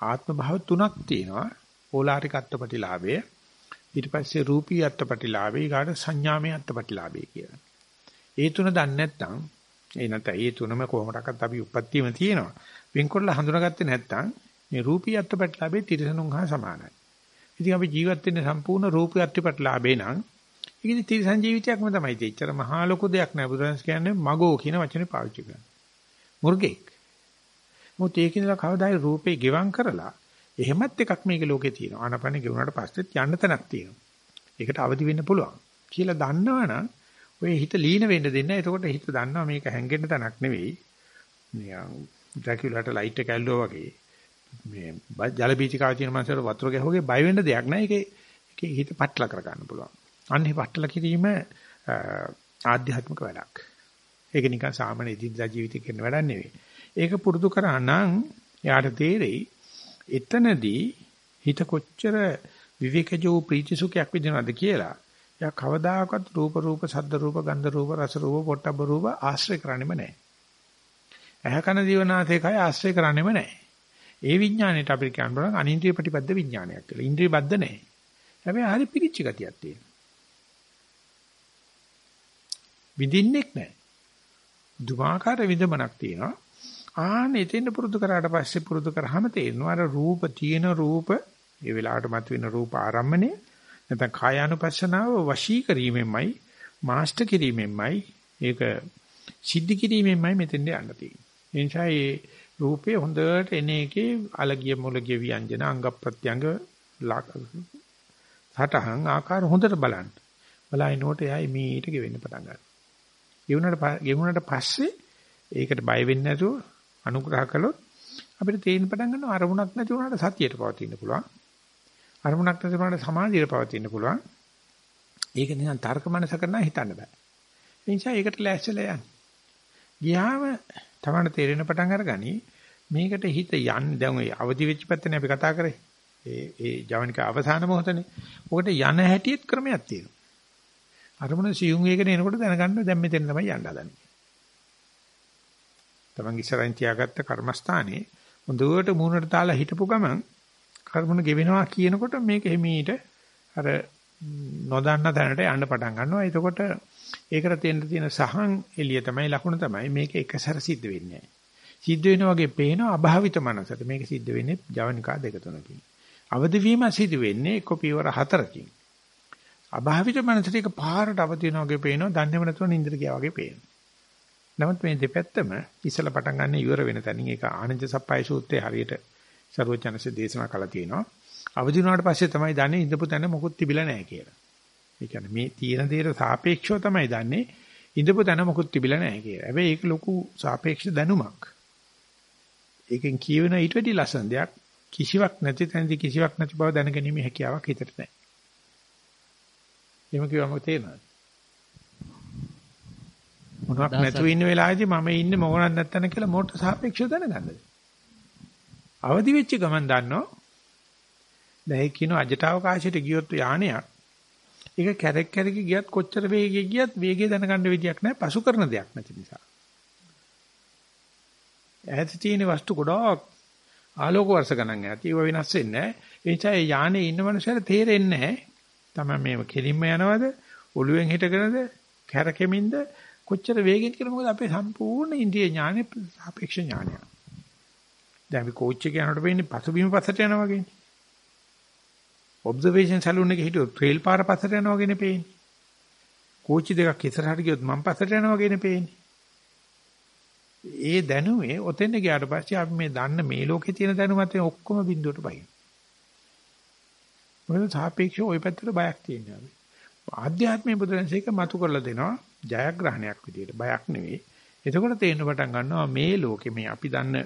ආත්ම භාව තුනක් තියෙනවා. ඕලාරික අත්පටිලාභය ඊට පස්සේ රූපී අත්පටිලාභය ඊගාට සංඥාමය අත්පටිලාභය කියලා. ඒ තුන දන්නේ නැත්නම් ඒ නැත්නම් ඒ තුනම කොහොමඩක්වත් අපි උපත්තියම තියෙනවා. වෙන්කොල්ල හඳුනාගත්තේ නැත්නම් මේ රූපී අත්පත්ලාභේ තිරසනුන් හා සමානයි. ඉතින් අපි ජීවත් වෙන්නේ සම්පූර්ණ රූපී අත්පත්ලාභේ නම් ඉතින් තිරසන් ජීවිතයක්ම තමයි තියෙච්චර මහා ලොකු දෙයක් නෑ බුදුරජාණන් කියන්නේ මගෝ කියන වචනේ පාවිච්චි කරනවා. මුර්ගෙක්. මොකද ඒකිනලා කවදායි රූපේ ගෙවම් කරලා එහෙමත් එකක් මේක ලෝකේ තියෙනවා. ආනපන ගෙවුනට පස්සෙත් යන්න තැනක් තියෙනවා. ඒකට අවදි වෙන්න පුළුවන්. කියලා දන්නවනම් ඔය හිත ලීන වෙන්න දෙන්න. එතකොට හිත දන්නවා මේක හැංගෙන්න තැනක් නෙවෙයි. නිකන් ඩ්‍රැකියුලාට ලයිට් එක ඇල්ලුවා වගේ මේ ජල බීජිකාව තියෙන මනසට වතුර ගැහුවගේ බය වෙන්න දෙයක් නැහැ. ඒකේ ඒකේ හිත පටල කර ගන්න පුළුවන්. අන්නේ පටල කිරීම ආධ්‍යාත්මික වැඩක්. ඒක නිකන් සාමාන්‍ය ඉදින්දා ජීවිතේ කරන වැඩක් නෙවෙයි. ඒක පුරුදු කරා නම් යාට තේරෙයි එතනදී හිත කොච්චර විවේකජෝ ප්‍රීති සුඛයක් විඳිනවද කියලා. යා කවදාකවත් රූප රූප ශබ්ද රූප ගන්ධ රූප රස රූප පොට්ටබ්බ රූප ආශ්‍රය කරන්නෙම නැහැ. ඇහැ කන දිවනාසය කය ආශ්‍රය කරන්නෙම නැහැ. ඒ විඥාණයට අපිට කියන්න බලන අනින්ද්‍රිය ප්‍රතිපද විඥානයක් කියලා. ඉන්ද්‍රිය බද්ධ නැහැ. හැබැයි හරි පිරිච්ච ගතියක් තියෙනවා. විඳින්නෙක් නැහැ. දුමාකාර විඳමනක් තියෙනවා. ආන එතෙන් පුරුදු කරාට පස්සේ පුරුදු කරාම තේරෙනවා අර රූප තියෙන රූප ඒ වෙලාවට මතුවෙන රූප ආරම්මණය නැත්නම් කායානුපස්සනාව වශී කිරීමෙන්මයි මාස්ටර් කිරීමෙන්මයි ඒක සිද්ධ කිරීමෙන්මයි මෙතෙන්ට යන්න තියෙන්නේ. ඒ නිසා මේ රූපේ හොඳට එන එකේ අලගිය මුලගිය ව්‍යංජන අංග ප්‍රත්‍යංග සටහන් ආකාර හොඳට බලන්න. බලනකොට එයා මීට ගෙවෙන්න පටන් ගන්නවා. ගෙවුනට ගෙවුනට පස්සේ ඒකට බය වෙන්නේ නැතුව අනුග්‍රහ කළොත් අපිට තේින්න පටන් ගන්නවා අරමුණක් නැති වුණාට සතියට පවතින්න පුළුවන්. අරමුණක් නැති වුණාට සමාධියට පවතින්න පුළුවන්. ඒක නිකන් තර්ක මනසක නම් හිතන්න බෑ. ඒ නිසා ඒකට ලෑස්තිලා යන්න. ගියාම තමන්න තේරෙන පටන් අරගනි මේකට හිත යන්නේ දැන් ඔය අවදි වෙච්ච පැත්තනේ අපි කතා කරේ. ඒ ඒ ජවනික අවසාන මොහොතනේ. ඔකට යන හැටියෙත් ක්‍රමයක් තියෙනවා. අරමුණ සියුම් වේගන එනකොට දැනගන්න දැන් මෙතන තමයි යන්න හදන්නේ. තමන් ඉස්සරහින් තියාගත්ත කර්මස්ථානේ හොඳට මූණට තාලා හිටපු ගමන් කර්මණ ගෙවෙනවා කියනකොට මේක හිමීට අර නොදන්න තැනට යන්න පටන් ගන්නවා. එතකොට ඒකට තියෙන තියෙන සහන් එළිය තමයි ලකුණ තමයි මේක එකසර සිද්ධ වෙන්නේ සිද්ධ වෙන වගේ පේන අභාවිත මනසට මේක සිද්ධ වෙන්නේ ජවනිකා දෙක තුනකින්. අවදි වීම සිද්ධ වෙන්නේ එක්ක පියවර හතරකින්. අභාවිත මනසට එක පාරට අවදි වෙන වගේ පේනවා දන්නේම නැතුව නින්දට ගියා වගේ පේනවා. නමුත් මේ දෙපැත්තම ඉස්සලා පටන් ගන්න ඉවර වෙන තැනින් ඒක ආනන්ද සප්පයි සූත්‍රයේ හරියට සරුවචනසේ දේශනා කළා තියෙනවා. අවදි වුණාට පස්සේ තමයි දන්නේ ඉඳපු තැන මොකුත් තිබිලා නැහැ කියලා. ඒ කියන්නේ මේ තියෙන දේට සාපේක්ෂව තමයි දන්නේ ඉඳපු තැන මොකුත් තිබිලා නැහැ කියලා. හැබැයි ඒක ලොකු සාපේක්ෂ දැනුමක්. ඒකෙන් කියවෙන ඊට වැඩි ලස්සන දෙයක් කිසිවක් නැති තැනදී කිසිවක් නැති බව දැනගැනීමේ හැකියාවක් හිතට නැහැ. එහෙම කිව්වම තේරෙනවද? මොනවක් නැතුව ඉන්න වෙලාවේදී මම ඉන්නේ මොකක්වත් නැත්තන කියලා මොකට සාපේක්ෂව දැනගන්නද? අවදි වෙච්ච ගමන් දන්නෝ දැන් කියන අජටවකාශයට ගියොත් යානයක් ඒක කැරක් කැරක ගියත් කොච්චර වේගෙ ගියත් වේගය දැනගන්න විදියක් නැහැ පසු කරන දෙයක් නැති නිසා. ඈත තියෙන වස්තු ගොඩක් ආලෝක වර්ෂ ගණන් යනවා. ඒව වෙනස් වෙන්නේ නැහැ. ඒ නිසා ඒ යානේ ඉන්න මනුස්සයර තේරෙන්නේ නැහැ. තමයි මේ කෙලින්ම යනවද? ඔළුවෙන් හිටගෙනද? කැරකෙමින්ද? කොච්චර වේගෙන් කියලා මොකද අපේ සම්පූර්ණ ඉන්ද්‍රිය ඥානෙ සාපේක්ෂ ඥානය. දැන් අපි කෝච් එක යනකොට වෙන්නේ පසුබිම පස්සට යනවා වගේනේ. ඔබ්සර්වේෂන් සැලූන් එකේ හිටියොත් ට්‍රේල් පාර පස්සට යනවා වගේනේ පේන්නේ. කෝච්චි දෙකක් ඉස්සරහට ගියොත් මම පස්සට යනවා වගේනේ පේන්නේ. ඒ දැනුමේ ඔතෙන් ගියාට පස්සේ අපි මේ දන්න මේ ලෝකේ තියෙන දැනුමත් ඔක්කොම බිඳුවට බයි. මොකද සාපේක්ෂව ওই පැත්තට බයක් තියෙනවා. ආධ්‍යාත්මයේ බුදුරජාණන්සේක මතු කරලා දෙනවා ජයග්‍රහණයක් විදියට බයක් නෙවෙයි. එතකොට තේරෙන පටන් ගන්නවා මේ ලෝකේ මේ අපි දන්න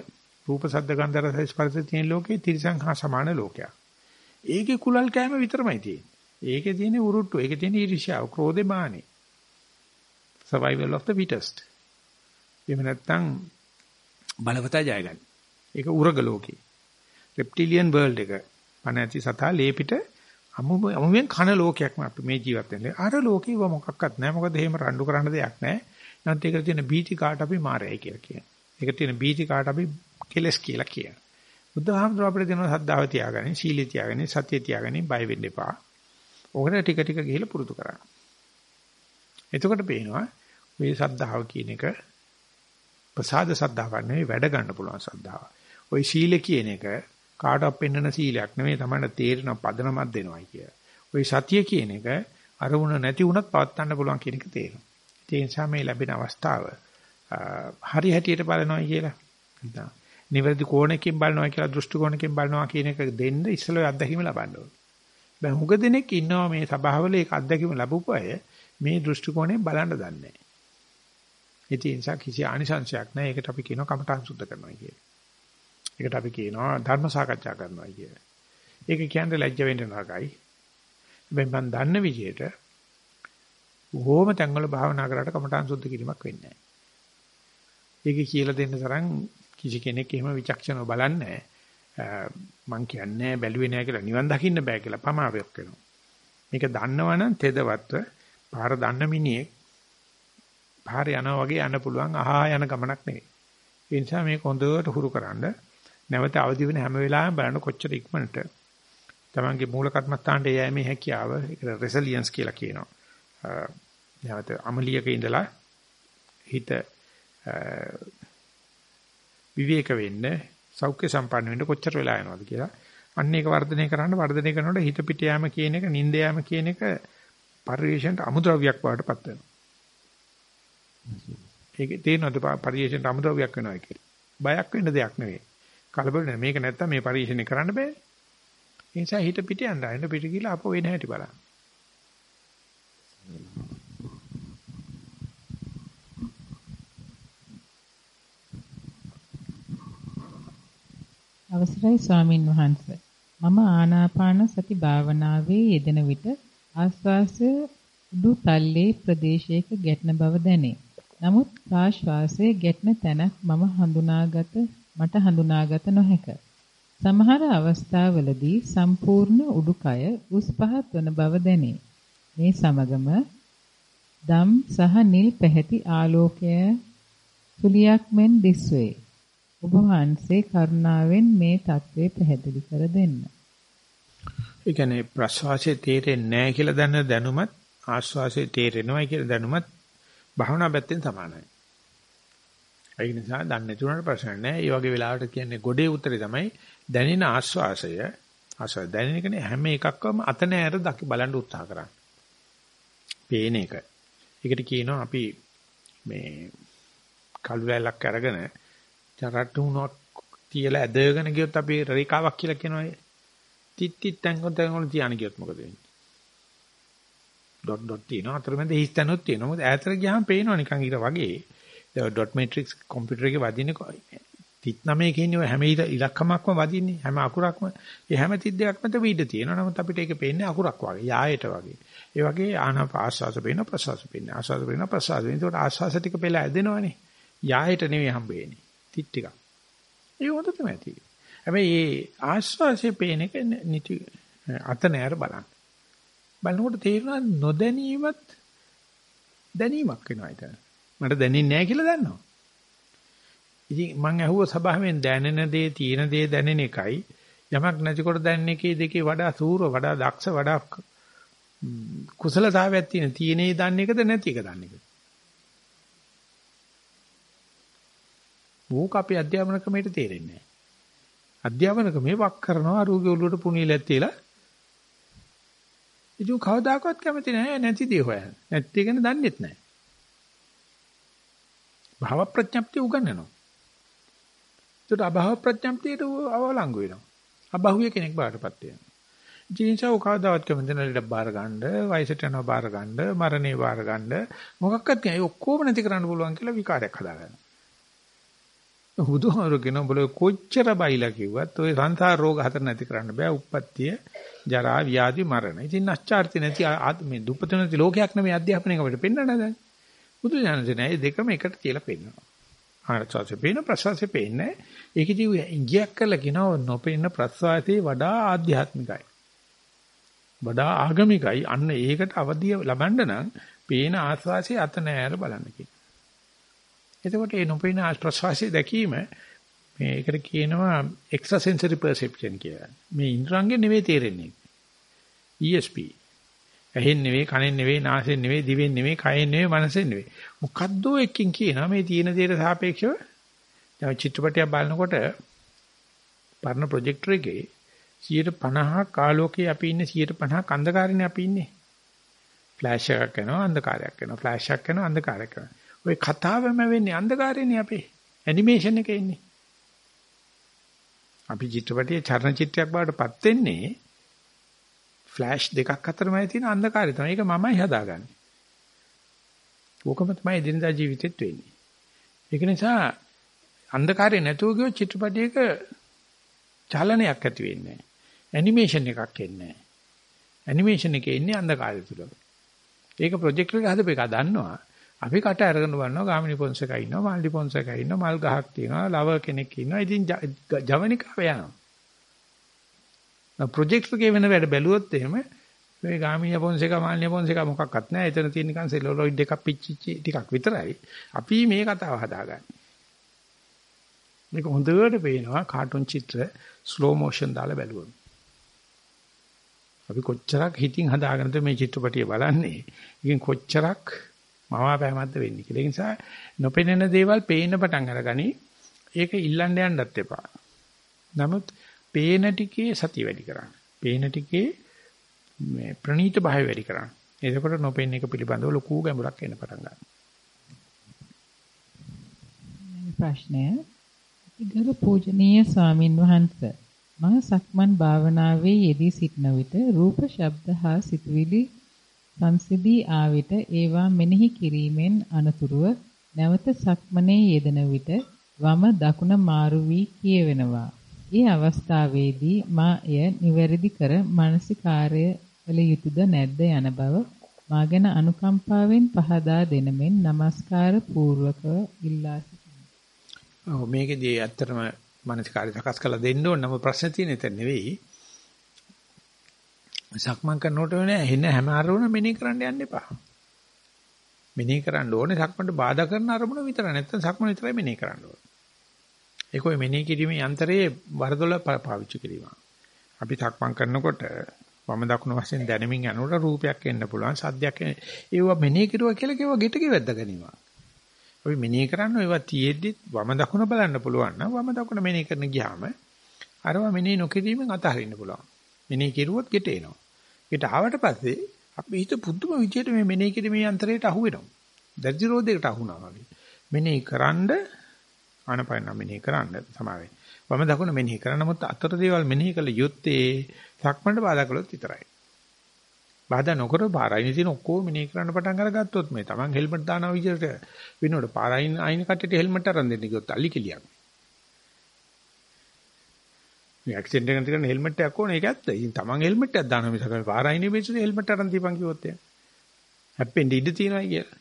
රූප සද්ද ගන්ධ රස ස්පර්ශ තියෙන ලෝකේ තිරිසං හා සමාන ලෝකයක්. ඒකේ කුලල් කෑම විතරමයි තියෙන්නේ. ඒකේ තියෙන උරුට්ටු, ඒකේ තියෙන ඊර්ෂ්‍යාව, ක්‍රෝධේ මානේ. survival of the fittest. එහෙම නැත්නම් බලවතා ජයගන්න. ඒක උරග ලෝකේ. reptilian world එක. පණ ඇති සතා ලේපිට අමුවෙන් කන ලෝකයක්ම අපි මේ ජීවත් වෙන්නේ. අර ලෝකේ ව මොකක්වත් නැහැ. මොකද එහෙම රණ්ඩු කරන්න දෙයක් නැහැ. නැත්නම් ඒකට තියෙන බීති කාට අපි මාරයයි කියලා කියනවා. ඒක තියෙන බීති කාට අපි කෙලස් කියලා කියනවා. බුදුහාමුදුරුවෝ අපිට දෙනවා සද්ධාව තියාගන්න, සීලය තියාගන්න, සතිය තියාගන්න, බය වෙන්න එපා. ඕකට ටික ටික ගිහිල්ලා පුරුදු කරන්න. එතකොට පේනවා මේ සද්ධාව කියන එක ප්‍රසාද සද්ධාවක් නෙවෙයි වැඩ ගන්න පුළුවන් සද්ධාව. ওই සීල කියන එක කාටවත් පෙන්වන සීලයක් නෙවෙයි තමයි තේරෙන පදනමක් දෙනවයි කිය. ওই සතිය කියන එක අරමුණ නැති වුණත් පවත්වන්න පුළුවන් කියන එක තේරෙනවා. ඒ නිසා මේ ලැබෙන අවස්ථාව හරි හැටියට බලනවා කියලා. නැත්නම් නිවැරදි කෝණයකින් බලනවා කියලා දෘෂ්ටි කෝණයකින් බලනවා කියන එක දෙන්න ඉස්සෙල්ලා අත්දැකීම ලබන්න ඕනේ. බෑ හුඟ දෙනෙක් ඉන්නවා මේ සභාවල ඒක අත්දැකීම ලැබුපු අය මේ දෘෂ්ටි කෝණයෙන් බලන්න දන්නේ නැහැ. ඒ නිසා කිසි ආනිසංශයක් නැහැ. ඒකට අපි කියනවා කමඨං සුද්ධ කරනවා කියලා. ඒකට අපි කියනවා ධර්ම සාකච්ඡා කරනවා කියලා. ඒක කියන්නේ ලැජ්ජ වෙන්න නරකයි. හැබැයි මම දන්න විදිහට බොහොම තැන්වල භාවනා කරාට කමඨාන් සුද්ධ කිරීමක් වෙන්නේ නැහැ. ඒක කියලා දෙන්න තරම් කිසි කෙනෙක් එහෙම විචක්ෂණව බලන්නේ මං කියන්නේ බැලුවේ නැහැ කියලා නිවන් දකින්න බෑ කියලා පමාවක් වෙනවා. මේක දන්නවනම් තෙදවත්ව පාර දන්න මිනිහෙක් පාර යනවා වගේ යන්න පුළුවන් අහා යන ගමනක් නෙවෙයි. ඒ නිසා මේක හොඳට හුරුකරනද නැවත අවදි වෙන හැම වෙලාවෙම බලන්න කොච්චර ඉක්මනට තමන්ගේ මූල කර්මස්ථානට යෑමේ හැකියාව ඒකට රෙසිලියන්ස් කියලා කියනවා. නැවත අමලියක ඉඳලා හිත විවේක වෙන්න සෞඛ්‍ය සම්පන්න වෙන්න කොච්චර වෙලා යනවද කියලා. අන්න ඒක වර්ධනය කරන්න වර්ධනය කරනකොට හිත පිට යාම කියන එක නිින්ද යාම කියන එක පරිවේශනට අමුද්‍රව්‍යයක් වඩටපත් වෙනවා. ඒකේ තේනවද පරිවේශනට අමුද්‍රව්‍යයක් වෙනවා කියලා. බයක් වෙන්න දෙයක් නෙවෙයි. කලබල නෑ මේක නැත්තම් මේ පරිශීලනය කරන්න බෑ. ඒ නිසා හිත පිට යන්න අයින පිට ගිහලා අපෝ වෙන හැටි බලන්න. අවසරයි ස්වාමින් වහන්සේ. මම ආනාපාන සති භාවනාවේ යෙදෙන විට ආස්වාසය උඩු තල්ලේ ප්‍රදේශයක ගැටෙන බව දැනේ. නමුත් ආශ්වාසයේ ගැටෙන තැනක් මම හඳුනාගත මට හඳුනාගත නොහැක. සමහර අවස්ථාවලදී සම්පූර්ණ උඩුකය උස් පහත් වන බව දැනේ. මේ සමගම දම් සහ නිල් පැහැති ආලෝකය සුලියක් මෙන් දිස්වේ. ඔබ වහන්සේ කරුණාවෙන් මේ தત્ත්වය පැහැදිලි කර දෙන්න. ඒ කියන්නේ ප්‍රශ්වාසයේ තේරෙන්නේ නැහැ කියලා දැන දැනුමත් ආශ්වාසයේ තේරෙනවා කියලා දැනුමත් භාවනා පැත්තෙන් සමානයි. ඒක නිසා දන්නේ නැතුනට ප්‍රශ්න නැහැ. ඒ වගේ වෙලාවට කියන්නේ ගොඩේ උත්තරේ තමයි දැනෙන ආස්වාසය ආස්වාද දැනෙන එකනේ හැම එකක්වම අත නෑර දකි බලන්න උත්සාහ කරන්න. පේන එක. ඒකට කියනවා අපි මේ කළු ලැලක් අරගෙන චරට්ටුණක් තියලා ඇදගෙන ගියොත් අපි රේඛාවක් කියලා කියනවා. තිත් තිත් තැන්කොත් තැන්කොත් තියාන ගියොත් මොකද වෙන්නේ? ඩොට් ඩොට් තියෙනවා. අතරමැද හිස් තැනොත් තියෙනවා. මොකද ඈතට ගියාම පේනවා නිකන් ඊට වගේ. ඩොට් මැට්‍රික්ස් කම්පියුටර් එකේ වදින්නේ 39 කියන්නේ හැම ඉලක්කමක්ම වදින්නේ. හැම අකුරක්ම ඒ හැම 32ක් මත වීඩ තියෙනවා. නමුත් අපිට ඒක පේන්නේ අකුරක් වගේ යායට වගේ. ඒ වගේ ආනාප ආස්වාස පේන ප්‍රසවාස පේන ආස්වාස පේන ප්‍රසවාස පේන ඒකට ආස්වාස ටික පෙළ ඇදෙනවනේ. යායට නෙවෙයි හම්බෙන්නේ. තිත් ටික ඒ හොඳ තමයි තියෙන්නේ හැබැයි මේ ආස්වාසයේ පේන එක නිති අත නෑර බලන්න. බලනකොට තේරෙනවා නොදැනීමත් දැනීමක් වෙනවා ඊට මට දැනෙන්නේ නැහැ කියලා දන්නවා. ඉතින් මං ඇහුව සභාවෙන් දැනෙන දේ තියෙන දේ දැනෙන එකයි. යමක් නැතිකොට දැනෙන එකේ දෙකේ වඩා සූර වඩා දක්ෂ වඩා කුසලතාවයක් තියෙන තියෙනේ දන්නේ එකද නැති එක දන්නේ එකද? ඕක අපේ අධ්‍යාපන ක්‍රමයට තේරෙන්නේ නැහැ. අධ්‍යාපන ක්‍රමේ වක් කරනවා අරුගේ ඔළුවට පුණියලක් තියලා. ඉතින් කවදාකවත් කැමති නැහැ නැති දේ හොයන්න. නැති ගැන දන්නෙත් නැහැ. භව ප්‍රඥප්තිය උගන්වනවා. ඒකට අභව ප්‍රඥප්තියට අවලංගු වෙනවා. අබහුවේ කෙනෙක් බාටපත් වෙනවා. ජීන්සව කවදාවත් කැමති නැහැ ලඩ බාර ගන්න, වයසට යනවා බාර ගන්න, මරණේ බාර ගන්න මොකක්වත් නෑ. ඒ ඔක්කොම නැති කරන්න පුළුවන් කියලා විකාරයක් හදාගන්නවා. බුදුහාමුදුරු කියන බල කොච්චර බයිලා කිව්වත් ওই සංසාර රෝග හතර නැති කරන්න බෑ. උප්පත්තිය, ජරා, ව්‍යාධි, මරණ. ඉතින් නැස්චාර්ති නැති මේ දුප්පත නැති ලෝකයක් නෙමෙයි අධ්‍යාපනයක අපිට පෙන්වන්න දැන්. බුදු දානසේ නෑ දෙකම එකට තියලා පෙන්නනවා. ආනසාරසේ පේන ප්‍රසවාසයේ පේන්නේ. ඒකදී ඉංගියක් කරලා කියනවා නොපෙන්න ප්‍රසවාසයේ වඩා ආධ්‍යාත්මිකයි. වඩා ආගමිකයි. අන්න ඒකට අවදිය ලබන්න නම් පේන ආස්වාසිය අත නෑර බලන්න කියනවා. එතකොට මේ නොපෙනෙන ප්‍රසවාසය දැකීම මේකට කියනවා extrasensory perception කියලා. මේ ඉන්ද්‍රයන්ගෙන් නෙවෙයි තේරෙන්නේ. ESP. ඇහෙන් නෙවෙයි, කනෙන් නෙවෙයි, නාසයෙන් නෙවෙයි, දිවෙන් නෙවෙයි, කයෙන් නෙවෙයි, මනසෙන් නෙවෙයි. මොකද්ද එකකින් කියනවා මේ තියෙන දේට සාපේක්ෂව දැන් චිත්‍රපටයක් බලනකොට පරණ ප්‍රොජෙක්ටර් එකේ 150ක් ආලෝකයේ අපි ඉන්නේ 150ක් අන්ධකාරනේ අපි ඉන්නේ. ෆ්ලෑෂ් එකක් කරනවා අන්ධකාරයක් කරනවා ෆ්ලෑෂ් එකක් කරනවා අන්ධකාරයක් කරනවා ওই කතාවම වෙන්නේ අන්ධකාරයනේ අපේ. ඇනිමේෂන් එකේ ඉන්නේ. අපි චිත්‍රපටයේ චර්ණ චිත්‍රයක් බවටපත් වෙන්නේ ෆ්ලෑෂ් දෙකක් අතරමයි තියෙන අන්ධකාරය තමයි. ඒක මමයි හදාගන්නේ. ඕකම තමයි දිනදා ජීවිතෙත් වෙන්නේ. ඒක නිසා අන්ධකාරය නැතුව ගියොත් චිත්‍රපටයක චලනයක් ඇති වෙන්නේ නැහැ. ඇනිමේෂන් එකක් එන්නේ නැහැ. ඇනිමේෂන් එකේ ඉන්නේ අන්ධකාරය තුල. ඒක ප්‍රොජෙක්ටර් එක හදපු එක දන්නවා. අපි කට අරගෙන බලනවා ගාමිණී පොන්සේකා ඉන්නවා මාල්ඩි පොන්සේකා ඉන්නවා මල් ගහක් තියෙනවා ලව කෙනෙක් ඉන්නවා. ඉතින් ජවනිකාව යනවා. ප්‍රොජෙක්ට් එකේ වෙන වැඩ බැලුවොත් එහෙම මේ ගාමිණී පොන්සේකා මාල්ඩි පොන්සේකා මොකක්වත් නැහැ. එතන තියෙන නිකන් සෙලුලොයිඩ් එකක් පිච්චිච්ච ටිකක් විතරයි. අපි මේ කතාව හදාගන්නේ. මේක හොඳට පේනවා කාටුන් චිත්‍ර ස්ලෝ මෝෂන් දාලා බැලුවොත්. අපි කොච්චරක් හිතින් හදාගෙනද මේ චිත්‍රපටිය බලන්නේ. ඉතින් කොච්චරක් මවාපෑමක්ද වෙන්නේ කියලා. ඒ නිසා නොපෙනෙන දේවල් පේන්න පටන් අරගනි. ඒක ඉල්ලන්න යන්නත් එපා. නමුත් පේන ටිකේ සතිය වැඩි කරන්න. පේන ටිකේ මේ ප්‍රනීත භාවය වැඩි කරන්න. එතකොට නොපෙනෙන එක පිළිබඳව ලොකු ගැඹුරක් එන්න පටන් ගන්නවා. ප්‍රශ්නය ගරු පූජනීය ස්වාමින් වහන්සේ මම සක්මන් භාවනාවේ යෙදී සිටන විට රූප ශබ්ද හා සිතුවිලි සංසිදී ආවිත ඒවා මෙනෙහි කිරීමෙන් අනතුරුව නැවත සක්මනේ යෙදෙන විට වම දකුණ මාරු වී කියවෙනවා. ඒ අවස්ථාවේදී මා එය නිවැරදි කර මානසිකාර්ය කළ යුතුද නැද්ද යන බව මා ගැන අනුකම්පාවෙන් පහදා දෙනමෙන් নমස්කාර පූර්වකව ඉල්ලා සිටිනවා. ඔව් මේකෙදී ඇත්තටම මානසිකාර්ය සකස් කරලා දෙන්න ඕන නම් ප්‍රශ්න තියෙන එක නෙවෙයි. සක්මන් කරනකොට වෙන හෙන හැම අරමුණ මෙනෙහි කරන්න යන්න එපා. මෙනෙහි කරන්න ඕනේ සක්මන්ට බාධා කරන අරමුණ විතර නැත්නම් සක්මන් විතරයි මෙනෙහි කරන්න ඕනේ. ඒක ඔය මෙනෙහි කිරීමේ යන්ත්‍රයේ වරදොල පාවිච්චි කිරීම. අපි සක්මන් කරනකොට වම දකුණු වශයෙන් දැනෙමින් යනකොට රූපයක් එන්න පුළුවන් සද්දයක් ඒවා මෙනෙහි කරුවා කියලා කිව්වා ගෙට කිවද්ද ගැනීම. අපි මෙනෙහි කරන්න ඒවා තියෙද්දි වම දකුණ බලන්න පුළුවන් නම් වම දකුණ මෙනෙහි කරන ගියාම අරවා මෙනෙහි නොකිරීමෙන් අතහරින්න පුළුවන්. මෙනෙහි කෙරුවොත් ගෙට එනවා. ඊට ආවට පස්සේ අපි හිත පුදුම විදියට මේ මෙනෙහි කිරීමේ යන්ත්‍රයට අහු වෙනවා. දැඩි රෝධයකට අහුනවා වගේ. මෙනෙහි කරන්ඩ ආනපන මෙනෙහි කරන්න සමාවෙයි. වම දකුණ මෙනෙහි කරන නමුත් අතර දේවල් මෙනෙහි කළ යුත්තේ සක්මන්ට බාධා කළොත් විතරයි. බාධා නොකර පාරයින් තියෙන ඔක්කොම මෙනෙහි කරන්න පටන් අරගත්තොත් මේ Taman හෙල්මට් දානවා විදිහට වෙනකොට පාරයින් අයින් කට්ටියට හෙල්මට් අරන් දෙන්න කිව්වොත් අලි කෙලියක්. මේ ඇක්සිඩන්ට් එකකට කරන හෙල්මට් එකක් ඕනේ ඒක ඇත්ත. ඉතින් තමන් හෙල්මට් එකක් දානවා මිසක මේ පාරයිනේ මිනිස්සු හෙල්මට් අරන් දීපන් කිව්වොත් එයා. හැප්පෙන්න ඉඩ තියෙනවා කියලා.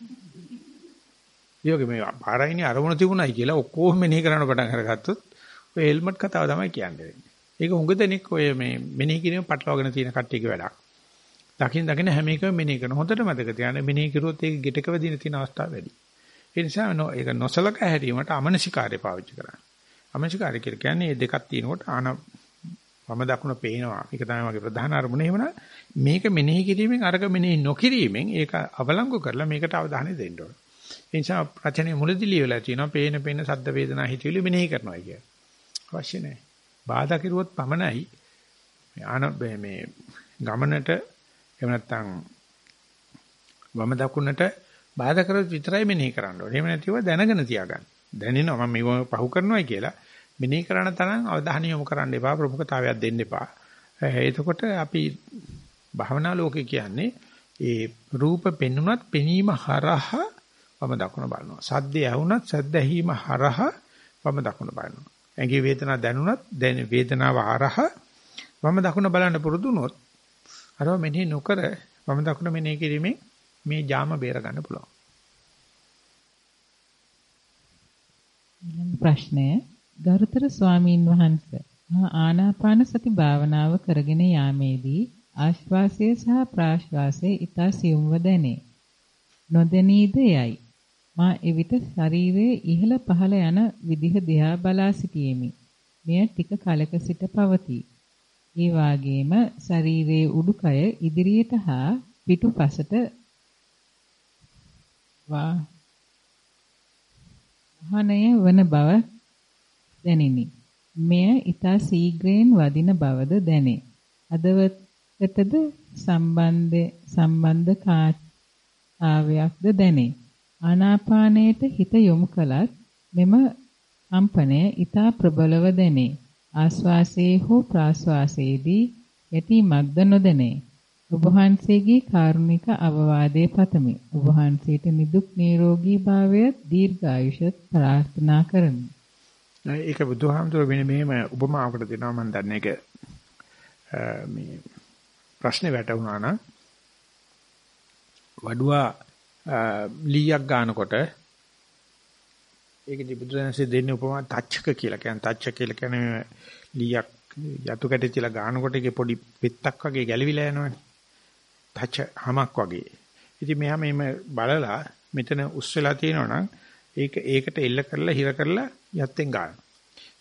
ඊයෝගේ මේ පාරයිනේ අරමුණ තිබුණයි කියලා ඔක්කොම මෙනෙහි කරන්න පටන් අරගත්තොත් ඔය හෙල්මට් කතාව තමයි කියන්නේ. ඒක හුඟ දෙනෙක් ඔය මේ මෙනෙහි කිරීම පටලවාගෙන තියෙන කට්ටියගේ වැඩක්. දකින් දකින් හැම එකම මෙනෙහි කරන. හොඳට මතක තියාගන්න මෙනෙහි කරුවොත් ඒක ගෙටක වැදින තියෙන අවස්ථාව වැඩි. ඒ නිසා ඒක නොසලක හැරීමට අමනසිකාර්ය පාවිච්චි කරන්න. අමනසිකාර්ය කියන්නේ මේ දෙකක් තියෙනකොට ආන වම දකුණ පේනවා. ඒක තමයි මගේ ප්‍රධාන අරමුණ. එහෙමනම් මේක මෙනෙහි කිරීමෙන් අරක මෙනෙහි නොකිරීමෙන් ඒක අවලංගු කරලා මේකට අවධානය දෙන්න ඕන. ඒ නිසා රචනයේ මුලදී ලියලා තියෙනවා පේන පේන සද්ද වේදනා හිතවිලි මෙනෙහි කරනවා කිය. අවශ්‍ය නැහැ. බාධා කෙරුවොත් පමණයි ආන මේ ගමනට එහෙම නැත්නම් වම දකුණට බාධා කරොත් විතරයි මෙනෙහි කරන්න ඕනේ. එහෙම නැතිව දැනගෙන තියාගන්න. දැනෙනවා මම මේව පහු කරනවායි කියලා මෙනෙහි කරන තරම් අවධානය යොමු කරන්න එපා ප්‍රමුඛතාවයක් දෙන්න එපා. එතකොට අපි භවනා ලෝකේ කියන්නේ ඒ රූප පෙන්ුණත් පෙනීම හරහා වම දකුණ බලනවා. සද්ද ඇහුණත් සද්ද ඇහිම හරහා වම දකුණ බලනවා. ඇඟේ වේදනාව දැනුණත් දැන වේදනාව හරහා වම දකුණ බලන්න පුරුදු වුණොත් අරව මෙනෙහි නොකර වම දකුණ මෙනෙහි කිරීමෙන් මේ ජාම බේර ගන්න පුළුවන්. ඊළඟ ප්‍රශ්නය ගරුතර ස්වාමීන් වහන්ස ආනාපාන සති භාවනාව කරගෙන යාමේදී ආශ්වාසය සහ ප්‍රාශ්වාසය ඊතා සියුම්ව දැනේ. නොදැනීද යයි. මා එවිට ශරීරයේ ඉහළ පහළ යන විදිහ දිහා බලා සිටියෙමි. මෙය ටික කලක සිට පවතී. ඒ වාගේම ශරීරයේ උඩුකය ඉදිරියට හා පිටුපසට වාහනය වන බව දැනිනි. මෙය ඊතා ශීඝ්‍රයෙන් වදින බවද දැනේ. අදවතටද සම්බන්ධ සම්බන්ධකාරයක්ද දැනේ. ආනාපානයට හිත යොමු කලත් මෙම කම්පනය ඊතා ප්‍රබලව දැනේ. ආස්වාසයේ හෝ ප්‍රාස්වාසයේදී යැටීමක්ද නොදැනේ. ඔබ වහන්සේගේ කාරුණික අවවාදයේ පතමි. ඔබ වහන්සේට නිදුක් නිරෝගී භාවය දීර්ඝායුෂ ප්‍රාර්ථනා කරමි. ඒක බුදුහාමුදුරුවෝ වෙන මෙහෙම උපමාවකට දෙනවා මම දන්නේ ඒක මේ ප්‍රශ්නේ වැටුණා නම් වඩුවා ලීයක් ගන්නකොට ඒකදී බුදුරජාණන්සේ දෙන්නේ උපමා තච්චක කියලා. කියන්නේ තච්චක කියලා කියන්නේ ලීයක් යතු කැටේ තියලා ගන්නකොට ඒකේ පොඩි පෙත්තක් වගේ ගැලවිලා යනවනේ. තච්ච හමක් වගේ. ඉතින් මෙහා මෙහෙම බලලා මෙතන උස් වෙලා තියෙනවනම් ඒක ඒකට එල්ල කරලා හිර කරලා යත්තෙන් ගන්න.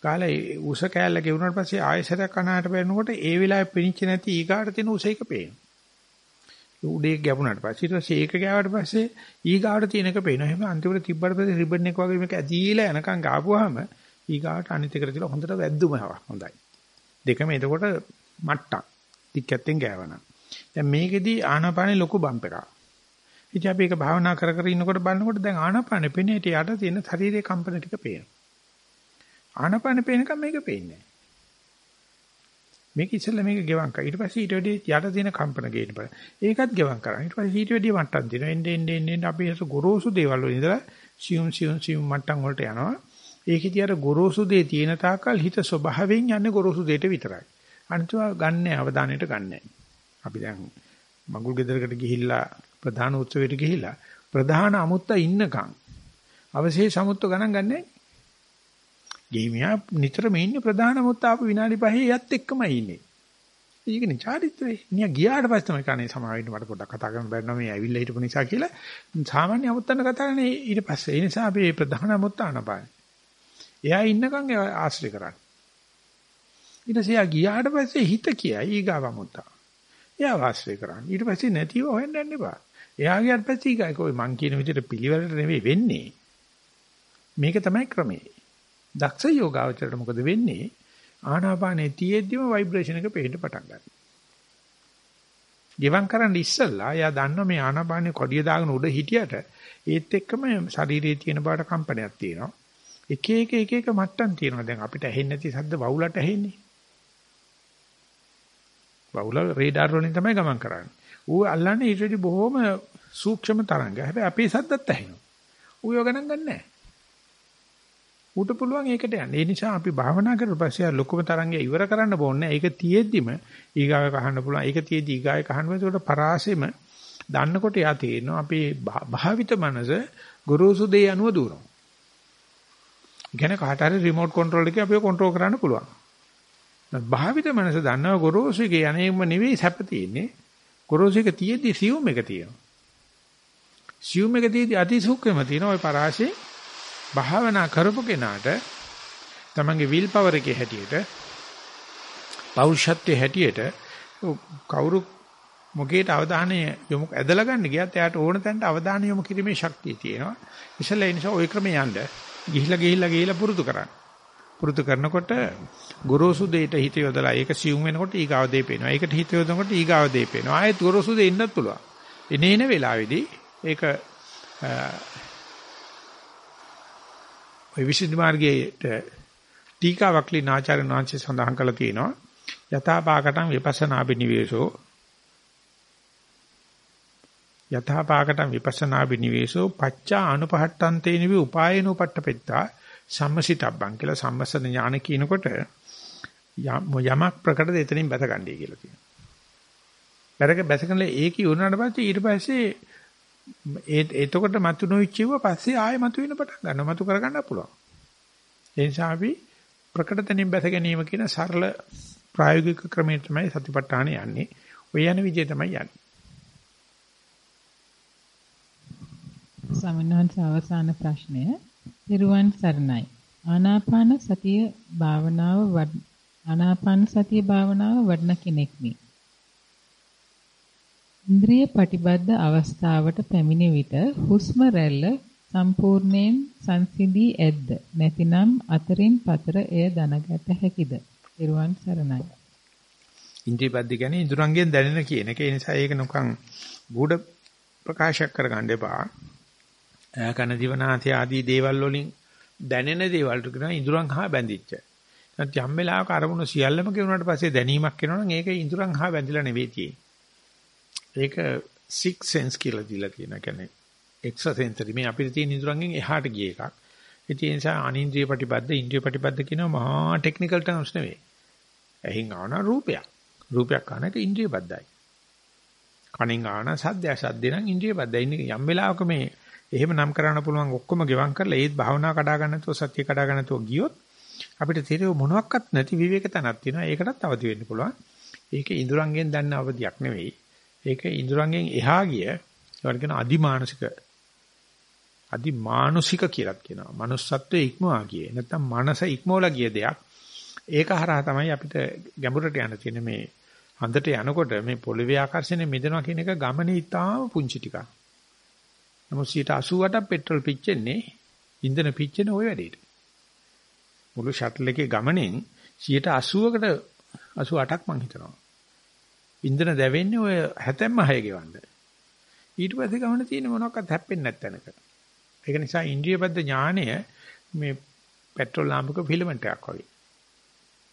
ගාලා උස කෑල්ල ගෙවුනට පස්සේ ආයෙසරයක් කනහට බැලනකොට ඒ වෙලාවේ පිනිච්ච නැති ඊගාට තියෙන උස එක පේනවා. උඩේ ගැපුණාට පස්සේ ඊට පස්සේ ඒක ගෑවට පස්සේ ඊගාට තියෙන එක පේනවා. එහෙනම් අන්තිමට තිබ්බට පස්සේ රිබන් එක වගේ මේක ඇදීලා යනකම් ගාපුවාම ඊගාට අනිත් එකට තියලා හොඳට වැද්දුම හොඳයි. දෙකම එතකොට මට්ටම්. ටිකැත්තෙන් ගෑවනම්. දැන් මේකෙදි ආනාපානේ ලොකු බම්ප් එකක්. ඉතින් අපි ඒක භාවනා කර කර ඉන්නකොට බලනකොට දැන් ආනාපානේ පෙනේ යට තියෙන ශරීරයේ කම්පන ටික පේනවා. ආනාපානේ පේනකම් මේක පේන්නේ නැහැ. මේක ඉස්සෙල්ලා මේක ගෙවම් කරා. ඊට පස්සේ ඊට වැඩි යට තියෙන කම්පන ගේන්න බෑ. ඒකත් ගෙවම් කරා. ඊට පස්සේ ඊට වැඩි මට්ටම් තියෙනවා. එන්නේ එන්නේ එන්නේ අපි ඒක ගොරෝසු දේවල් වල ඉඳලා සියුම් සියුම් සියුම් මට්ටම් වලට යනවා. ඒකෙදී අර ගොරෝසු දේ තියෙන තාක්කල් හිත ස්වභාවයෙන් යන්නේ ගොරෝසු දේට විතරයි. අනිතව ගන්න අවධානයට ගන්නෑ. අපි දැන් මඟුල් ගෙදරකට ගිහිල්ලා ප්‍රධාන උත්සවයට ගිහිල්ලා ප්‍රධාන අමුත්ත ඉන්නකම් අවශේෂ අමුත්ත ගණන් ගන්නෑ. ගේමියා නිතරම ඉන්නේ ප්‍රධාන මුත්ත ආපු විනාඩි 5 යත් එක්කමයි ඉන්නේ. ඒකනේ චාරිත්‍රේ. නිය ගියාට පස්සේ තමයි කන්නේ සමාවෙන්න මට පොඩ්ඩක් කතා කරන්න බැරි නම් මේ ඇවිල්ලා හිටපු නිසා කියලා සාමාන්‍ය අමුත්තන්න කතා කරන්නේ ඊට පස්සේ. ඒ නිසා අපි මේ ප්‍රධාන මුත්ත ආනපාන. එයා ඉන්නකම් ආශ්‍රය කරන්නේ. ඊට පස්සේ ගියාට පස්සේ හිත කියයි ඊගාව මුත්ත. එයා ආශ්‍රය කරන්නේ. ඊට පස්සේ නැතිව හොයන්න යන්න එපා. එයා ගියාට පස්සේ ඊගා කොයි මං කියන විදිහට පිළිවෙලට නෙවෙයි වෙන්නේ. මේක තමයි ක්‍රමේ. දක්ෂ යෝගාවචරයට මොකද වෙන්නේ? ආනාපානේ තියෙද්දිම ভাইබ්‍රේෂන් එක පේන්න පටන් ගන්නවා. ගෙවම් කරන්න ඉස්සෙල්ලා එයා දන්නවා මේ ආනාපානේ කොඩිය දාගෙන උඩ හිටියට ඒත් එක්කම ශරීරයේ තියෙන බාට කම්පනයක් තියෙනවා. එක එක එක එක මට්ටම් තියෙනවා. දැන් අපිට ඇහෙන්නේ නැති ශබ්ද වවුලට ඇහෙන්නේ. වවුල රේඩාර් වලින් තමයි ගමන් කරන්නේ. ඌ අල්ලන්නේ ඊට වඩා බොහොම සූක්ෂම තරංග. හැබැයි අපේ ශබ්දත් ඇහෙනවා. ඌ යෝ ගණන් ගන්නෑ. ඌට පුළුවන් ඒකට යන්න. ඒ නිසා අපි භාවනා කරලා පස්සේ ලොකුම තරංගය ඉවර කරන්න ඕනේ. ඒක තියෙද්දිම ඊගාව කහන්න පුළුවන්. ඒක තියෙද්දි ඊගාවේ කහන්න බෑ. ඒකට පරාසෙම දන්නකොට යා තේරෙනවා අපේ භාවිත මනස ගුරුසු දෙය අනුව දුවනවා. ගැන කාට හරි රිමෝට් කන්ට්‍රෝල් එකේ අපිව කන්ට්‍රෝල් කරන්න පුළුවන්. භාවිත මනස දන්නව ගොරෝසු එකේ යන්නේම නෙවෙයි සැප තියෙන්නේ. ගොරෝසු එක තියෙද්දි සියුම් එක තියෙනවා. සියුම් එකදීදී අතිසූක්‍රම තියෙන ওই පරාසේ භාවනා කරපු කෙනාට තමන්ගේ විල් පවර් එකේ හැටියට පෞරුෂත්වයේ හැටියට කවුරු මොකේට අවධානය යොමු ඇදලා ගන්න ගියත් එයාට ඕන තැනට අවධානය යොමු කිරීමේ ශක්තිය තියෙනවා. ඉතින් ඒ නිසා ওই ක්‍රමේ යන්න ගිහිලා ගිහිලා ගිහිලා පුරුදු කරන්න. පුරුදු කරනකොට ගොරෝසු දෙයට හිත යොදලා ඒක සියුම් වෙනකොට ඊගාව දෙය පේනවා. ඒකට හිත යොදනකොට ඊගාව දෙය පේනවා. ආයෙත් ගොරෝසු දෙය ඉන්නත් පුළුවන්. එනේන වෙලාවේදී ඒක ඔය විසුද්ධි මාර්ගයේ ටීකාවක් ලිනාචාර්ය වංශය සඳහන් කරලා තියෙනවා. යථාපාකටං විපස්සනා බිනිවේෂෝ යථාපාකටං විපස්සනා බිනිවේෂෝ පච්චා අනුපහට්ටන්තේ නිවි උපායනෝපට්ඨපෙත්තා සම්මසිතබ්බං කියලා සම්මසන ඥාන කියනකොට යමක් ප්‍රකටද එතනින් බැස ගන්නයි කියලා කියනවා. බැරක බැසගෙන ඒක ඉවරනට පස්සේ ඊට පස්සේ ඒ එතකොට මතු නොවිච්චිව පස්සේ ආයෙ මතු වෙන පටන් ගන්නවා. මතු කරගන්න පුළුවන්. ඒ නිසා අපි ප්‍රකට තැනින් බැස ගැනීම කියන සරල ප්‍රායෝගික ක්‍රමයේ තමයි සතිපට්ඨාන යන්නේ. ඔය යන විදිය තමයි යන්නේ. සමන්වහන්ස අවසාන ප්‍රශ්නය නිර්වාන් සරණයි. ආනාපාන සතිය භාවනාව ආනාපාන සතිය භාවනාව වඩන කෙනෙක්නි. ඉන්ද්‍රිය ප්‍රතිබද්ධ අවස්ථාවට පැමිණි විට හුස්ම රැල්ල සම්පූර්ණයෙන් සංසිඳී ඇද්ද නැතිනම් අතරින් පතර එය දැනගත හැකිද? ඊරුවන් සරණයි. ඉන්ද්‍රිය බද්ධ කියන්නේ ඉඳුරංගෙන් දැනෙන කියන එක. ඒ නිසා ඒක නිකන් ගුඩ ප්‍රකාශයක් කරගන්න එපා. කන දිවනාසය ආදී දේවල් වලින් දැනෙන දේවල් කියන ඉඳුරන් හා බැඳිච්ච. නැත්නම් යම් වෙලාවක අරමුණු සියල්ලම කියුණාට පස්සේ දැනීමක් එනවා නම් ඒක ඉඳුරන් හා බැඳිලා නෙවෙයි තියෙන්නේ. ඒක six sense කියලා දීලා තියෙන. කියන්නේ එක්ස්ට්‍රා සෙන්සරි මේ අපිට තියෙන ඉඳුරන්ගෙන් එහාට ගිය එකක්. ඒ නිසා අනින්ද්‍රිය ප්‍රතිපද ඉන්ද්‍රිය ප්‍රතිපද කියනවා මහා ටෙක්නිකල් ටර්ම්ස් නෙවෙයි. ඇහින් ආවන රූපයක්. රූපයක් ආන එක ඉන්ද්‍රිය බද්ධයි. කනින් ආන සද්දය සද්ද නම් ඉන්ද්‍රිය බද්ධයි. යම් වෙලාවක මේ එහෙම නම් කරන්න පුළුවන් ඔක්කොම ගෙවම් කරලා ඒත් භාවනා කඩා ගන්න නැතුව සත්‍ය කඩා ගන්න නැතුව ගියොත් අපිට තේරෙව මොනවත් නැති විවේක තනක් තියෙනවා. ඒකටත් අවදි වෙන්න පුළුවන්. ඒක ඉඳුරංගෙන් දන්න අවදියක් නෙවෙයි. ඒක ඉඳුරංගෙන් එහා ගිය ඒවට කියන අදිමානසික අදිමානුෂික කියලා කියනවා. manussත්වයේ ඉක්මවා ගියේ. නැත්තම් මනස ඉක්මවලා ගිය දෙයක්. ඒක හරහා තමයි අපිට ගැඹුරට යන්න තියෙන මේ හඳට යනකොට මේ පොළවේ ආකර්ෂණය මිදෙනවා කියන එක ගමනේ ඉතාම පුංචි ටිකක්. නමුත් 88ක් පෙට්‍රල් පිච්චෙන්නේ ඉන්ධන පිච්චෙන ওই වැඩේට. මුළු ෂටල් එකේ ගමනෙන් 80කට 88ක් මං හිතනවා. ඉන්ධන දැවෙන්නේ ඔය 76 ගෙවන්න. ඊට පස්සේ ගමන තියෙන මොනවාක්වත් හැප්පෙන්නේ නැත්නම්ක. ඒක නිසා ඉන්ද්‍රියබද්ධ ඥානය මේ පෙට්‍රල් ලාම්පක ෆිලමන්ට් එකක් වගේ.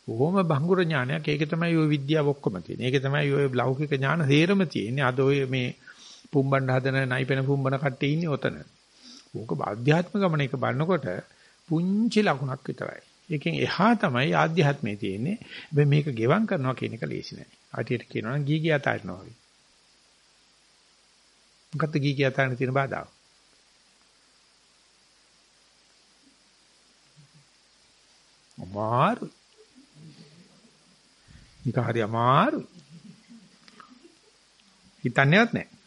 බොහොම බංගුර ඥානයක්. ඒක තමයි ওই විද්‍යාව ඔක්කොම තියෙන්නේ. ඒක තමයි ওই ලෞකික ඥාන හේරම තියෙන්නේ. අද ඔය මේ පුම්බන්න හදන නයිපෙන පුම්බන කට්ටිය ඉන්නේ ඔතන. ඕක ආධ්‍යාත්ම ගමන එක බලනකොට පුංචි ලකුණක් විතරයි. ඒකෙන් එහා තමයි ආධ්‍යාත්මයේ තියෙන්නේ. හැබැයි මේක ගෙවම් කරනවා කියන එක ලේසි නෑ. ආටියට කියනවා නම් ගී ගිය අතාරිනවා වගේ. මොකද්ද ගී ගිය අතාරින තියෙන බාධාව? අමාරු. ඒක හරි අමාරු. හිතන්නේවත් නැහැ.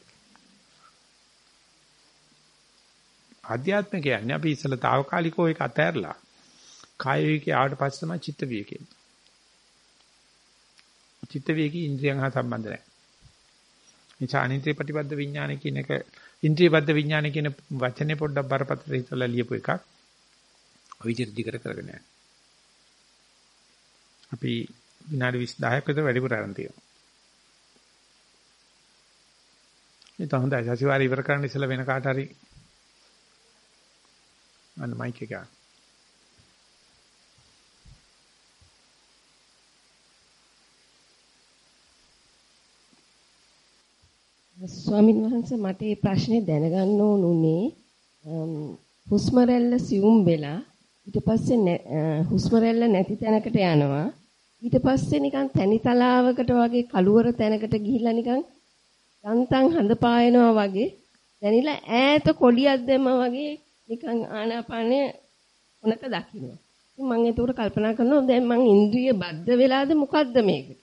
ආධ්‍යාත්ම කියන්නේ අපි ඉස්සලා తాවකාලිකව ඒක අතහැරලා කාය විකේ ආවට පස්සේ තමයි චිත්ත විකේ. චිත්ත විකේ ඉන්ද්‍රියන් හා සම්බන්ධ නැහැ. නිසා අනිත්‍ය ප්‍රතිපද විඥාන කියන එක ඉන්ද්‍රියබද්ධ විඥාන කියන වචනේ පොඩ්ඩක් බරපතල හිතලා ලියපු එකක්. ඔය විදිහට දිගට කරගෙන යන්න. අපි විනාඩි 20ක් විතර වැඩිපුර ආරම්භ තියෙනවා. ඒ තමයි සතිವಾರ ඉවර කරන්න ඉස්සලා වෙන කාට හරි අන්න මයික් එක ගන්න. ස්වාමීන් වහන්සේ මට මේ ප්‍රශ්නේ දැනගන්න ඕනුනේ හුස්ම රැල්ල සියුම් වෙලා ඊට පස්සේ හුස්ම රැල්ල නැති තැනකට යනවා ඊට පස්සේ නිකන් තනිතලාවකට වගේ කළුවර තැනකට ගිහිල්ලා නිකන් යන්තම් හඳ පායනවා වගේ දැනිලා ඈත කොඩියක් දැම්ම වගේ නිකන් ආනාපානය උනක දකින්න. ඉතින් මම ඒකට කල්පනා කරනවා දැන් මං ඉන්ද්‍රිය බද්ධ වෙලාද මොකද්ද මේක?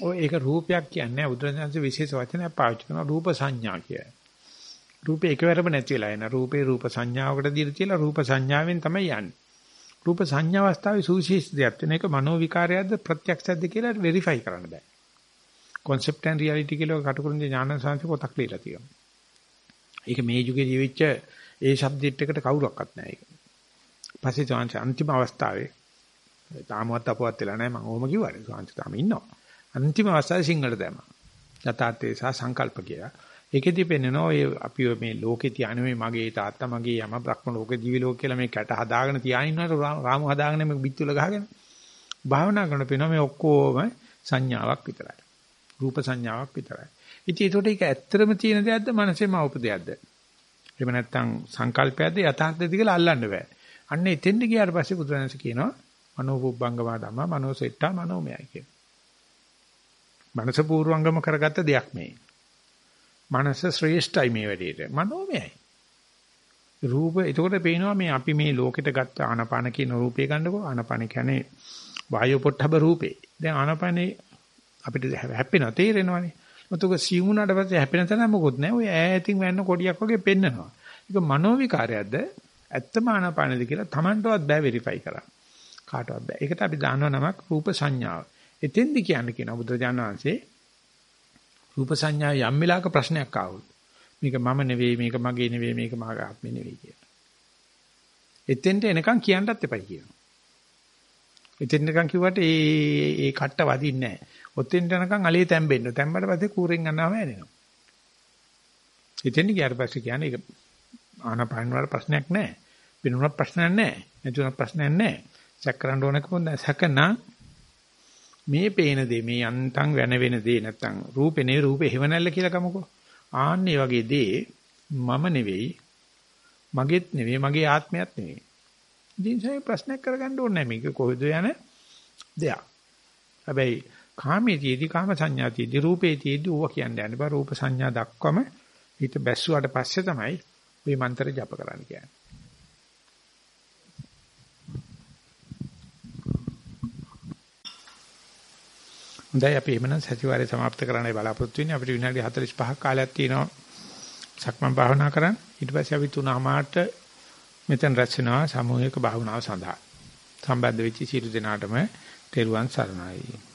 ඔය ඒක රූපයක් කියන්නේ බුදුරජාණන්සේ විශේෂ වචනයක් පාවිච්චි කරනවා රූප සංඥා කියලා. රූපේ එකවරම නැති වෙලා එන රූපේ රූප සංඥාවකට දීලා තියලා රූප සංඥාවෙන් තමයි යන්නේ. රූප සංඥා අවස්ථාවේ සුවිශේෂ දෙයක් වෙන එක මනෝ විකාරයක්ද ප්‍රත්‍යක්ෂයක්ද කියලා වෙරිෆයි කරන්න බෑ. concept and reality කියලා කටුකුරුන්ගේ ඥාන සංසි පොතක් ලියලා තියෙනවා. ඒක මේ යුගයේ ජීවිච්ච ඒ සබ්ජෙක්ට් එකට කවුරක්වත් නැහැ ඒක. පස්සේ chance අන්තිම අවස්ථාවේ තාමවත් අපවත් වෙලා නැහැ මම ඔහොම කිව්වට chance තාම ඉන්නවා. අන්තිම අවස්ථාවේ සිංහල දැම්මා. යථාර්ථය සහ සංකල්ප කියලා. ඒකෙදි පෙන්නනවා ඔය අපි මේ ලෝකේ තියාන මේ මගේ තාත්තා මගේ යම බ්‍රහ්ම ලෝක දිවි ලෝක කියලා මේ කැට හදාගෙන තියාගෙන ඉන්නවට රාමු හදාගෙන මේ පිටුල ගහගෙන භාවනා කරන පේනවා මේ ඔක්කොම සංඥාවක් විතරයි. රූප සංඥාවක් විතරයි. ඉතින් ඒකට ඒක ඇත්තටම තියෙන දෙයක්ද මනසේම උපදෙයක්ද? එහෙම නැත්නම් සංකල්පයක්ද යථාර්ථයද කියලා අල්ලන්න බෑ. අන්න එතෙන්ට ගියාට පස්සේ බුදුරජාණන් කියනවා මනෝපුබ්බංගම ධම්ම මනෝසෙට්ටා මනෝමයයි කියන. මනස පූර්වංගම කරගත්ත දෙයක් මේ. මනස ශ්‍රේෂ්ඨයි මේ වැඩේට. මනෝමයයි. රූප එතකොට පේනවා මේ අපි මේ ලෝකෙට ගත්ත ආනපාන කියන රූපය ගන්නකො ආනපාන කියන්නේ වායු පොට්ටබ රූපේ. දැන් ආනපානේ අපිට හැප්පෙනවා තේරෙනවනේ. මුතුක සිවුණාට පස්සේ හැපෙන තැන මොකොත් නැහැ. ඔය ඈතින් වැන්න කොඩියක් වගේ පෙන්නනවා. ඒක මනෝ විකාරයක්ද? ඇත්තම ආනාපානද කියලා Tamanටවත් බෑ වෙරිෆයි කරන්න. කාටවත් බෑ. ඒකට අපි දානවා නමක් රූප සංඥාව. එතෙන්දි කියන්නේ කියන බුදුරජාණන් වහන්සේ රූප සංඥා යම් වෙලාවක ප්‍රශ්නයක් ආවොත් මේක මම නෙවෙයි මේක මගේ නෙවෙයි මේක මාගේ ආත්මෙ නෙවෙයි කියලා. එතෙන්ට එනකන් කියන්නත් එපයි කියනවා. එතෙන් නිකන් කිව්වට ඒ ඒ කට්ට වදින්නේ නැහැ. ඔතෙන් යනකම් අලිය තැම්බෙන්න. තැම්බට පස්සේ කූරෙන් ගන්නාම ඇනෙනවා. එතෙන් ගියාට පස්සේ කියන්නේ ඒක ආනපාන වල ප්‍රශ්නයක් නැහැ. වෙනුනක් ප්‍රශ්නයක් නැහැ. නැතුණක් ප්‍රශ්නයක් නැහැ. සැක කරන්න ඕනක පොන්න සැකනා මේ පේන දේ මේ යන්තම් වෙන වෙන දේ නැත්තම් රූපේ නෙවෙයි රූපේ හේවණල්ල කියලා කමකෝ. ආන්නේ වගේ දේ මම නෙවෙයි මගේත් නෙවෙයි මගේ ආත්මයත් නෙවෙයි. ඉතින් ඒ ප්‍රශ්නයක් කරගන්න ඕනේ නැහැ මේක කොහෙද යන දෙයක්. හැබැයි කාමයේදී කාම සංඥාතියදී රූපේතියදී ඌව කියන්නේ යන්නේ බා රූප සංඥා දක්වම හිත බැස්සුවාට පස්සේ තමයි මේ මන්ත්‍ර ජප කරන්න කියන්නේ. හොඳයි අපි එමනම් සතිವಾರේ સમાપ્ત කරන්නයි බලාපොරොත්තු වෙන්නේ. අපිට විනාඩි 45ක් කාලයක් තියෙනවා. සක්මන් භාවනා කරන්න. ඊට පස්සේ අපි තුනමාට මෙතන රැස් වෙනවා සමූහික භාවනාව සඳහා. සම්බන්ධ වෙච්ච සියලු දෙනාටම තෙරුවන් සරණයි.